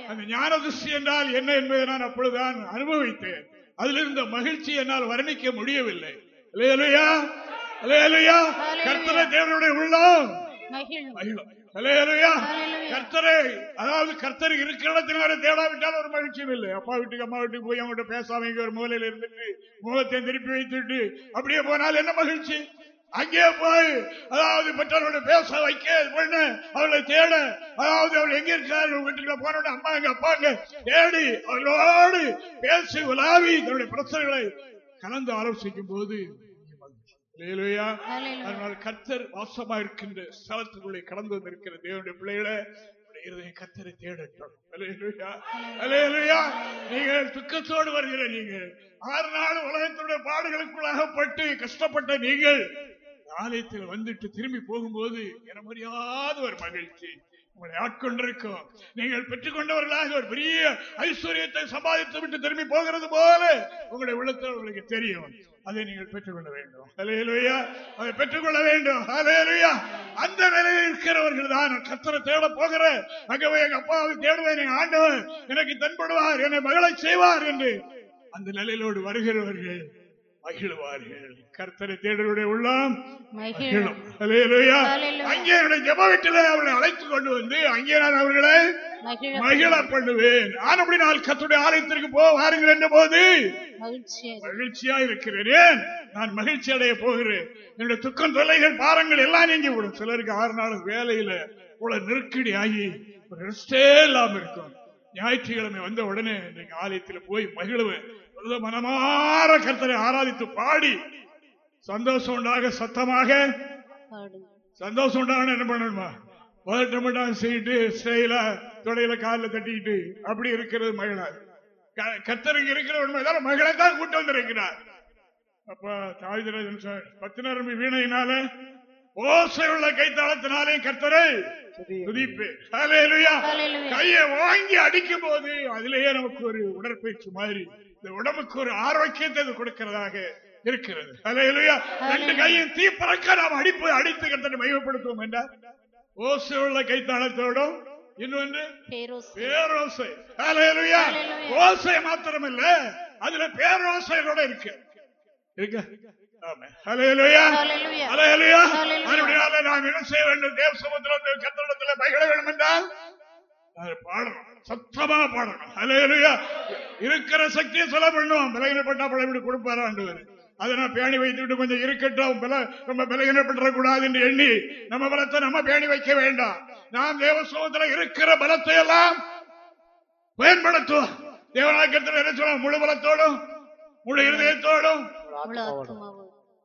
அந்த ஞான திருஷ்டி என்றால் என்ன என்பதை நான் அப்பொழுதுதான் அனுபவித்தேன். அதில் இருந்த மகிழ்ச்சி என்னால் வர்ணிக்க முடியவில்லை. அல்லேலூயா. அல்லேலூயா. கர்த்தரை தேவனுடைய உள்ளம். மகிழும். கர்த்தரை அதாவது கர்த்தர் இருக்கிற இடத்தினால தேடாவிட்டால் ஒரு மகிழ்ச்சியும் இல்லை. அப்பா வீட்டுக்கு அம்மா வீட்டுக்கு போய் அவங்ககிட்ட பேசாம இங்க ஒரு மூலையில இருந்துட்டு முகத்தை திருப்பி வைத்துட்டு அப்படியே போனால் என்ன மகிழ்ச்சி? அங்கே போய் அதாவது பெற்றோரோட பேச வைக்க பண்ண அவளை தேட அதாவது அவள் எங்க இருக்காரு வீட்டுக்குள்ள போன அம்மா எங்க அப்பா எங்க தேடி அவளோடு பேசி உலாவி தன்னுடைய பிரச்சனைகளை கலந்து ஆலோசிக்கும் போது அதனால் கர்த்தர் வாசமா இருக்கின்ற ஸ்தலத்துக்குள்ளே கடந்து வந்திருக்கிற தேவனுடைய பிள்ளைகளை கர்த்தரை தேடட்டும். நீங்கள் துக்கத்தோடு வருகிற நீங்கள் ஆறு நாள் உலகத்தினுடைய பாடுகளுக்குள்ளாகப்பட்டு கஷ்டப்பட்ட நீங்கள் ஆலயத்தில் வந்துட்டு திரும்பி போகும்போது என முடியாத ஒரு மகிழ்ச்சி. உங்களை ஆட்கொண்டிருக்கும் நீங்கள் பெற்றுக்கொண்டவர்களாக ஒரு பெரிய ஐஸ்வர்யத்தை சம்பாதித்து விட்டு திரும்பி போகிறது போல உங்களுடைய உள்ளத்தில் உங்களுக்கு தெரியும். அதை நீங்கள் பெற்றுக்கொள்ள வேண்டும். அலையலுயா அதை பெற்றுக்கொள்ள வேண்டும். அலையலுயா அந்த நிலையில் இருக்கிறவர்கள் தான் கத்தரை தேட போகிறேன் அங்க போய் எங்க அப்பாவை தேடுவேன் என் ஆண்டவர் எனக்கு தென்படுவார் என்னை மகளை செய்வார் என்று அந்த நிலையிலோடு வருகிறவர்கள் மகிழ்வார்கள். கர்த்தரை தேடுவருடைய உள்ளம் மகிழும். அங்கே என்னுடைய ஜெப வீட்டிலே அவர்களை அழைத்துக் கொண்டு வந்து அங்கே நான் அவர்களை மகிழ பண்ணுவேன் நான் அப்படி நாள் கத்துடைய ஆலயத்திற்கு போ வாருங்கள் என்ற போது மகிழ்ச்சி மகிழ்ச்சியா இருக்கிறேன். நான் மகிழ்ச்சி அடைய போகிறேன். என்னுடைய துக்கம் தொல்லைகள் பாரங்கள் எல்லாம் நீங்கி விடும். சிலருக்கு ஆறு நாள் வேலையில இவ்வளவு நெருக்கடி ஆகி ரெஸ்டே இல்லாம இருக்கும். ஞாயிற்றுக்கிழமை வந்த உடனே நீங்க ஆலயத்தில் போய் மகிழுவேன். மனமாற கர்த்தரை ஆராதித்து பாடி. சந்தோஷம் உண்டாக சத்தமாக. சந்தோஷம் உண்டாக என்ன பண்ணணுமா? மட்டும் செய்யிட்டு ஸ்டைலா தொடையில காலில் தட்டிக்கிட்டு அப்படி இருக்கிறது மகிழா க- கர்த்தருக்கு இருக்கிற உண்மைதான் மகிழத்தான் கூட்டு வந்திருக்கிறார். அப்ப தாவிதராஜன் சார் பத்து நரம்பு வீணையினால ஓசை உள்ள கைத்தாளத்தினாலே. ஹalleluya. கையை வாங்கி அடிக்கும் போது அதிலேயே நமக்கு ஒரு உடற்பயிற்சி மாதிரி. இந்த உடம்புக்கு ஒரு ஆரோக்கியத்தை அது கொடுக்கிறதாக இருக்கிறது. ரெண்டு கையும் தீ பறக்க நாம் அடிப்பு அடித்து கர்த்தரை மையப்படுத்துவோம் என்றால் ஓசை உள்ள கைத்தாளத்தோடும் இன்னொன்று? பேரோசை. ஓசை மாத்திரமல்ல அதுல பேரோசையோட இருக்கு. இருக்கு? நாம் என்ன செய்ய வேண்டும்? தேவ சமுத்திரத்தில் கத்தரிடத்தில் மகிழ வேண்டும் என்றால் பாடணும். சத்தமா பாடணும். ஹalleluya. இருக்கிற சக்தியை சொல்ல பண்ணுவோம் பலகீனப்பட்டா பழவிடு கொடுப்பாரு ஆண்டவர் அதை நான் பேணி வைத்துவிட்டு கொஞ்சம் இருக்கட்டும். பல ரொம்ப பலகீனப்பட்டுற கூடாது என்று எண்ணி நம்ம பலத்தை நம்ம பேணி வைக்க வேண்டாம். நாம் தேவ சமூகத்தில் இருக்கிற பலத்தை எல்லாம் பயன்படுத்துவோம். தேவநாயகத்தில் என்ன சொல்ல முழு பலத்தோடும் முழு இருதயத்தோடும்.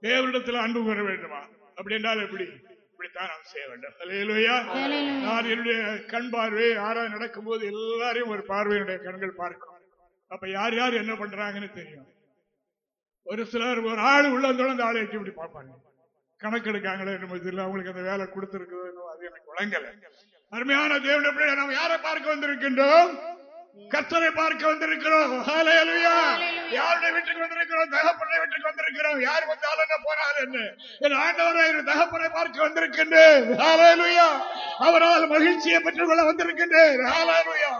தேவனிடத்தில் அன்பு பெற வேண்டுமா? அப்படி என்றால் எப்படி? இப்படித்தான் நாம் செய்ய வேண்டும். நான் என்னுடைய கண் பார்வை ஆறாவது நடக்கும் போது எல்லாரையும் ஒரு பார்வையினுடைய கண்கள் பார்க்கும். அப்ப யார் யார் என்ன பண்றாங்கன்னு தெரியும். ஒரு சிலர் ஒரு ஆள் உள்ள அந்த ஆளை எட்டி இப்படி பார்ப்பாங்க. கணக்கெடுக்காங்களே என்னமோ தெரியல அவங்களுக்கு அந்த வேலை கொடுத்திருக்குதோ அது எனக்கு வழங்கல அருமையான தேவனுடைய பிள்ளைகளை நாம் யாரை பார்க்க வந்திருக்கின்றோம்? கர்த்தரை பார்க்க வந்திருக்கிறோம். யாருடைய வீட்டுக்கு வந்திருக்கிறோம்? தகப்பனை வீட்டுக்கு வந்திருக்கிறோம். யார் வந்தாலும் என்ன போனாலும் என்ன என் ஆண்டவரை தகப்பனை பார்க்க வந்திருக்கின்றேன். அவரால் மகிழ்ச்சியை வந்திருக்கின்றேன். ஹalleluya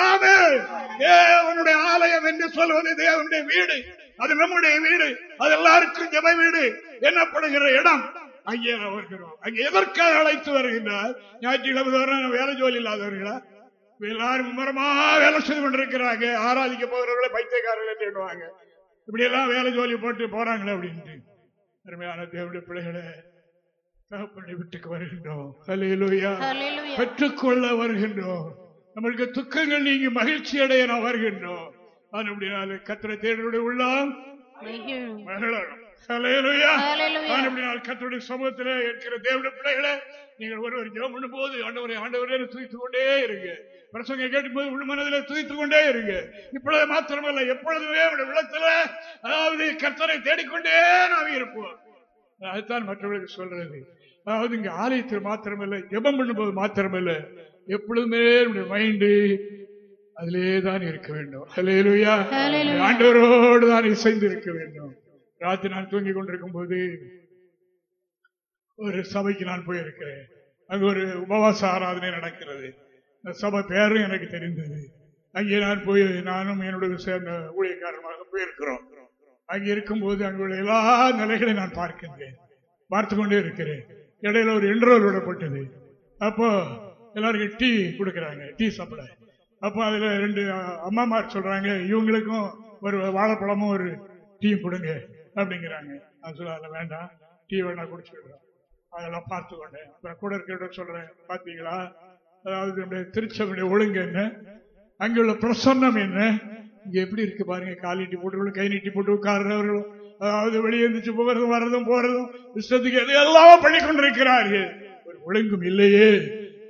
ஆமென் தேவனுடைய ஆலயம் என்று சொல்வது தேவனுடைய வீடு. அது நம்முடைய வீடு. அது எல்லாருக்கும் ஜெப வீடு என்னப்படுகிற இடம். அங்கே வருகிறோம் அங்கே எதற்காக அழைத்து வருகின்றார்? ஞாயிற்றுக்கிழமை வேலை ஜோலி இல்லாதவர்களா? எல்லாரும் மும்மரமா வேலை செய்து கொண்டிருக்கிறாங்க. ஆராதிக்க போகிறவர்களை பைத்தியக்காரர்கள் என்று எண்ணுவாங்க. இப்படி எல்லாம் வேலை ஜோலி போட்டு போறாங்களே அப்படின்ட்டு. அருமையான தேவனுடைய பிள்ளைகளை தகப்பனை வீட்டுக்கு வருகின்றோம். பெற்றுக்கொள்ள வருகின்றோம். நம்மளுக்கு துக்கங்கள் நீங்கி மகிழ்ச்சி அடைய நாம் வருகின்றோம். அப்படினால கத்திர தேவனுடைய உள்ளம் மகிழும். கத்தருடைய சமூகத்தில் இருக்கிற தேவனுடைய பிள்ளைகளை நீங்கள் ஒருவர் ஜெபம் பண்ணும்போது ஆண்டவரை ஆண்டவரே துதித்துக் கொண்டே இருங்க. பிரசங்க கேட்கும்போது உள் மனதில் துதித்துக் கொண்டே இருங்க. இப்பொழுது மாத்திரமல்ல எப்பொழுதுமே அதாவது கர்த்தரை தேடிக்கொண்டே நாம் இருப்போம். அதுதான் மற்றவர்களுக்கு சொல்றது. அதாவது இங்க ஆலயத்தில் மாத்திரமல்ல ஜெபம் பண்ணும்போது மாத்திரமல்ல. எப்பொழுதுமே நம்முடைய மைண்டு அதிலே தான் இருக்க வேண்டும். ஆண்டவரோடு தான் இசைந்து இருக்க வேண்டும். ராத்திரி நான் தூங்கிக் கொண்டிருக்கும் போது ஒரு சபைக்கு நான் போயிருக்கிறேன் அங்கு ஒரு உபவாச ஆராதனை நடக்கிறது. அந்த சபை பேரும் எனக்கு தெரிந்தது. அங்கே நான் போய் நானும் என்னுடைய சேர்ந்த ஊழியக்காரமாக போயிருக்கிறோம். அங்கே இருக்கும்போது அங்குள்ள எல்லா நிலைகளையும் நான் பார்க்கின்றேன். பார்த்து கொண்டே இருக்கிறேன். இடையில ஒரு இன்டர்வல் விடப்பட்டது. அப்போ எல்லாருக்கும் டீ கொடுக்குறாங்க. டீ சாப்பிட. அப்போ அதில் ரெண்டு அம்மாமார் சொல்றாங்க இவங்களுக்கும் ஒரு வாழைப்பழமும் ஒரு டீ கொடுங்க. அப்படிங்கிறாங்க. நான் சொல்ல அதில் வேண்டாம். டீ வேணா குடிச்சுக்கிறோம் அதெல்லாம் பார்த்து கொண்டேன் அப்புறம் கூட இருக்கிற சொல்றேன் பார்த்தீங்களா அதாவது நம்முடைய திருச்சபையுடைய ஒழுங்கு என்ன? அங்குள்ள பிரசன்னம் என்ன? இங்க எப்படி இருக்கு பாருங்க. கால் நீட்டி போட்டு கை நீட்டி போட்டு உட்கார்றவர்களும் அதாவது வெளியே இருந்துச்சு போகிறதும் வர்றதும் போறதும் இஷ்டத்துக்கு எது எல்லாம் பண்ணி கொண்டிருக்கிறார்கள் ஒரு ஒழுங்கும் இல்லையே.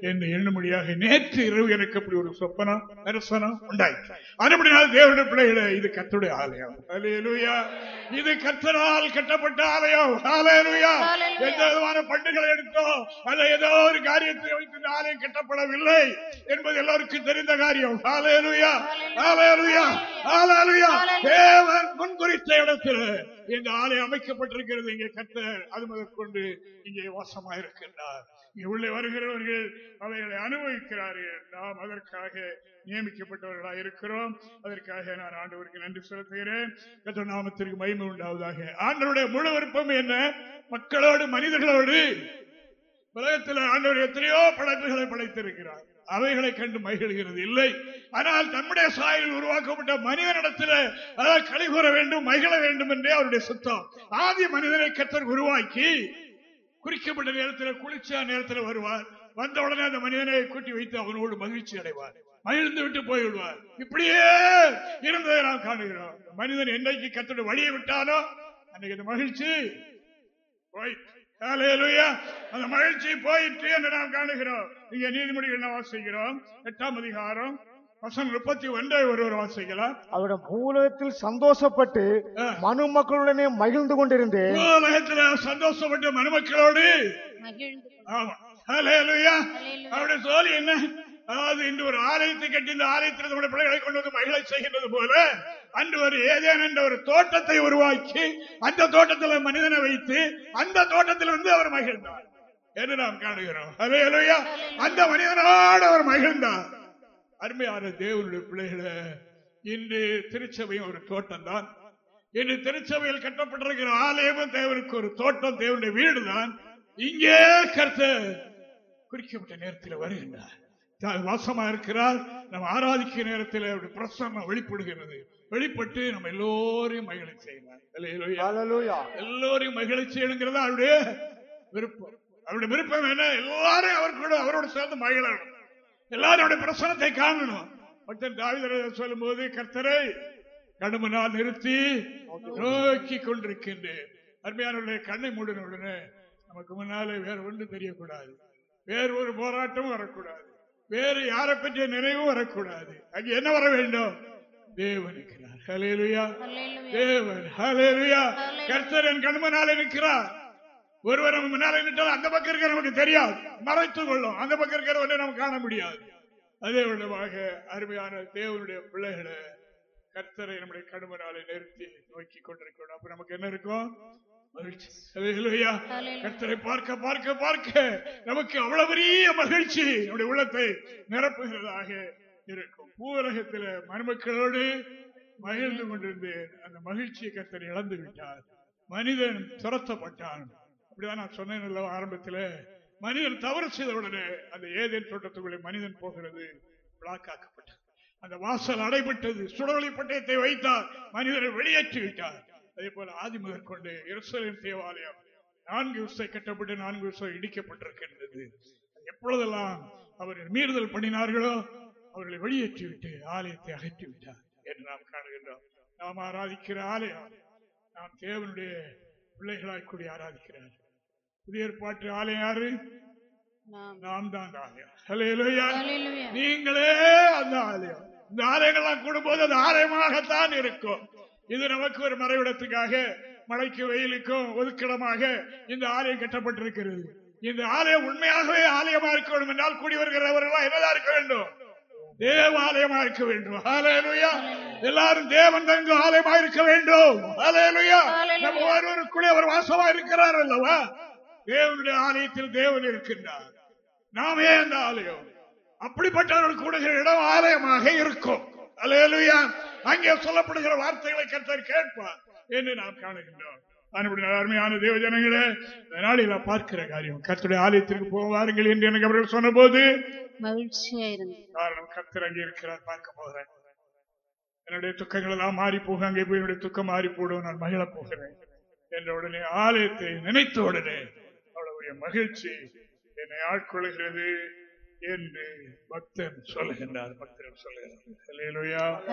என்று எண்ணும்படியாக நேற்று இரவு எனக்கு அப்படி ஒரு சொப்பனம் தரிசனம் உண்டாயிற்று. அதுபடினால் தேவனுடைய பிள்ளைகளே இது கத்துடைய ஆலயம். இது கத்தரால் கட்டப்பட்ட ஆலயம். Hallelujah. எந்த விதமான பண்டுகளை எடுத்தோ அல்ல ஏதோ ஒரு காரியத்தை வைத்து இந்த ஆலயம் கட்டப்படவில்லை என்பது எல்லோருக்கும் தெரிந்த காரியம். ஹalleluya. ஹalleluya. ஹalleluya. தேவன் முன்குறித்த இடத்தில் இந்த ஆலயம் அமைக்கப்பட்டிருக்கிறது. இங்கே கத்தர் அது முதற்கொண்டு இங்கே இங்கே உள்ளே வருகிறவர்கள் அவைகளை அனுபவிக்கிறார்கள். நாம் அதற்காக நியமிக்கப்பட்டவர்களாக இருக்கிறோம். அதற்காக நான் ஆண்டவருக்கு நன்றி செலுத்துகிறேன். கத்த நாமத்திற்கு மயிமை உண்டாவதாக. ஆண்டவருடைய முழு விருப்பம் என்ன? மக்களோடு மனிதர்களோடு. உலகத்தில் ஆண்டவர் எத்தனையோ படைப்புகளை படைத்திருக்கிறார். அவைகளை கண்டு மகிழ்கிறது. இல்லை. ஆனால் தம்முடைய சாயலில் உருவாக்கப்பட்ட மனிதனிடத்தில் அதாவது கழிவுற வேண்டும் மகிழ வேண்டும் என்றே அவருடைய சுத்தம். ஆதி மனிதனை கத்தர் உருவாக்கி குறிக்கப்பட்ட நேரத்தில் குளிர்ச்சியான நேரத்தில் வருவார். வந்த உடனே அந்த மனிதனை கூட்டி வைத்து அவனோடு மகிழ்ச்சி அடைவார். மகிழ்ந்து விட்டு போய்விடுவார். இப்படியே இருந்ததை நாம் காணுகிறோம். மனிதன் என்னைக்கு கத்தோட வழியை விட்டானோ அன்னைக்கு அந்த மகிழ்ச்சி போயிற்று. அந்த மகிழ்ச்சி போயிற்று என்று நாம் காணுகிறோம். இங்க நீதிமொழிகள் வாசிக்கிறோம். எட்டாம் அதிகாரம் வசனம் முப்பத்தி ஒன்றை ஒருவர் வாசிக்கலாம். அவருடைய மூலத்தில் சந்தோஷப்பட்டு ஆ. மனு மக்களுடனே மகிழ்ந்து கொண்டிருந்தேன். உலகத்துல சந்தோஷப்பட்ட மனுமக்களோடு மகிழ்ந்து ஆமா. அவருடைய சோழி என்ன? அதாவது இன்று ஒரு ஆலயத்தை கட்டி இந்த ஆலயத்தில் நம்முடைய பிள்ளைகளை கொண்டு வந்து மகிழ செய்கின்றது போல அன்று ஒரு ஏதேன் என்ற ஒரு தோட்டத்தை உருவாக்கி அந்த தோட்டத்தில் மனிதனை வைத்து அந்த தோட்டத்தில் வந்து அவர் மகிழ்ந்தார். என்று நாம் காணுகிறோம். ஹalleluya. அந்த மனிதனோடு அவர் மகிழ்ந்தார். அருமையான தேவனுடைய பிள்ளைகளை இன்று திருச்சபையும் ஒரு தோட்டம் தான். இன்று திருச்சபையில் கட்டப்பட்டிருக்கிற ஆலயமும் தேவனுக்கு ஒரு தோட்டம் தேவனுடைய வீடு தான் இங்கே கர்த்தர் குறிக்கப்பட்ட நேரத்தில் வருகின்றார். வாசமா இருக்கிறார். நம்ம ஆராதிக்கிற நேரத்தில் அவருடைய பிரசன்னம் வெளிப்படுகிறது. வெளிப்பட்டு நம்ம எல்லோரையும் மகிழ. ஹalleluya. எல்லோரையும் மகிழ செய்யணுங்கிறது அவருடைய விருப்பம். அவருடைய விருப்பம் என்ன? எல்லாரும் அவர் கூட அவரோட சேர்ந்து மகிழணும். எல்லாரும் அவருடைய பிரசனத்தை காணணும். பக்தன் தாவிதர் சொல்லும் போது கர்த்தரை கடுமனால் நிறுத்தி நோக்கி கொண்டிருக்கின்றேன். அருமையானவருடைய கண்ணை மூடின உடனே நமக்கு முன்னாலே வேற ஒன்று தெரியக்கூடாது. வேறு ஒரு போராட்டமும் வரக்கூடாது. வேறு யாரை பற்றிய நினைவும் வரக்கூடாது. அங்கே என்ன வர வேண்டும்? தேவன் இருக்கிறார். Hallelujah. தேவன். ஹalleluya. கர்த்தர் என் கண் முன்னாலே நிற்கிறார். ஒருவர் நம்ம முன்னாலே நின்றால் அந்த பக்கம் இருக்கிற நமக்கு தெரியாது. மறைத்துக் கொள்ளும். அந்த பக்கம் இருக்கிறவரை நம்ம காண முடியாது. அதே விதமாக அருமையான தேவனுடைய பிள்ளைகளை கர்த்தரை நம்முடைய கடுமனாலை நிறுத்தி நோக்கி கொண்டிருக்கணும் அப்ப நமக்கு என்ன இருக்கும்? மகிழ்ச்சி. கர்த்தரை பார்க்க பார்க்க பார்க்க நமக்கு அவ்வளவு பெரிய மகிழ்ச்சி நம்முடைய உள்ளத்தை நிரப்புகிறதாக இருக்கும். பூவுலகத்தில மருமக்களோடு மகிழ்ந்து கொண்டிருந்து அந்த மகிழ்ச்சியை கர்த்தர் இழந்து விட்டார் மனிதன் துரத்தப்பட்டான். அப்படிதான் நான் சொன்னேன் அல்லவா ஆரம்பத்துல. மனிதன் தவறு செய்த உடனே அந்த ஏதேன் தோட்டத்துக்குள்ளே மனிதன் போகிறது பிளாக்காக்கப்பட்டான் அந்த வாசல் அடைபட்டது சுடவழி பட்டயத்தை வைத்தார் மனிதனை வெளியேற்றி விட்டார். அதே போல ஆதி முதற்கொண்டு எருசலேம் தேவாலயம் நான்கு வருஷம் கட்டப்பட்டு நான்கு வருஷம் இடிக்கப்பட்டிருக்கின்றது. எப்பொழுதெல்லாம் அவர்கள் மீறுதல் பண்ணினார்களோ அவர்களை வெளியேற்றி விட்டு ஆலயத்தை அகற்றி விட்டார் என்று நாம் காணுகின்றோம். நாம் ஆராதிக்கிற ஆலயம் நாம் தேவனுடைய பிள்ளைகளாய் கூடி ஆராதிக்கிறார். புதிய ஏற்பாட்டு ஆலயம் யாரு? நாம். தான் ஆலயம். நீங்களே அந்த ஆலயம். இந்த ஆலயங்கள்லாம் கூடும்போது அது ஆலயமாகத்தான் இருக்கும். இது நமக்கு ஒரு மறைவிடத்துக்காக மழைக்கு வெயிலுக்கும் ஒதுக்கிடமாக இந்த ஆலயம் கட்டப்பட்டிருக்கிறது. இந்த ஆலயம் உண்மையாகவே ஆலயமா இருக்க வேண்டும் என்றால் கூடி வருகிறவர்களா என்னதான் இருக்க வேண்டும்? தேவ ஆலயமா இருக்க வேண்டும். ஹalleluya. எல்லாரும் தேவன் தங்கு ஆலயமா இருக்க வேண்டும். ஹalleluya. நம்ம ஒருவருக்குள்ளே அவர் வாசமா இருக்கிறார் அல்லவா? தேவனுடைய ஆலயத்தில் தேவன் இருக்கின்றார். நாமே அந்த ஆலயம். அப்படிப்பட்டவர்கள் கூடுகிற இடம் ஆலயமாக இருக்கும். அல்லேலூயா. அங்கே சொல்லப்படுகிற வார்த்தைகளை கர்த்தர் கேட்பார் என்று நாம் காணுகின்றோம். அருமையான தேவ ஜனங்களே நாளில் பார்க்கிற காரியம் கர்த்தருடைய ஆலயத்திற்கு போவாருங்கள் என்று எனக்கு அவர்கள் சொன்னபோது மகிழ்ச்சியா இருந்தது காரணம் கர்த்தர் அங்கே இருக்கிறார் பார்க்க போகிறேன். என்னுடைய துக்கங்கள் எல்லாம் மாறி போக அங்கே போய் என்னுடைய துக்கம் மாறி போடும் நான் மகிழப் போகிறேன். என்ற உடனே ஆலயத்தை நினைத்த உடனே மகிழ்ச்சி என்னை ஆட்கொள்கிறது என்று பக்தன் சொல்லுகின்றார். பக்தன் சொல்லுகிறார்.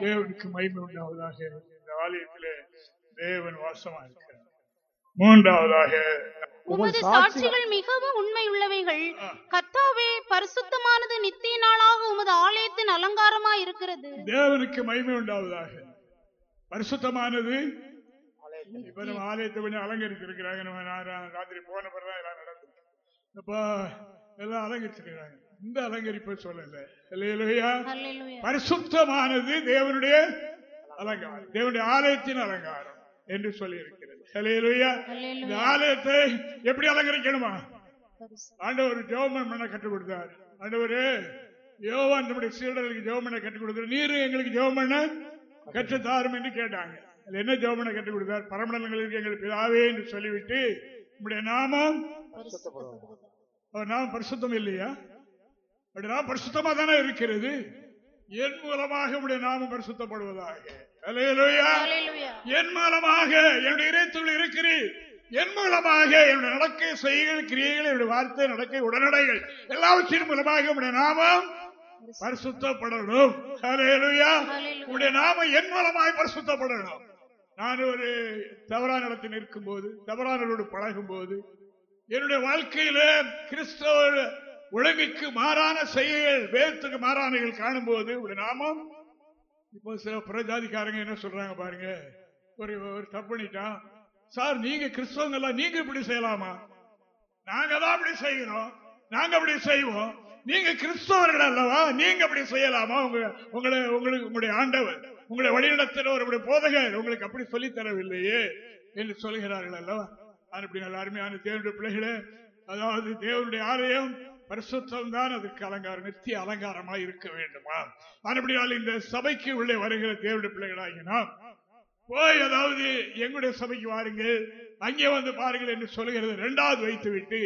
தேவனுக்கு மகிமை உண்டாவதாக இந்த ஆலயத்திலே தேவன் வாசமா இருக்கிறார். மூன்றாவதாக உமது சாட்சிகள் மிகவும் உண்மை உள்ளவைகள். கர்த்தாவே பரிசுத்தமானது நித்திய நாளாக உமது ஆலயத்தின் அலங்காரமா இருக்கிறது தேவனுக்கு மகிமை உண்டாவதாக. பரிசுத்தமானது இப்ப நம்ம ஆலயத்தை கொஞ்சம் அலங்கரிச்சிருக்கிறாங்க. நம்ம ராத்திரி போன பிறகுதான் எல்லாம் நடந்தது அப்ப எல்லாம் அலங்கரிச்சிருக்கிறாங்க. இந்த அலங்கரிப்பை சொல்லல. இல்லையா. பரிசுத்தமானது தேவனுடைய அலங்காரம். தேவனுடைய ஆலயத்தின் அலங்காரம் என்று சொல்லி இருக்கிறது இல்லையா இந்த ஆலயத்தை எப்படி அலங்கரிக்கணுமா? ஆண்டவர் ஜெவமன் பண்ண கற்றுக் கொடுத்தார். ஆண்டவரே யோவான் நம்முடைய சீடர்களுக்கு ஜெவம் பண்ண கற்றுக் கொடுத்தார் நீரும் எங்களுக்கு ஜெவம் பண்ண கற்றுத் தாரும் என்று கேட்டாங்க. என்ன பண்ண கற்றுக் கொடுத்தார்? பரமண்டலங்களுக்கு எங்கள் பிதாவே என்று சொல்லிவிட்டு நம்முடைய நாமம் அவர் நாமம் பரிசுத்தம் இல்லையா? அப்படி நாமம் பரிசுத்தமா தானே இருக்கிறது? என் மூலமாக உடைய நாமம் பரிசுத்தப்படுவதாக. என் மூலமாக என்னுடைய இறைத்துள் இருக்கிறீர். என் மூலமாக என்னுடைய நடக்கை செய்கள் கிரியைகள் என்னுடைய வார்த்தை நடக்கை உடனடைகள் எல்லாவற்றின் மூலமாக உடைய நாமம் பரிசுத்தப்படணும். உடைய நாமம் என் மூலமாய் பரிசுத்தப்படணும். நான் ஒரு தவறான இடத்தில் நிற்கும் போது தவறானவரோடு பழகும் போது என்னுடைய வாழ்க்கையில கிறிஸ்தவ ஒழுங்குக்கு மாறான செய்கைகள் வேதத்துக்கு மாறானைகள் காணும் போது ஒரு நாமம் இப்போ சில புறஜாதிக்காரங்க என்ன சொல்றாங்க பாருங்க ஒரு ஒரு தப்புனிட்டான் சார் நீங்க கிறிஸ்தவங்கெல்லாம் நீங்க இப்படி செய்யலாமா? நாங்க தான் அப்படி செய்கிறோம் நாங்க அப்படி செய்வோம். நீங்க கிறிஸ்தவர்கள் அல்லவா? நீங்க அப்படி செய்யலாமா? உங்க உங்களை உங்களுக்கு உங்களுடைய ஆண்டவர். உங்களை வழிநடத்துகிறவர் உங்களுடைய போதகர் உங்களுக்கு அப்படி சொல்லித் தரவில்லையே என்று சொல்கிறார்கள் அல்லவா? அப்படி நல்ல அருமையான தேவனுடைய பிள்ளைகளே? அதாவது தேவனுடைய ஆலயம் பரிசுத்தம் தான் அதற்கு அலங்காரம் நித்திய அலங்காரமாய் இருக்க வேண்டுமா? அப்படியால் இந்த சபைக்கு உள்ளே வருகிற தேவனுடைய பிள்ளைகளாகி நாம் போய் அதாவது எங்களுடைய சபைக்கு வாருங்கள் அங்கே வந்து பாருங்கள் என்று சொல்லுகிறது இரண்டாவது வைத்து விட்டு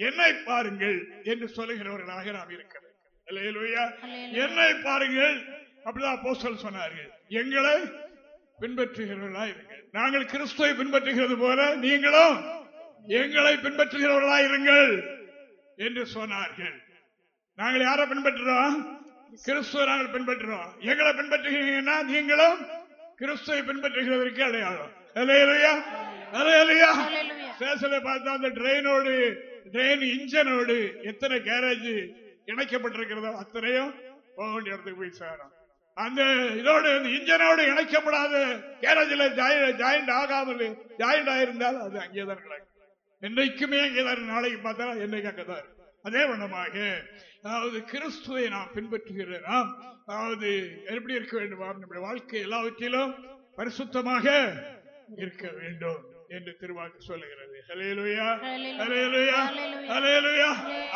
என்னை பாருங்கள் என்று சொல்லுகிறவர்களாக நாம் இருக்க வேண்டும். அல்லேலூயா. என்னை பாருங்கள் அப்படிதான் அப்போஸ்தலர் சொன்னார்கள். எங்களை பின்பற்றுகிறவர்களா இருங்கள். நாங்கள் கிறிஸ்துவை பின்பற்றுகிறது போல நீங்களும் எங்களை பின்பற்றுகிறவர்களா இருங்கள் என்று சொன்னார்கள். நாங்கள் யாரை பின்பற்றுறோம்? கிறிஸ்துவ நாங்கள் பின்பற்றுறோம். எங்களை பின்பற்றுகிறீங்கன்னா நீங்களும் கிறிஸ்துவை பின்பற்றுகிறதற்கு அடையாளம். ஸ்டேஷன்ல பார்த்தா அந்த ட்ரெயினோடு ட்ரெயின் இன்ஜினோடு எத்தனை கேரேஜ் இணைக்கப்பட்டிருக்கிறதோ அத்தனையும் போக வேண்டிய இடத்துக்கு போய் சேரும். அந்த இதோடு இந்த இன்ஜினோடு இணைக்கப்படாத கேரேஜில் ஜாயிண்ட் ஆகாமல் ஜாயிண்ட் ஆயிருந்தால் அது அங்கேதான் கிடக்கும் என்னைக்குமே அங்கேதான் நாளைக்கு பார்த்தா என்னைக்கு அங்கதான் அதே வண்ணமாக அதாவது கிறிஸ்துவை நாம் பின்பற்றுகிற நாம் அதாவது எப்படி இருக்க வேண்டுமா நம்முடைய வாழ்க்கை எல்லாவற்றிலும் பரிசுத்தமாக இருக்க வேண்டும். என்று திருவாக்கு சொல்லுகிறது.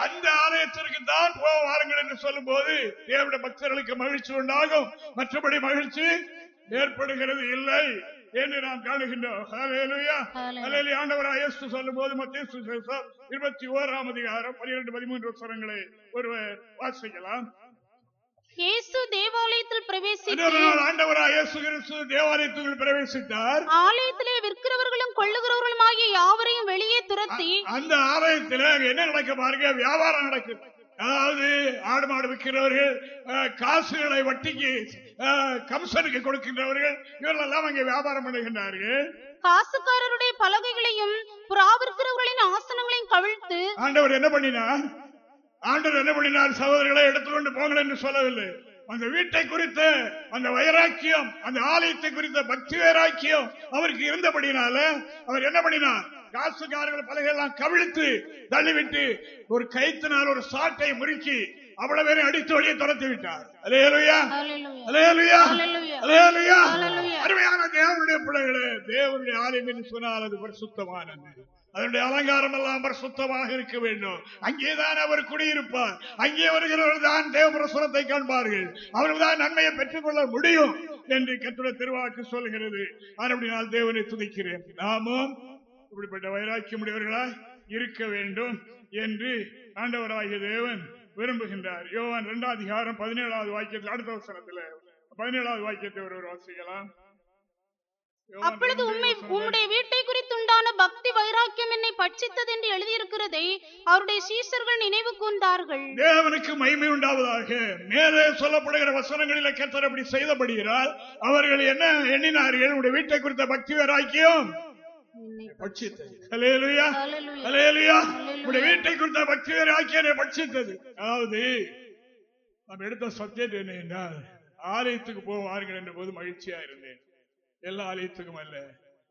அந்த ஆலயத்திற்கு தான் போவாருங்கள் என்று சொல்லும் போது தேவனுடைய பக்தர்களுக்கு மகிழ்ச்சி உண்டாகும். மற்றபடி மகிழ்ச்சி ஏற்படுகிறது இல்லை என்று நாம் காணுகின்றோம். ஆண்டவராய் இயேசு சொல்லும்போது மத்திய இருபத்தி ஓராம் அதிகாரம் பனிரெண்டு பதிமூன்று வசனங்களை ஒருவர் வாசிக்கலாம். இயேசு தேவாலயத்தில் பிரவேசித்து அதனால் ஆண்டவராய் இயேசு கிறிஸ்து தேவாலயத்துக்குள் பிரவேசித்தார். ஆலயத்திலே விற்கிறவர்களும் கொள்ளுகிறவர்களும் ஆகிய யாவரையும் வெளியே துரத்தி அந்த ஆலயத்தில் என்ன நடக்க பாருங்க? வியாபாரம் நடக்குது. அதாவது ஆடு மாடு விற்கிறவர்கள் காசுகளை வட்டிக்கு அஹ், கமிஷனுக்கு கொடுக்கின்றவர்கள் இவர்கள் எல்லாம் அங்கே வியாபாரம் பண்ணுகின்றார்கள். காசுக்காரருடைய பலகைகளையும் புறாவிற்கிறவர்களின் ஆசனங்களையும் கவிழ்த்து ஆண்டவர் என்ன பண்ணினார்? ஆண்டவர் என்ன பண்ணினார்? சகோதரர்களை எடுத்துக்கொண்டு போங்கள் என்று சொல்லவில்லை. அந்த வீட்டை குறித்த அந்த வைராக்கியம் அந்த ஆலயத்தை குறித்த பக்தி வைராக்கியம் அவருக்கு இருந்தபடினால அவர் என்ன பண்ணினார்? காசுக்காரர்கள் பலகையெல்லாம் கவிழ்த்து தள்ளிவிட்டு ஒரு கைத்தினால் ஒரு சாட்டை முறுக்கி அவ்வளவு பேரை அடித்து வழியை துரத்தி விட்டார். அருமையான தேவனுடைய பிள்ளைகளே தேவனுடைய ஆலயம் என்று சொன்னால் அது பரிசுத்தமானது அதனுடைய அலங்காரம் எல்லாம் பரிசுத்தமாக இருக்க வேண்டும். அங்கேதான் அவர் குடியிருப்பார். அங்கே வருகிறவர்கள் தான் தேவ பிரசுரத்தை காண்பார்கள். அவர்கள் தான் நன்மையை பெற்றுக் கொள்ள முடியும் என்று கத்துட திருவாக்கு சொல்கிறது அப்படினால் தேவனை துதிக்கிறேன். நாமும் இப்படிப்பட்ட வைராக்கியம் உடையவர்களாய் இருக்க வேண்டும் என்று ஆண்டவராகிய தேவன் விரும்புகின்றார். யோவான் இரண்டாம் அதிகாரம் பதினேழாவது வாக்கியத்தில் அடுத்த வசனத்தில் பதினேழாவது வாக்கியத்தை ஒருவர் வாசிக்கலாம். அப்பொழுது வசனம். உம்முடைய வீட்டை பட்சித்தது என்று எழுதியிருக்கிறதை அவருடைய சீஷர்கள் நினைவு கூர்ந்தார்கள். தேவனுக்கு மகிமை உண்டாவதாக. மேலே சொல்லப்படுகிற வசனங்களில் கத்தர் அப்படி செய்தபடுகிறார் அவர்கள் என்ன எண்ணினார்கள்? உடைய வீட்டை குறித்த பக்தி உடைய வீட்டை குறித்த பக்தி வைராக்கியனை பட்சித்தது. அதாவது நாம் எடுத்த சப்ஜெக்ட் என்ன என்றால் ஆலயத்துக்கு போவார்கள் என்ற போது மகிழ்ச்சியா இருந்தேன். எல்லா ஆலயத்துக்கும் அல்ல.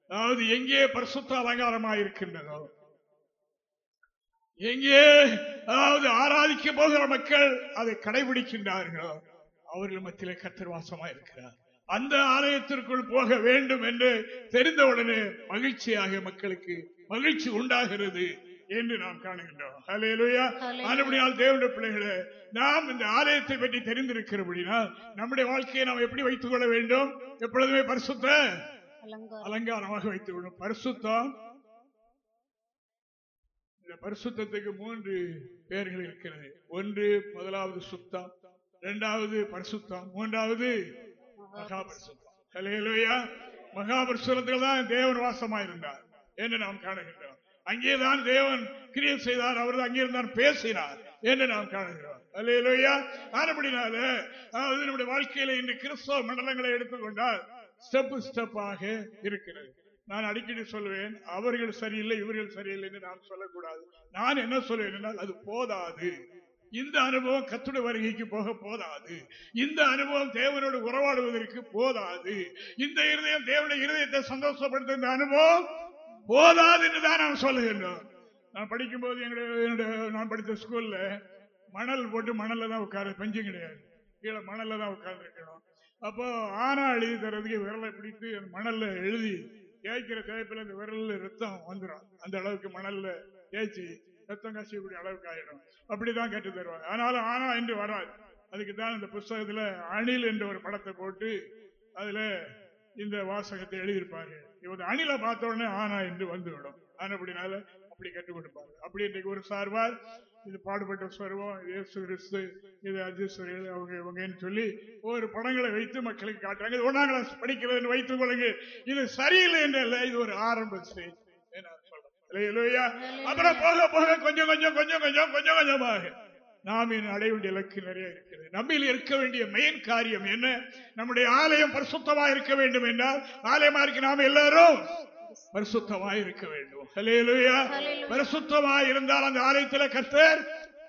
அதாவது எங்கே பரிசுத்த அலங்காரமாக இருக்கின்றதோ எங்கே? அதாவது ஆராதிக்க போகிற மக்கள் அதை கடைபிடிக்கின்றார்களோ அவர்கள் மத்தியிலே கத்தர் வாசமா இருக்கிறார் அந்த ஆலயத்திற்குள் போக வேண்டும் என்று தெரிந்தவுடனே மகிழ்ச்சியாக மக்களுக்கு மகிழ்ச்சி உண்டாகிறது என்று நாம் காணுகின்றோம். ஹalleluya. ஆனபடியால் தேவனுடைய பிள்ளைகளே நாம் இந்த ஆலயத்தை பற்றி தெரிந்திருக்கிறபடினால் நம்முடைய வாழ்க்கையை நாம் எப்படி வைத்துக் கொள்ள வேண்டும்? எப்பொழுதுமே பரிசுத்த அலங்காரம். அலங்காரமாக வைத்துக் கொள்ளும் பரிசுத்தம் இந்த பரிசுத்தத்துக்கு மூன்று பெயர்கள் இருக்கிறது. ஒன்று முதலாவது சுத்தம் இரண்டாவது பரிசுத்தம் மூன்றாவது மகா மகாபரிசுரத்தில் தான் தேவன் வாசமாயிருந்தார் என்று நாம் காணுகின்றோம். அங்கேதான் தேவன் கிரியை செய்தார் அவர் அங்கிருந்தான் பேசினார் என்று நாம் காணுகிறோம். அல்லையா ஆனபடினால அதாவது நம்முடைய வாழ்க்கையில இன்று கிறிஸ்தவ மண்டலங்களை எடுத்துக்கொண்டால் ஸ்டெப் ஸ்டெப்பாக இருக்கிறது. நான் அடிக்கடி சொல்லுவேன் அவர்கள் சரியில்லை இவர்கள் சரியில்லை என்று நான் சொல்லக்கூடாது. நான் என்ன சொல்வேன் என்றால் அது போதாது. இந்த அனுபவம் கத்துட வருகைக்கு போக போதாது. இந்த அனுபவம் தேவனோடு உறவாடுவதற்கு போதாது. இந்த இருதயம் தேவனுடைய இருதயத்தை சந்தோஷப்படுத்த இந்த அனுபவம் போதாது என்று தான் நாம் சொல்லுகின்றோம் நான் படிக்கும்போது எங்களுடைய நான் படித்த ஸ்கூல்ல மணல் போட்டு மணல்ல தான் உட்கார பெஞ்சும் கிடையாது. கீழே மணல்ல தான் உட்கார்ந்து இருக்கணும் அப்போ ஆனா எழுதி தர்றதுக்கு விரலை பிடித்து மணல்ல எழுதி தேய்க்கிற தேய்ப்பில் அந்த விரல்ல ரத்தம் வந்துடும் அந்த அளவுக்கு மணல்ல தேய்ச்சி ரத்தம் கசியக்கூடிய அளவுக்கு ஆயிடும். அப்படிதான் கேட்டு தருவாங்க. ஆனாலும் ஆனா என்று வராது. அதுக்கு தான் இந்த புஸ்தகத்துல அணில் என்ற ஒரு படத்தை போட்டு அதுல இந்த வாசகத்தை எழுதியிருப்பார்கள் இவங்க அணில பார்த்த உடனே ஆனா என்று வந்துவிடும். ஆனப்படினால அப்படி கற்றுக் கொடுப்பாங்க அப்படி இன்றைக்கு ஒரு சார்பார் இது பாடுபட்ட ஸ்வருவம் இது இயேசு கிறிஸ்து இது அஜீஸ்வரிகள் அவங்க இவங்கன்னு சொல்லி ஒவ்வொரு படங்களை வைத்து மக்களுக்கு காட்டுறாங்க. இது ஒன்னாம் கிளாஸ் படிக்கிறதுன்னு வைத்துக் கொள்ளுங்க. இது சரியில்லை என்றல்ல இது ஒரு ஆரம்ப ஸ்டேஜ். இல்லையா அப்புறம் போக போக கொஞ்சம் கொஞ்சம் கொஞ்சம் கொஞ்சம் கொஞ்சம் கொஞ்சமாக நாம் இன்னும் அடைய வேண்டிய இலக்கு நிறைய இருக்கிறது நம்மில் இருக்க வேண்டிய மெயின் காரியம் என்ன? நம்முடைய ஆலயம் பரிசுத்தமாக இருக்க வேண்டும் என்றால் ஆலயமா இருக்கு நாம் எல்லாரும் பரிசுத்தமா இருக்க வேண்டும். ஹalleluya பரிசுத்தமா இருந்தால் அந்த ஆலயத்தில் கர்த்தர்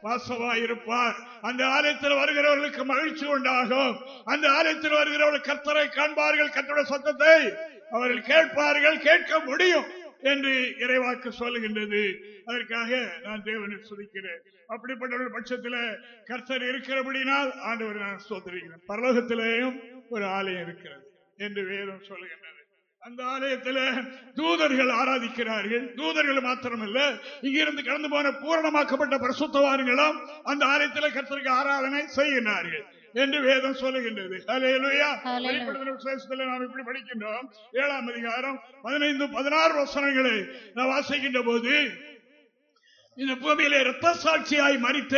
வாசமா இருப்பார் அந்த ஆலயத்தில் வருகிறவர்களுக்கு மகிழ்ச்சி உண்டாகும். அந்த ஆலயத்தில் வருகிறவர்கள் கர்த்தரை காண்பார்கள் கர்த்தருடைய சத்தத்தை அவர்கள் கேட்பார்கள் கேட்க முடியும் என்று இறைவாக்கு சொல்லுகின்றது. அதற்காக நான் தேவனை சுதிக்கிறேன் அப்படிப்பட்ட ஒரு பட்சத்தில் கர்த்தர் இருக்கிறபடினால் ஆண்டவர் நான் சோதரிக்கிறேன் பரலோகத்திலேயும் ஒரு ஆலயம் இருக்கிறது என்று வேதம் சொல்லுகின்றது. அந்த ஆலயத்தில் தூதர்கள் ஆராதிக்கிறார்கள். தூதர்கள் மாத்திரமல்ல இங்கிருந்து கடந்து போன பூரணமாக்கப்பட்ட பரிசுத்தவான்களும் அந்த ஆலயத்தில் கர்த்தருக்கு ஆராதனை செய்கிறார்கள் என்று வேதம் சொல்லுகின்றது. நாம் இப்படி படிக்கின்றோம். ஏழாம் அதிகாரம் பதினைந்து பதினாறு வசனங்களை நாம் வாசிக்கின்ற போது இந்த பூமியிலே ரத்த சாட்சியாய் மறித்த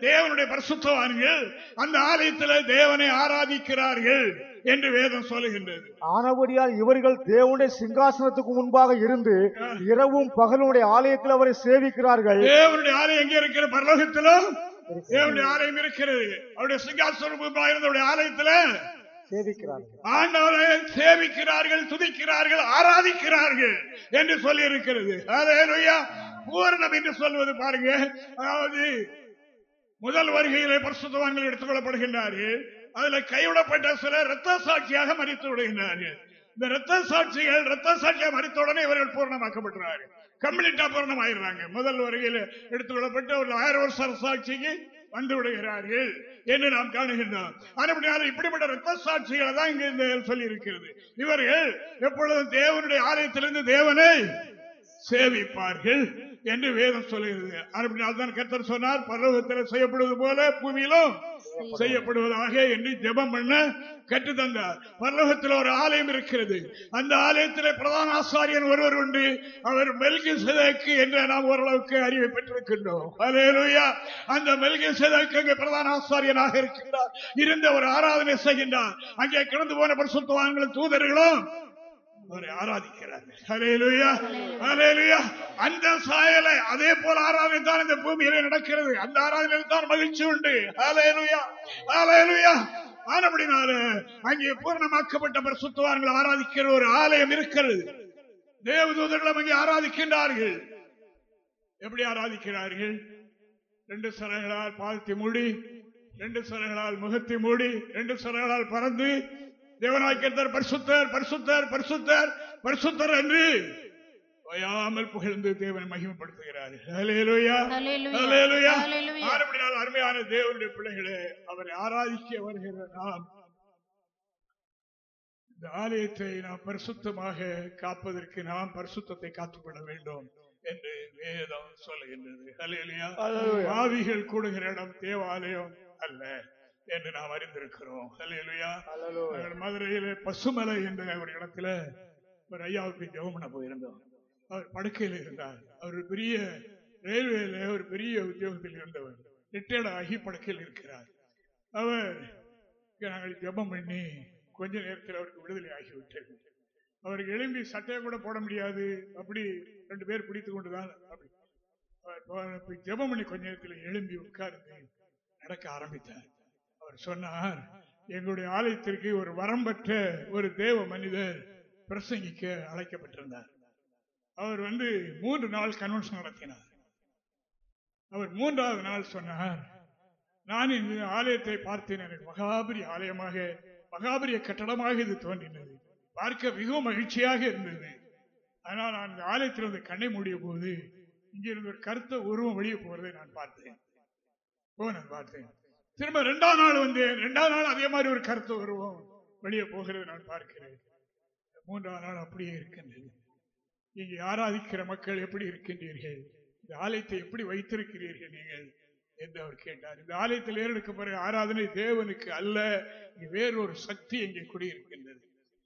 தேவனுடைய பரிசுத்தவான்கள் அந்த ஆலயத்தில் தேவனை ஆராதிக்கிறார்கள் என்று வேதம் சொல்லுகின்றது. ஆனபடியால் இவர்கள் தேவனுடைய சிங்காசனத்துக்கு முன்பாக இருந்து இரவும் பகலுடைய ஆலயத்தில் அவரை சேவிக்கிறார்கள். தேவனுடைய ஆலயம் எங்கே இருக்கிற பரலோகத்திலும்? தேவனுடைய ஆலயம் இருக்கிறது. அவருடைய சிங்காசனம் முன்பாக இருந்த ஆலயத்தில்? சேவிக்கிறார்கள். ஆண்டவரை சேவிக்கிறார்கள் துதிக்கிறார்கள் ஆராதிக்கிறார்கள் என்று சொல்லி இருக்கிறது. பூரணம் என்று சொல்வது பாருங்க. அதாவது முதல் வருகையிலே பரிசுத்தவான்கள் எடுத்துக் கொள்ளப்படுகின்றார்கள் அதுல கைவிடப்பட்ட சிலர் ரத்த சாட்சியாக மறித்து விடுகின்றார்கள். இந்த ரத்த சாட்சிகள் ரத்த சாட்சியாக மறித்த உடனே இவர்கள் பூர்ணமாக்கப்பட்டார்கள் கம்ப்ளீட்டா பூர்ணமாயிடுறாங்க. முதல் வருகையில் எடுத்துக் கொள்ளப்பட்டு ஒரு ஆயிரம் வருஷ சாட்சிக்கு வந்து விடுகிறார்கள் என்று நாம் காணுகின்றோம். ஆனால் இப்படிப்பட்ட ரத்த சாட்சிகளை தான் இங்கு இந்த சொல்லி இருக்கிறது இவர்கள் எப்பொழுதும் தேவனுடைய ஆலயத்திலிருந்து தேவனை சேவிப்பார்கள் என்று வேதம் சொல்லுகிறது. அப்படினால் தான் கர்த்தர் சொன்னார் பரலோகத்தில் செய்யப்படுவது போல பூமியிலும் செய்யப்படுவதாக என்று ஜெபம் பண்ண கற்று தந்தார். பரலோகத்தில் ஒரு ஆலயம் இருக்கிறது. அந்த ஆலயத்தில் பிரதான ஆசாரியன் ஒருவர் உண்டு. அவர் மெல்கி சிதைக்கு என்று நாம் ஓரளவுக்கு அறிவை பெற்றிருக்கின்றோம். அந்த மெல்கி சிதைக்கு அங்கே பிரதான ஆசாரியனாக இருக்கின்றார். இருந்த ஒரு ஆராதனை செய்கின்றார். அங்கே கிடந்து போன பரிசுத்தவான்களும் தூதர்களும் அவரை ஆராதிக்கிறார்கள் அந்த சாயலை அதே போல ஆராதனை தான் இந்த பூமியிலே நடக்கிறது. அந்த ஆராதனையில் தான் மகிழ்ச்சி உண்டு. ஆனபடினால அங்கே பூர்ணமாக்கப்பட்ட பரிசுத்தவான்கள் ஆராதிக்கிற ஒரு ஆலயம் இருக்கிறது. தேவதூதர்களும் அங்கே ஆராதிக்கின்றார்கள். எப்படி ஆராதிக்கிறார்கள்? ரெண்டு சரங்களால் பாதத்தை மூடி ரெண்டு சரங்களால் முகத்தை மூடி ரெண்டு சரங்களால் பறந்து தேவநாயக்கத்தர் பரிசுத்தர் பரிசுத்தர் பரிசுத்தர் பரிசுத்தர் என்று ஓயாமல் புகழ்ந்து தேவனை மகிமைப்படுத்துகிறார் Hallelujah. Hallelujah. அருமையான தேவனுடைய பிள்ளைகளே அவரை ஆராதிக்க வருகிற நாம் இந்த ஆலயத்தை நாம் பரிசுத்தமாக காப்பதற்கு நாம் பரிசுத்தத்தை காத்துக்கொள்ள வேண்டும் என்று வேதம் சொல்லுகின்றது ஹalleluya. ஆவிகள் கூடுகிற இடம் தேவாலயம் அல்ல என்று நாம் அறிந்திருக்கிறோம். மதுரையில பசுமலை என்ற ஒரு இடத்துல ஒரு ஐயாவுக்கு ஜெபம் பண்ண போயிருந்தோம். அவர் படுக்கையில் இருந்தார். அவர் பெரிய ரயில்வேல ஒரு பெரிய உத்தியோகத்தில் இருந்தவர். ரிட்டையர்ட் ஆகி படுக்கையில் இருக்கிறார். அவர் நாங்கள் ஜெபம் பண்ணி கொஞ்ச நேரத்தில் அவருக்கு விடுதலை ஆகிவிட்டது. அவருக்கு எழும்பி சட்டையை கூட போட முடியாது. அப்படி ரெண்டு பேர் பிடித்து கொண்டுதான் அப்படி. ஜெபம் பண்ணி கொஞ்ச நேரத்தில் எழும்பி உட்கார்ந்து நடக்க ஆரம்பித்தார். அவர் சொன்னார் எங்களுடைய ஆலயத்திற்கு ஒரு வரம்பற்ற ஒரு தேவ மனிதர் பிரசங்கிக்க அழைக்கப்பட்டிருந்தார். அவர் வந்து மூன்று நாள் கன்வென்ஷன் நடத்தினார். அவர் மூன்றாவது நாள் சொன்னார் நான் இந்த ஆலயத்தை பார்த்தேன். எனக்கு மகாபரி ஆலயமாக மகாபரிய கட்டடமாக இது தோன்றினது. பார்க்க மிகவும் மகிழ்ச்சியாக இருந்தது. ஆனால் நான் இந்த ஆலயத்தில் வந்து கண்ணை மூடிய போது இங்கிருந்து ஒரு கருத்த உருவம் வெளியே போவதை நான் பார்த்தேன். ஓ நான் பார்த்தேன். திரும்ப ரெண்டாம் நாள் வந்தேன் ரெண்டாம் நாள் அதே மாதிரி ஒரு கருத்து வருவோம். வெளியே போகிறது நான் பார்க்கிறேன். மூன்றாம் நாள் அப்படியே இருக்கின்றது. நீங்க ஆராதிக்கிற மக்கள் எப்படி இருக்கின்றீர்கள்? இந்த ஆலயத்தை எப்படி வைத்திருக்கிறீர்கள் நீங்கள்? என்று அவர் கேட்டார். இந்த ஆலயத்தில் ஏறெடுக்கப்படுற ஆராதனை தேவனுக்கு அல்ல வேறொரு சக்தி இங்கே குடியிருக்கின்றது.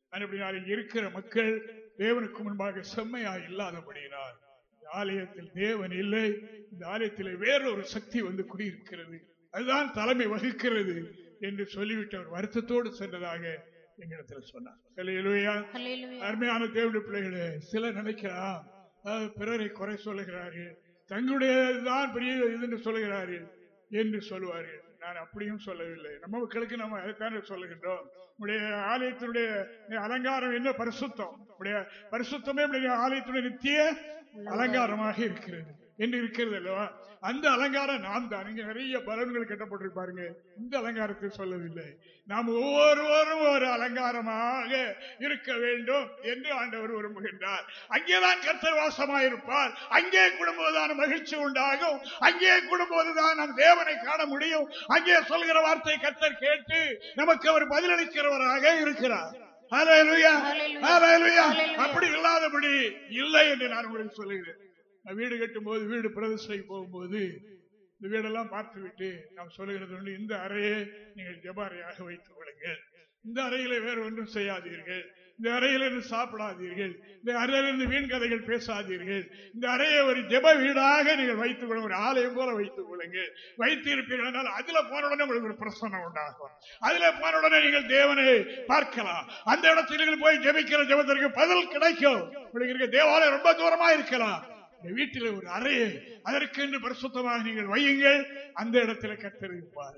அப்படினால் இங்கே இருக்கிற மக்கள் தேவனுக்கு முன்பாக செம்மையா இல்லாதபடியினால் இந்த ஆலயத்தில் தேவன் இல்லை இந்த ஆலயத்தில் வேறொரு சக்தி வந்து குடியிருக்கிறது. அதுதான் தலைமை வகிக்கிறது என்று சொல்லிவிட்டு அவர் வருத்தத்தோடு சென்றதாக எங்களிடத்தில் சொன்னார். அருமையான தேவனுடைய பிள்ளைகளே சிலர் நினைக்கலாம் பிறரை குறை சொல்லுகிறார்கள் தங்களுடையதுதான் பெரிய இதுன்னு சொல்லுகிறார்கள் என்று சொல்லுவார்கள். நான் அப்படியும் சொல்லவில்லை. நம்ம மக்களுக்கு நம்ம அதைத்தானே சொல்லுகின்றோம். உடைய ஆலயத்தினுடைய அலங்காரம் என்ன? பரிசுத்தம். உடைய பரிசுத்தமே உடைய ஆலயத்தினுடைய நித்திய அலங்காரமாக இருக்கிறது. என்று இருக்கிறது அல்லவா? அந்த அலங்காரம் நாம் தான். இங்க நிறைய பலன்கள் கட்டப்பட்டிருப்பாருங்க இந்த அலங்காரத்தை சொல்லவில்லை. நாம் ஒவ்வொருவரும் ஒரு அலங்காரமாக இருக்க வேண்டும் என்று ஆண்டவர் விரும்புகின்றார். அங்கேதான் கர்த்தர் வாசமாயிருப்பார். அங்கே குடும்பதான மகிழ்ச்சி உண்டாகும். அங்கே குடும்பதுதான் நம் தேவனை காண முடியும். அங்கே சொல்கிற வார்த்தை கர்த்தர் கேட்டு நமக்கு அவர் பதிலளிக்கிறவராக இருக்கிறார். அப்படி இல்லாதபடி இல்லை என்று நான் உங்களுக்கு சொல்லுகிறேன். நான் வீடு கட்டும் போது வீடு பிரதிஷ்டை போகும்போது இந்த வீடெல்லாம் பார்த்து விட்டு நாம் சொல்லுகிறது ஒன்று இந்த அறையை நீங்கள் ஜபாரையாக வைத்துக் கொள்ளுங்கள். இந்த அறையில வேறு ஒன்றும் செய்யாதீர்கள். இந்த அறையிலிருந்து சாப்பிடாதீர்கள். இந்த அறையிலிருந்து வீண் கதைகள் பேசாதீர்கள். இந்த அறையை ஒரு ஜெப வீடாக நீங்கள் வைத்துக் கொள்ள ஒரு ஆலயம் போல வைத்துக் கொள்ளுங்கள். வைத்து இருப்பீர்கள் அதுல போனவுடனே உங்களுக்கு ஒரு பிரசனம் உண்டாகும். அதுல போனவுடனே நீங்கள் தேவனை பார்க்கலாம். அந்த இடத்தில் நீங்கள் போய் ஜெபிக்கிற ஜெபத்திற்கு பதில் கிடைக்கும். உங்களுக்கு இருக்க தேவாலயம் ரொம்ப தூரமா இருக்கலாம். வீட்டில் ஒரு அறையை அதற்கு என்று பரிசுத்தமாக நீங்கள் வையுங்கள். அந்த இடத்துல கத்தரிப்பார்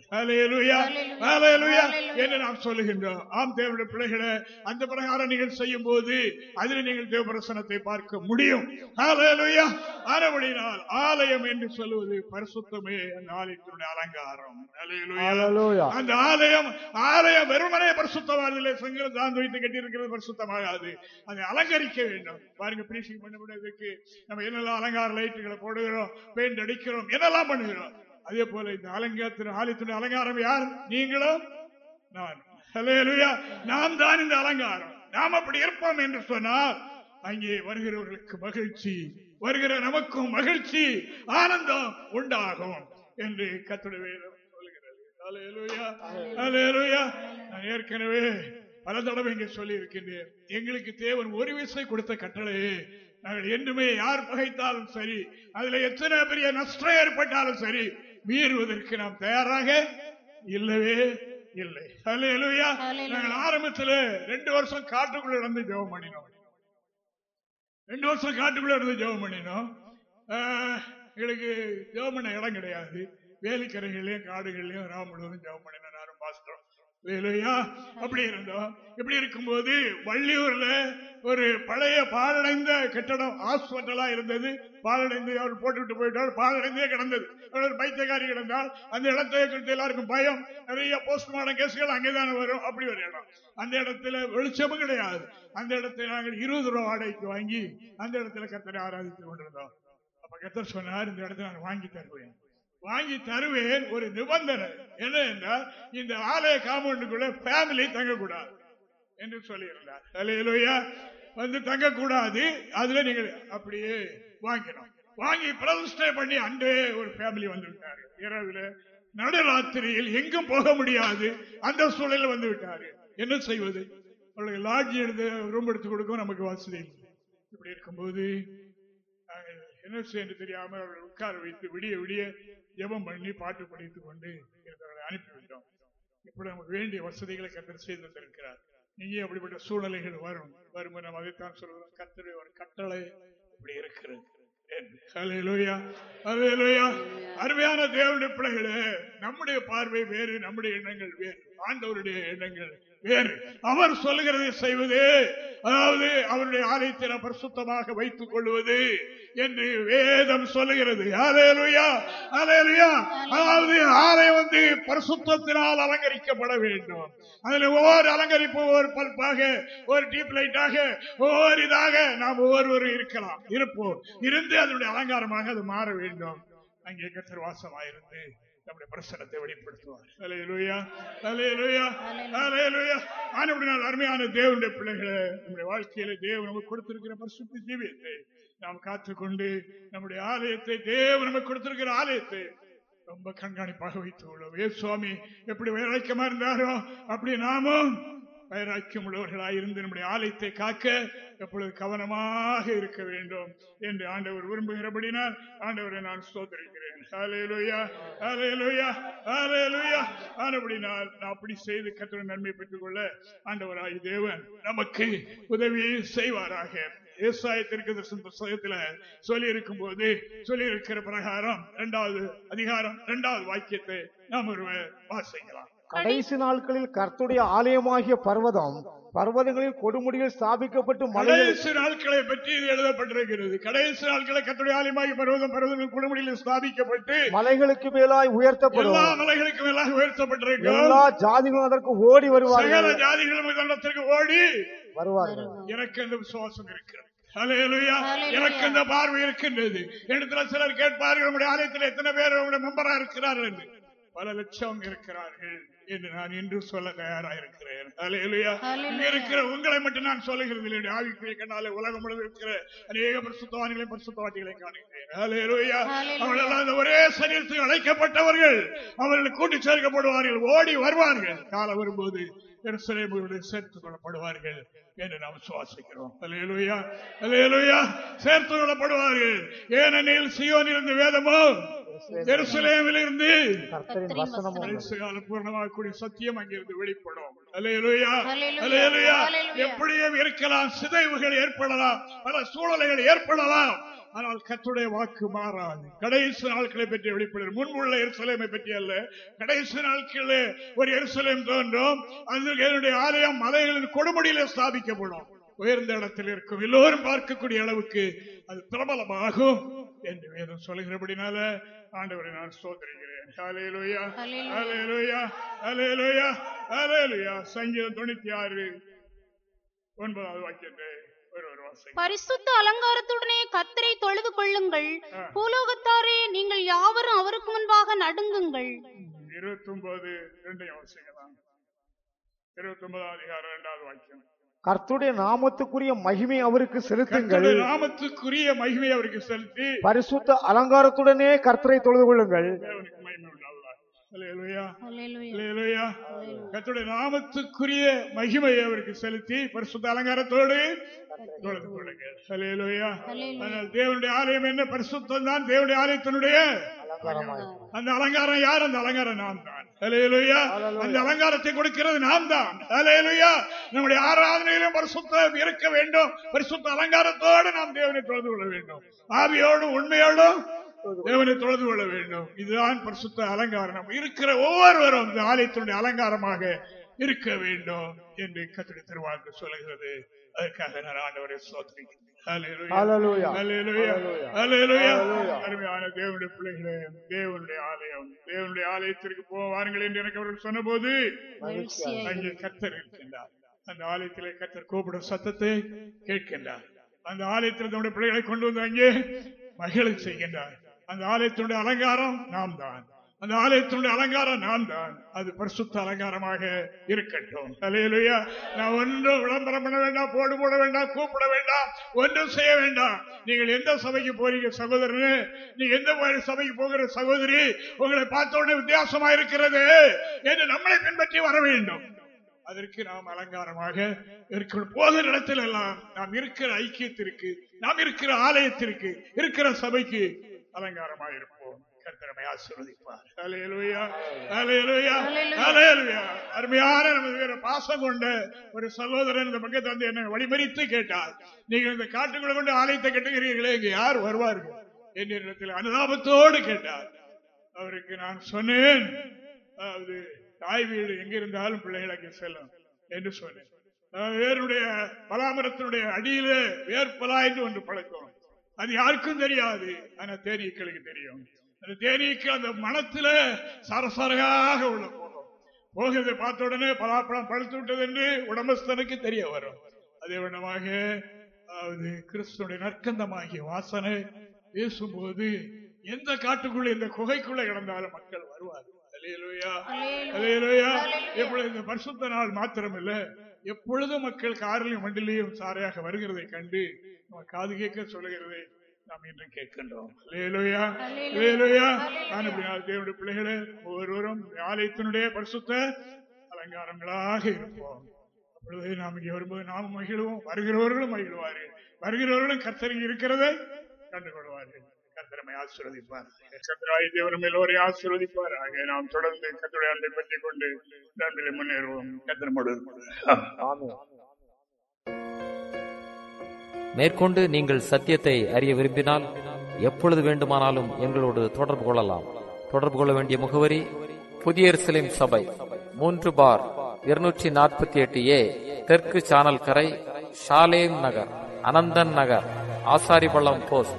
என்று நாம் சொல்லுகின்றோம். ஆம் தேவனுடைய பிள்ளைகளை அந்த பிரகாரம் நீங்கள் செய்யும் போது அதில் நீங்கள் தேவ பிரசனத்தை பார்க்க முடியும். ஆனபடினால் ஆலயம் என்று சொல்லுவது பரிசுத்தமே அந்த ஆலயத்தினுடைய அலங்காரம். அந்த ஆலயம் ஆலயம் வெறுமனே பரிசுத்தமானதில்லை. சங்கரம் தான் வைத்து கட்டியிருக்கிறது பரிசுத்தமாகாது. அதை அலங்கரிக்க வேண்டும். பாருங்க பிரீசிங் பண்ணப்படுவதற்கு நம்ம என்னெல்லாம் அலங்கார லைட்டுகளை போடுகிறோம் பெயிண்ட் அடிக்கிறோம் என்னெல்லாம் பண்ணுகிறோம். அதே போல இந்த அலங்காரத்தின் ஆலயத்தின் அலங்காரம் யார்? நீங்களும் நான். நாம் தான் இந்த அலங்காரம். நாம் அப்படி இருப்போம் என்று சொன்னால் அங்கே வருகிறவர்களுக்கு மகிழ்ச்சி வருகிற நமக்கும் மகிழ்ச்சி ஆனந்தம் உண்டாகும் என்று கத்துடைய நான் ஏற்கனவே பல தடவை இங்கே சொல்லி இருக்கின்றேன் எங்களுக்கு தேவன் ஒரு விசை கொடுத்த கட்டளையே நாங்கள் என்றுமே யார் பகைத்தாலும் சரி அதுல எத்தனை பெரிய நஷ்டம் ஏற்பட்டாலும் சரி மீறுவதற்கு நாம் தயாராக இல்லவே இல்லை. நாங்கள் ஆரம்பத்தில் ரெண்டு வருஷம் காட்டுக்குள்ள இருந்து ஜெபம் பண்ணினோம். ரெண்டு வருஷம் காட்டுக்குள்ள இருந்து ஜெபம் பண்ணினோம். எங்களுக்கு ஜெபம் பண்ண இடம் கிடையாது. வேலிக்கரைகளையும் காடுகள்லயும் ராம் முழுவதும் ஜெபம் பண்ணினோம் பாஸ்டரும் அப்படி இருந்தோம். இப்படி இருக்கும்போது வள்ளியூர்ல ஒரு பழைய பாலடைந்த கட்டடம் ஹாஸ்பிட்டலா இருந்தது. பாலடைந்து அவர் போட்டுவிட்டு போயிட்டார். பாலடைந்தே கிடந்தது. அவர் பைத்தியக்காரி கிடந்தால் அந்த இடத்தை குறித்து எல்லாருக்கும் பயம். நிறைய போஸ்ட்மார்டம் கேஸ்கள் அங்கேதானே வரும். அப்படி ஒரு இடம். அந்த இடத்துல வெளிச்சமும் கிடையாது. அந்த இடத்துல நாங்கள் இருபது ரூபா வாடகைக்கு வாங்கி அந்த இடத்துல கத்தரை ஆராதித்து கொண்டிருந்தோம். அப்ப கத்தர் சொன்னார் இந்த இடத்துல நான் வாங்கி தருவேன். வாங்கி தருவேன் ஒரு நிபந்தனை. என்ன என்றால் இந்த ஆலய காம்பவுண்டுக்குள்ள ஃபேமிலி தங்கக்கூடாது என்று சொல்லியிருந்தார். அலையலோயா வந்து தங்கக்கூடாது. அதுல நீங்கள் அப்படியே வாங்கினோம் வாங்கி பிரதிஷ்டை பண்ணி அன்றே ஒரு ஃபேமிலி வந்து விட்டாரு இரவுல நடுராத்திரியில் எங்கும் போக முடியாது. அந்த சூழலில் வந்து விட்டாரு என்ன செய்வது? அவளுக்கு லாட்ஜி எடுத்து ரூம் எடுத்து கொடுக்கும் நமக்கு வசதி இப்படி இருக்கும்போது என்ன செய்ய தெரியாம அவர்கள் உட்கார வைத்து விடிய விடிய ஜபம் பண்ணி பாட்டு படித்துக் கொண்டு இருக்கிறவர்களை அனுப்பிவிட்டோம் இப்படி நமக்கு வேண்டிய வசதிகளை கத்தர் செய்து தந்திருக்கிறார். நீங்க அப்படிப்பட்ட சூழ்நிலைகள் வரும். வரும் நம்ம அதைத்தான் சொல்றோம் கத்தருடைய ஒரு கட்டளை இப்படி இருக்கிறது. அருமையான தேவனுடைய பிள்ளைகளே நம்முடைய பார்வை வேறு நம்முடைய எண்ணங்கள் வேறு. ஆண்டவருடைய எண்ணங்கள் வேறு அவர் சொல்லுகிறதை செய்வது அதாவது அவருடைய ஆலயத்தை பரிசுத்தமாக வைத்துக் கொள்வது என்று வேதம் சொல்லுகிறது. அதாவது ஆலயம் வந்து பரிசுத்தினால் அலங்கரிக்கப்பட வேண்டும். அதில் ஒவ்வொரு அலங்கரிப்பு ஒவ்வொரு பல்பாக ஒரு டீப் லைட்டாக ஒவ்வொரு இதாக நாம் ஒவ்வொருவரும் இருக்கலாம் இருப்போம். இருந்து அதனுடைய அலங்காரமாக அது மாற வேண்டும். அங்கே கத்தர் வாசமாயிருந்து நம்முடைய பிரசனத்தை வெளிப்படுத்துவார். அருமையான தேவனுடைய பிள்ளைகளை நம்முடைய வாழ்க்கையில தேவன் நமக்கு கொடுத்திருக்கிற பரிசுத்த ஜீவியத்தை நாம் காத்துக்கொண்டு நம்முடைய ஆலயத்தை தேவன் நமக்கு கொடுத்திருக்கிற ஆலயத்தை ரொம்ப கண்காணிப்பாக வைத்துக் கொள்வோம். ஏ சுவாமி எப்படி வைராக்கியமா இருந்தாரோ அப்படி நாமும் வைராக்கியம் உள்ளவர்களாக இருந்து நம்முடைய ஆலயத்தை காக்க எப்பொழுது கவனமாக இருக்க வேண்டும் என்று ஆண்டவர் விரும்புகிறபடினால் ஆண்டவரை நான் சோதரிக்கிறேன் ஆனபடினால் நான் அப்படி செய்து கத்திர நன்மை பெற்றுக் கொள்ள ஆண்டவராய் தேவன் நமக்கு உதவியை செய்வாராக. விவசாயத்திற்கு புத்தகத்துல சொல்லி இருக்கும் போது சொல்லி இருக்கிற பிரகாரம் இரண்டாவது அதிகாரம் இரண்டாவது வாக்கியத்தை நாம் ஒருவர் வாசிக்கலாம். கடைசி நாட்களில் கர்த்துடைய ஆலயமாகிய பர்வதம் பர்வதங்களில் கொடுமுடியில் ஸ்தாபிக்கப்பட்டு கடைசி நாட்களை பற்றி எழுதப்பட்டிருக்கிறது. கடைசி நாட்களை கத்துடைய ஆலயமாகி பருவதம் பருவதம் குடும்படியில் ஸ்தாபிக்கப்பட்டு மலைகளுக்கு மேலாய் உயர்த்தப்படும். எல்லா மலைகளுக்கு மேலாக உயர்த்தப்பட்டிருக்கும். எல்லா ஜாதிகளும் அதற்கு ஓடி சகல வருவார்கள் ஜாதிகளும் இதற்கு ஓடி வருவார்கள். எனக்கு அந்த விசுவாசம் இருக்கிறது. எனக்கு அந்த பார்வை இருக்கின்றது. இடத்துல சிலர் கேட்பார்கள் நம்முடைய ஆலயத்தில் எத்தனை பேர் உங்களுடைய மெம்பரா இருக்கிறார்கள் என்று. பல லட்சம் இருக்கிறார்கள் என்று நான் இன்று சொல்ல தயாரா இருக்கிறேன் ஹalleluya. ஹalleluya. இங்க இருக்கிற உங்களை மட்டும் நான் சொல்லுகிறது ஆவிக்குரிய கண்ணாலே உலகம் முழுவதும் இருக்கிற அநேக பரிசுத்தவான்களை பரிசுத்தவாட்டிகளை காணுகிறேன் ஹalleluya. ஹalleluya. அவர்கள் எல்லாம் இந்த ஒரே சரீரத்தில் அழைக்கப்பட்டவர்கள் அவர்கள் கூட்டி சேர்க்கப்படுவார்கள் ஓடி வருவார்கள் காலம் வரும்போது எருசலேமோடு சேர்த்துக் கொள்ளப்படுவார்கள் என்று நாம் சுவாசிக்கிறோம் அல்லேலூயா அல்லேலூயா சேர்த்துக் கொள்ளப்படுவார்கள். ஏனெனில் சியோனில் இருந்து வேதமோ எருசலேமில் இருந்து பூர்ணமாகக்கூடிய சத்தியம் அங்கிருந்து வெளிப்படும். அல்லேலூயா அல்லேலூயா. அல்லேலூயா. அல்லேலூயா. எப்படியும் இருக்கலாம் சிதைவுகள் ஏற்படலாம் பல சூழல்கள் ஏற்படலாம். ஆனால் கர்த்தருடைய வாக்கு மாறாது. கடைசி நாட்களை பற்றி வெளிப்படுது முன்புள்ள எருசலேமை பற்றி அல்ல. கடைசி நாட்களில் ஒரு எருசலேம் தோன்றும். அது என்னுடைய ஆலயம் மலைகளின் கொடுமுடியிலே ஸ்தாபிக்கப்படும். உயர்ந்த இடத்தில் இருக்கும். எல்லோரும் பார்க்கக்கூடிய அளவுக்கு அது பிரபலமாகும் என்று வேதம் சொல்லுகிறபடினால ஆண்டவரை நான் சோதரிக்கிறேன் ஹalleluya. ஹalleluya. ஹalleluya. ஹalleluya. சங்கீதம் 96 ஒன்பதாவது வாக்கியத்தை பரிசுத்த அலங்காரத்துடனே கர்த்தரை தொழுது கொள்ளுங்கள். பூலோகத்தாரே நீங்கள் யாவரும் அவருக்கு முன்பாக நடுங்குங்கள். இருபத்தி ஒன்பது இருபத்தி ஒன்பதாவது அதிகாரம் இரண்டாவது வாக்கியம். கர்த்தருடைய நாமத்துக்குரிய மகிமை அவருக்கு செலுத்துங்கள். நாமத்துக்குரிய மகிமை அவருக்கு செலுத்தி பரிசுத்த அலங்காரத்துடனே கர்த்தரை தொழுது கொள்ளுங்கள். கர்த்தருடைய நாமத்துக்குரிய மகிமையை அவருக்கு செலுத்தி பரிசுத்த அலங்காரத்தோடு. ஆனால் தேவனுடைய ஆலயம் என்ன பரிசுத்தம் தான்? தேவனுடைய ஆலயத்தினுடைய அந்த அலங்காரம் யார்? அந்த அலங்காரம் நாம் தான். அந்த அலங்காரத்தை கொடுக்கிறது நாம் தான். நம்முடைய ஆராதனையிலும் பரிசுத்தம் இருக்க வேண்டும். பரிசுத்த அலங்காரத்தோடு நாம் தேவனை தொழுது கொள்ள வேண்டும். ஆவியோடும் உண்மையோடும் தேவனை தொழுது கொள்ள வேண்டும். இதுதான் பரிசுத்த அலங்காரம். இருக்கிற ஒவ்வொருவரும் இந்த ஆலயத்தினுடைய அலங்காரமாக இருக்க வேண்டும் என்று கத்திரி திருவாக்கு சொல்லுகிறது. அதற்காக நான் ஆண்டவரை. அருமையான தேவனுடைய பிள்ளைகளே தேவனுடைய ஆலயம் தேவனுடைய ஆலயத்திற்கு போவார்கள் என்று எனக்கு அவர்கள் சொன்னபோது மகிழ்ச்சியாய். அங்கே கர்த்தர் இருக்கின்றார். அந்த ஆலயத்திலே கர்த்தர் கூப்பிடும் சத்தத்தை கேட்கின்றார். அந்த ஆலயத்தில் நம்முடைய பிள்ளைகளை கொண்டு வந்து அங்கே மகிழ செய்கின்றார். அந்த ஆலயத்தினுடைய அலங்காரம் நாம் தான் அந்த ஆலயத்தினுடைய அலங்காரம் நாம் தான் அது பரிசுத்த அலங்காரமாக இருக்கட்டும். அலையிலுயா நான் ஒன்றும் விளம்பரம் பண்ண வேண்டாம் போடு போட வேண்டாம் கூப்பிட வேண்டாம் ஒன்றும் செய்ய வேண்டாம். நீங்கள் எந்த சபைக்கு போறீங்க சகோதரனு? நீங்க எந்த மாதிரி சபைக்கு போகிற சகோதரி? உங்களை பார்த்த உடனே வித்தியாசமா இருக்கிறது என்று நம்மளை பின்பற்றி வர வேண்டும். அதற்கு நாம் அலங்காரமாக இருக்கிற போகிற இடத்துல எல்லாம் நாம் இருக்கிற ஐக்கியத்திற்கு நாம் இருக்கிற ஆலயத்திற்கு இருக்கிற சபைக்கு அலங்காரமாக இருப்போம். கர்த்தரமை ஆசீர்வதிப்பார். ஹalleluya ஹalleluya ஹalleluya அருமையான நமது வேற பாசம் கொண்ட ஒரு சகோதரன் இந்த பக்கத்துல வந்து என்ன வழிமறித்து கேட்டார். நீங்கள் இந்த காட்டுக்குள்ள கொண்டு ஆலயத்தை கட்டுகிறீர்களே இங்க யார் வருவார்கள்? என்ற இடத்தில் அனுதாபத்தோடு கேட்டார். அவருக்கு நான் சொன்னேன். அதாவது தாய் வீடு எங்க இருந்தாலும் பிள்ளைகள் அங்கே செல்லும் என்று சொன்னேன். வேருடைய பலாமரத்தினுடைய அடியில வேர்பலா என்று ஒன்று பழக்கம் அது யாருக்கும் தெரியாது. ஆனா தேனீக்களுக்கு தெரியும். அந்த தேனீக்கு அந்த மனத்துல சரசரகாக உள்ள போகும். போகிறதை பார்த்த உடனே பலாப்பழம் பழுத்து விட்டது என்று உடம்பஸ்தனுக்கு தெரிய வரும். அதே விதமாக அதாவது கிறிஸ்துடைய நற்கந்தமாகிய வாசனை பேசும்போது எந்த காட்டுக்குள்ள இந்த குகைக்குள்ள கிடந்தாலும் மக்கள் வருவார்கள். அல்லேலூயா அல்லேலூயா எப்பொழுது இந்த பரிசுத்த நாள் மாத்திரம் இல்ல எப்பொழுதும் மக்கள் காரிலும் வண்டிலையும் சாரையாக வருகிறதை கண்டு நம்ம காது கேட்க சொல்லுகிறதை நாம் இன்று கேட்கின்றோம். அல்லேலூயா அல்லேலூயா நான் இப்படினால் தேவனுடைய பிள்ளைகளே ஒவ்வொருவரும் ஆலயத்தினுடைய பரிசுத்த அலங்காரங்களாக இருப்போம். அப்பொழுது நாம் இங்கே வரும்போது நாம் மகிழ்வோம் வருகிறவர்களும் மகிழ்வார்கள். வருகிறவர்களும் கர்த்தர் இருக்கிறதை கண்டுகொள்வார்கள். கர்த்தரமை ஆசீர்வதிப்பார். கர்த்தராய் தேவரும் எல்லோரையும் ஆசீர்வதிப்பார். ஆக நாம் தொடர்ந்து கர்த்தருடைய அன்பை பற்றி கொண்டு நன்றிலை முன்னேறுவோம் கத்திரமோடு மேற்கொண்டு நீங்கள் சத்தியத்தை அறிய விரும்பினால் எப்பொழுது வேண்டுமானாலும் எங்களோடு தொடர்பு கொள்ளலாம். தொடர்பு கொள்ள வேண்டிய முகவரி புதிய எருசலேம் சபை மூன்று பார் இருநூற்றி நாற்பத்தி எட்டு ஏ தெற்கு சானல் கரை ஷாலேம் நகர் அனந்தன் நகர் ஆசாரிபள்ளம் போஸ்ட்.